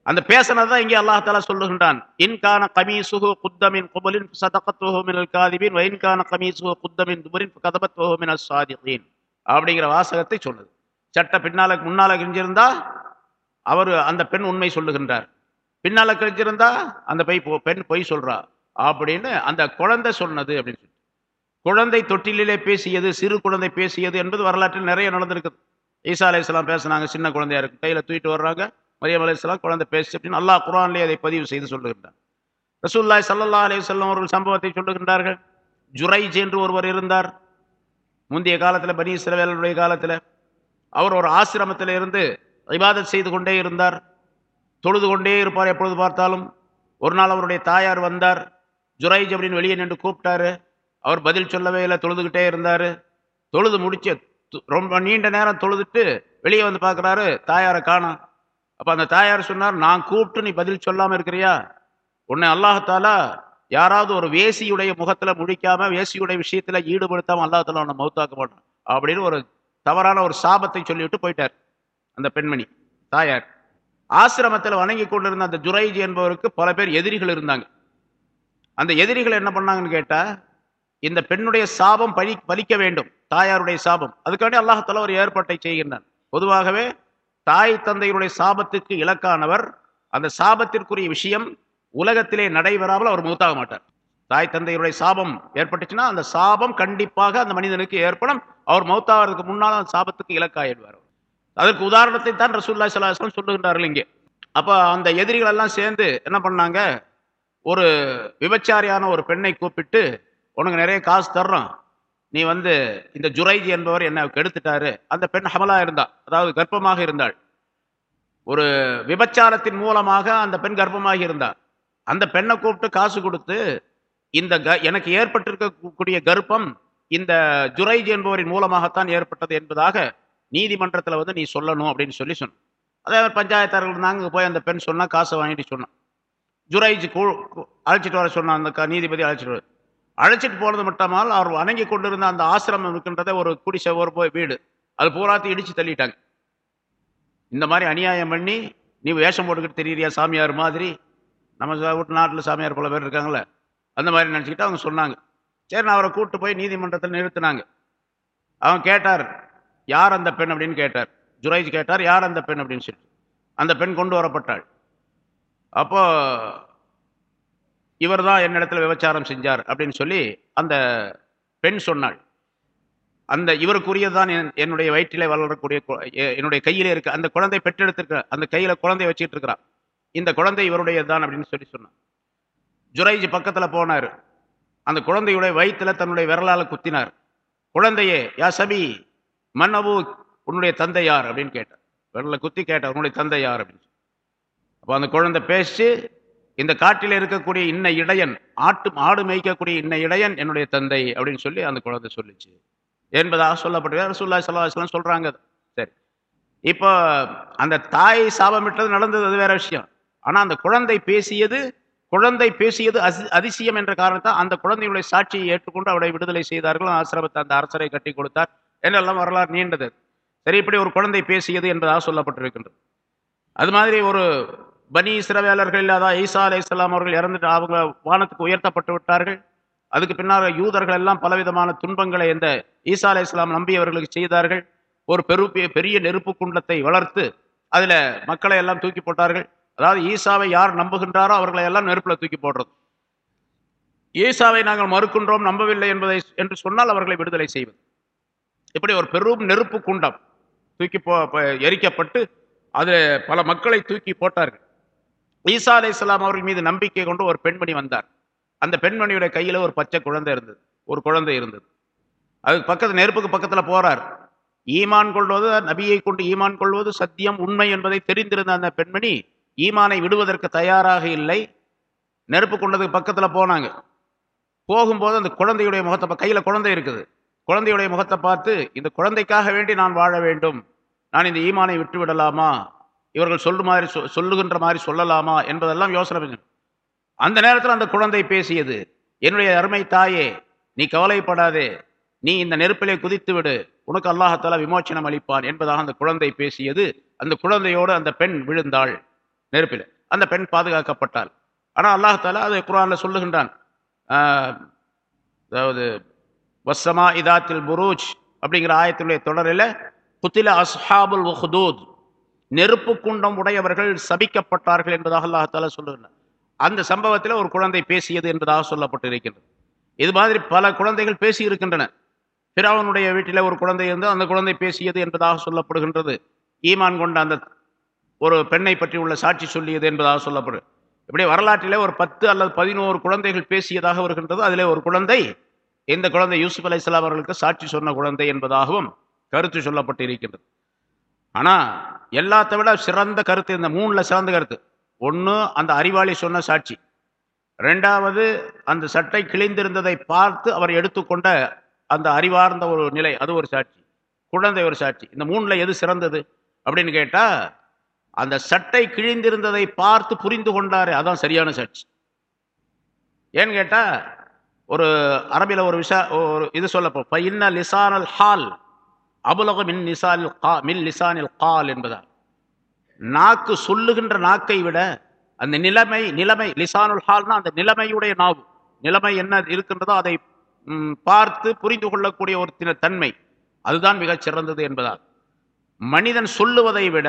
அந்த பேசினது தான் இங்கே அல்லாஹால சொல்லுகின்றான். இன்கான கமீசுகு குத்தமின் குபலின் சதகத்துவமின் காதிபின் வைன்கான கமீசுகு குத்தமின் துபரின் கதபத்துவமின் மினல் அப்படிங்கிற வாசகத்தை சொல்லுது. சட்டை பின்னால முன்னால கிழிஞ்சிருந்தா அவர் அந்த பெண் உண்மை சொல்லுகின்றார். பின்னால கிழிஞ்சிருந்தா அந்த பை பொ- பெண் பொய் சொல்றா. அப்படின்னு அந்த குழந்தை சொன்னது அப்படின்னு சொல்லி. குழந்தை தொட்டிலே பேசியது சிறு குழந்தை பேசியது என்பது வரலாற்றில் நிறைய நடந்திருக்குது. ஈசா அலையாம் பேசுனாங்க சின்ன குழந்தையா இருக்கு கையில தூக்கிட்டு வர்றாங்க. மரியம் அலையாம் குழந்தை பேசி அப்படின்னு அல்லாஹ் குரான்லேயே அதை பதிவு செய்து சொல்லுகின்றார் ரசூல்லாய் சல்லல்லா அலையம் அவர்கள் சம்பவத்தை சொல்லுகின்றார்கள். ஜுரைஜ் என்று ஒருவர் இருந்தார். முந்தைய காலத்தில் பனி காலத்தில். அவர் ஒரு ஆசிரமத்தில் இருந்து இபாதத் செய்து கொண்டே இருந்தார். தொழுது கொண்டே இருப்பார் எப்பொழுது பார்த்தாலும். ஒரு நாள் அவருடைய தாயார் வந்தார். ஜுரைஜ் அப்படின்னு வெளியே நின்று கூப்பிட்டாரு. அவர் பதில் சொல்லவே இல்லை தொழுதுகிட்டே இருந்தார். தொழுது முடிச்சு ரொம்ப நீண்ட நேரம் தொழுதுட்டு வெளியே வந்து பார்க்குறாரு தாயாரை காணும் அப்போ அந்த தாயார் சொன்னார் நான் கூப்பிட்டு நீ பதில் சொல்லாமல் இருக்கிறியா? உன்னை அல்லாஹாலா யாராவது ஒரு வேசியுடைய முகத்தில் முடிக்காமல் வேசியுடைய விஷயத்தில் ஈடுபடுத்தாமல் அல்லாஹாலா உன்னை மௌத்தாக்க மாட்டான். அப்படின்னு ஒரு தவறான ஒரு சாபத்தை சொல்லிவிட்டு போயிட்டார் அந்த பெண்மணி தாயார். ஆசிரமத்தில் வணங்கி கொண்டிருந்த அந்த ஜுரைஜி என்பவருக்கு பல பேர் எதிரிகள் இருந்தாங்க. அந்த எதிரிகள் என்ன பண்ணாங்கன்னு கேட்டால் இந்த பெண்ணுடைய சாபம் பழி பலிக்க வேண்டும் தாயாருடைய சாபம். அதுக்காண்டி அல்லாஹால ஒரு ஏற்பாட்டை செய்கின்றான். பொதுவாகவே தாய் தந்தையுடைய சாபத்துக்கு இலக்கானவர் அந்த சாபத்திற்குரிய விஷயம் உலகத்திலே நடைபெறாமல் அவர் மூத்தாக மாட்டார் தாய் தந்தையுடைய சாபம் ஏற்பட்டுச்சுன்னா அந்த சாபம் கண்டிப்பாக அந்த மனிதனுக்கு ஏற்படும். அவர் மௌத்தாகிறதுக்கு முன்னால் அந்த சாபத்துக்கு இலக்காயிடுவார். அதற்கு உதாரணத்தை தான் ரசூல்லா சலாஹம் சொல்லுகின்றார்கள் இங்கே. அப்போ அந்த எதிரிகள் எல்லாம் சேர்ந்து என்ன பண்ணாங்க? ஒரு விபச்சாரியான ஒரு பெண்ணை கூப்பிட்டு உனக்கு நிறைய காசு தர்றோம். நீ வந்து இந்த ஜுரைஜி என்பவர் என்ன கெடுத்துட்டாரு. அந்த பெண் ஹமலா இருந்தா அதாவது கர்ப்பமாக இருந்தாள். ஒரு விபச்சாரத்தின் மூலமாக அந்த பெண் கர்ப்பமாகி இருந்தாள் அந்த பெண்ணை கூப்பிட்டு காசு கொடுத்து இந்த க எனக்கு ஏற்பட்டிருக்கக்கூடிய கர்ப்பம் இந்த ஜுரைஜ் என்பவரின் மூலமாகத்தான் ஏற்பட்டது என்பதாக நீதிமன்றத்தில் வந்து நீ சொல்லணும் அப்படின்னு சொல்லி சொன்ன. அதே மாதிரி பஞ்சாயத்தார்கள் இருந்தாங்க போய் அந்த பெண் சொன்னால் காசை வாங்கிட்டு சொன்னான். ஜுரைஜ் அழைச்சிட்டு வர சொன்னான் அந்த க- நீதிபதி அழைச்சிட்டு வர. அழைச்சிட்டு போனது மட்டுமால் அவர் வணங்கி கொண்டிருந்த அந்த ஆசிரமம் இருக்கின்றத ஒரு குடிசை ஒரு போய் வீடு. அது பூராத்தையும் இடித்து தள்ளிட்டாங்க. இந்த மாதிரி அநியாயம் பண்ணி நீ வேஷம் போட்டுக்கிட்டு தெரியறியா சாமியார் மாதிரி? நம்ம வீட்டு நாட்டில் சாமியார் பல பேர் இருக்காங்களே அந்த மாதிரி நினச்சிக்கிட்டு அவங்க சொன்னாங்க. சரி நான் அவரை கூப்பிட்டு போய் நீதிமன்றத்தில் நிறுத்தினாங்க. அவன் கேட்டார் யார் அந்த பெண்? அப்படின்னு கேட்டார். ஜுரைஜ் கேட்டார் யார் அந்த பெண்? அப்படின்னு சொல்லிட்டு. அந்த பெண் கொண்டு வரப்பட்டாள். அப்போ இவர் தான் என்னிடத்துல விபச்சாரம் செஞ்சார் அப்படின்னு சொல்லி அந்த பெண் சொன்னாள். அந்த இவருக்குரியதான் என்- என்னுடைய வயிற்றிலே வளரக்கூடிய என்னுடைய கையிலே இருக்க அந்த குழந்தை பெற்றெடுத்திருக்க அந்த கையில குழந்தை வச்சுட்டு இருக்கிறான். இந்த குழந்தை இவருடையதுதான் அப்படின்னு சொல்லி சொன்னான். ஜுரைஜ் பக்கத்தில் போனார். அந்த குழந்தையுடைய வயிற்றுல தன்னுடைய விரலால் குத்தினார். குழந்தையே யா சபி மன்னவு உன்னுடைய தந்தை யார்? அப்படின்னு கேட்டார். விரலை குத்தி கேட்டார் உன்னுடைய தந்தை யார்? அப்படின்னு அப்போ அந்த குழந்தை பேசி இந்த காட்டில் இருக்கக்கூடிய இன்ன இடையன் ஆட்டு ஆடு மேய்க்கக்கூடிய இன்ன இடையன் என்னுடைய தந்தை அப்படின்னு சொல்லி அந்த குழந்தை சொல்லிச்சு. என்பதாக சொல்லப்பட்டு ரசூல்லா சல்லாஹ் சொல்கிறாங்க சரி. இப்போ அந்த தாய் சாபமிட்டது நடந்தது அது வேற விஷயம். ஆனால் அந்த குழந்தை பேசியது குழந்தை பேசியது அதிசயம் என்ற காரணத்தால் அந்த குழந்தையுடைய சாட்சியை ஏற்றுக்கொண்டு அவரை விடுதலை செய்தார்கள். ஆசிரமத்தை அந்த அரசரை கட்டி கொடுத்தார். என்னெல்லாம் வரலாறு நீண்டது. சரி இப்படி ஒரு குழந்தை பேசியது என்பதாக சொல்லப்பட்டிருக்கின்றது. அது மாதிரி ஒரு பனி இஸ்ரவேலர்கள் இல்லாத ஈசா அலை அவர்கள் இறந்துட்டு அவங்க வானத்துக்கு உயர்த்தப்பட்டு விட்டார்கள். அதுக்கு பின்னால் யூதர்கள் எல்லாம் பலவிதமான துன்பங்களை இந்த ஈசா அலை நம்பியவர்களுக்கு செய்தார்கள். ஒரு பெரு பெரிய நெருப்பு குண்டத்தை வளர்த்து அதுல மக்களை எல்லாம் தூக்கி போட்டார்கள். அதாவது ஈசாவை யார் நம்புகின்றாரோ அவர்களை எல்லாம் நெருப்பில் தூக்கி போடுறது. ஈசாவை நாங்கள் மறுக்கின்றோம் நம்பவில்லை என்பதை என்று சொன்னால் அவர்களை விடுதலை செய்வது. இப்படி ஒரு பெரும் நெருப்பு குண்டம் தூக்கி போ எரிக்கப்பட்டு அது பல மக்களை தூக்கி போட்டார்கள். ஈசா அலை அவர்கள் மீது நம்பிக்கை கொண்டு ஒரு பெண்மணி வந்தார். அந்த பெண்மணியுடைய கையில் ஒரு பச்சை குழந்தை இருந்தது ஒரு குழந்தை இருந்தது. அதுக்கு பக்கத்து நெருப்புக்கு பக்கத்தில் போறார். ஈமான் கொள்வது நபியை கொண்டு ஈமான் கொள்வது சத்தியம் உண்மை என்பதை தெரிந்திருந்த அந்த பெண்மணி ஈமானை விடுவதற்கு தயாராக இல்லை. நெருப்பு கொண்டதுக்கு பக்கத்தில் போனாங்க. போகும்போது அந்த குழந்தையுடைய முகத்தை கையில் குழந்தை இருக்குது. குழந்தையுடைய முகத்தை பார்த்து இந்த குழந்தைக்காக வேண்டி நான் வாழ வேண்டும். நான் இந்த ஈமானை விட்டு விடலாமா? இவர்கள் சொல்லு மாதிரி சொ- சொல்லுகின்ற மாதிரி சொல்லலாமா? என்பதெல்லாம் யோசனை அந்த நேரத்தில் அந்த குழந்தை பேசியது என்னுடைய அருமை தாயே நீ கவலைப்படாதே. நீ இந்த நெருப்பிலே குதித்து விடு. உனக்கு அல்லாஹத்தாலா விமோச்சனம் அளிப்பான் என்பதாக அந்த குழந்தை பேசியது. அந்த குழந்தையோடு அந்த பெண் விழுந்தாள். நெருப்பில் அந்த பெண் பாதுகாக்கப்பட்டாள். ஆனால் அல்லாஹாலா அதை குரானில் சொல்லுகின்றான். அதாவது வசமா இதாத்தில் புரூஜ் அப்படிங்கிற ஆயத்தினுடைய தொடரில் குத்தில அஸ்ஹாபுல் உஹ்தூத் நெருப்பு குண்டம் உடையவர்கள் சபிக்கப்பட்டார்கள் என்பதாக அல்லாஹாலா சொல்லுகின்றான். அந்த சம்பவத்தில் ஒரு குழந்தை பேசியது என்பதாக சொல்லப்பட்டிருக்கின்றது. இது மாதிரி பல குழந்தைகள் பேசி இருக்கின்றன. பிராவனுடைய வீட்டில் ஒரு குழந்தை இருந்து அந்த குழந்தை பேசியது என்பதாக சொல்லப்படுகின்றது. ஈமான் கொண்ட அந்த ஒரு பெண்ணை பற்றி உள்ள சாட்சி சொல்லியது என்பதாக சொல்லப்படும் இப்படி வரலாற்றிலே ஒரு பத்து அல்லது பதினோரு குழந்தைகள் பேசியதாக வருகின்றது. அதிலே ஒரு குழந்தை இந்த குழந்தை யூசுப் அலை அவர்களுக்கு சாட்சி சொன்ன குழந்தை என்பதாகவும் கருத்து சொல்லப்பட்டு இருக்கின்றது ஆனால் எல்லாத்தை விட சிறந்த கருத்து இந்த மூணில் சிறந்த கருத்து. ஒன்று அந்த அறிவாளி சொன்ன சாட்சி. ரெண்டாவது அந்த சட்டை கிழிந்திருந்ததை பார்த்து அவர் எடுத்துக்கொண்ட அந்த அறிவார்ந்த ஒரு நிலை அது ஒரு சாட்சி. குழந்தை ஒரு சாட்சி. இந்த மூணில் எது சிறந்தது? அப்படின்னு கேட்டால் அந்த சட்டை கிழிந்திருந்ததை பார்த்து புரிந்து கொண்டாரே. அதான் சரியான சர்ச். ஏன்னு கேட்டா ஒரு அரபியில் ஒரு விஷா ஒரு இது சொல்லப்போ இன்ன லிசானல் ஹால் அபுலக மின் நிசானில் கா மின் லிசானில் கால் என்பதால். நாக்கு சொல்லுகின்ற நாக்கை விட அந்த நிலைமை நிலைமை லிசானுல் ஹால்னா அந்த நிலைமையுடைய நாவு. நிலைமை என்ன இருக்கின்றதோ அதை பார்த்து புரிந்து கொள்ளக்கூடிய ஒரு தன்மை. அதுதான் மிகச் சிறந்தது என்பதால். மனிதன் சொல்லுவதை விட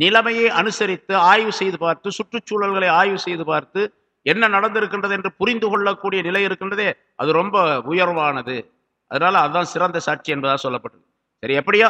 நிலைமையை அனுசரித்து ஆய்வு செய்து பார்த்து சுற்றுச்சூழல்களை ஆய்வு செய்து பார்த்து என்ன நடந்திருக்கின்றது என்று புரிந்து கொள்ளக்கூடிய நிலை இருக்கின்றதே அது ரொம்ப உயர்வானது. அதனால அதுதான் சிறந்த சாட்சி என்பதாக சொல்லப்பட்டது. சரி எப்படியோ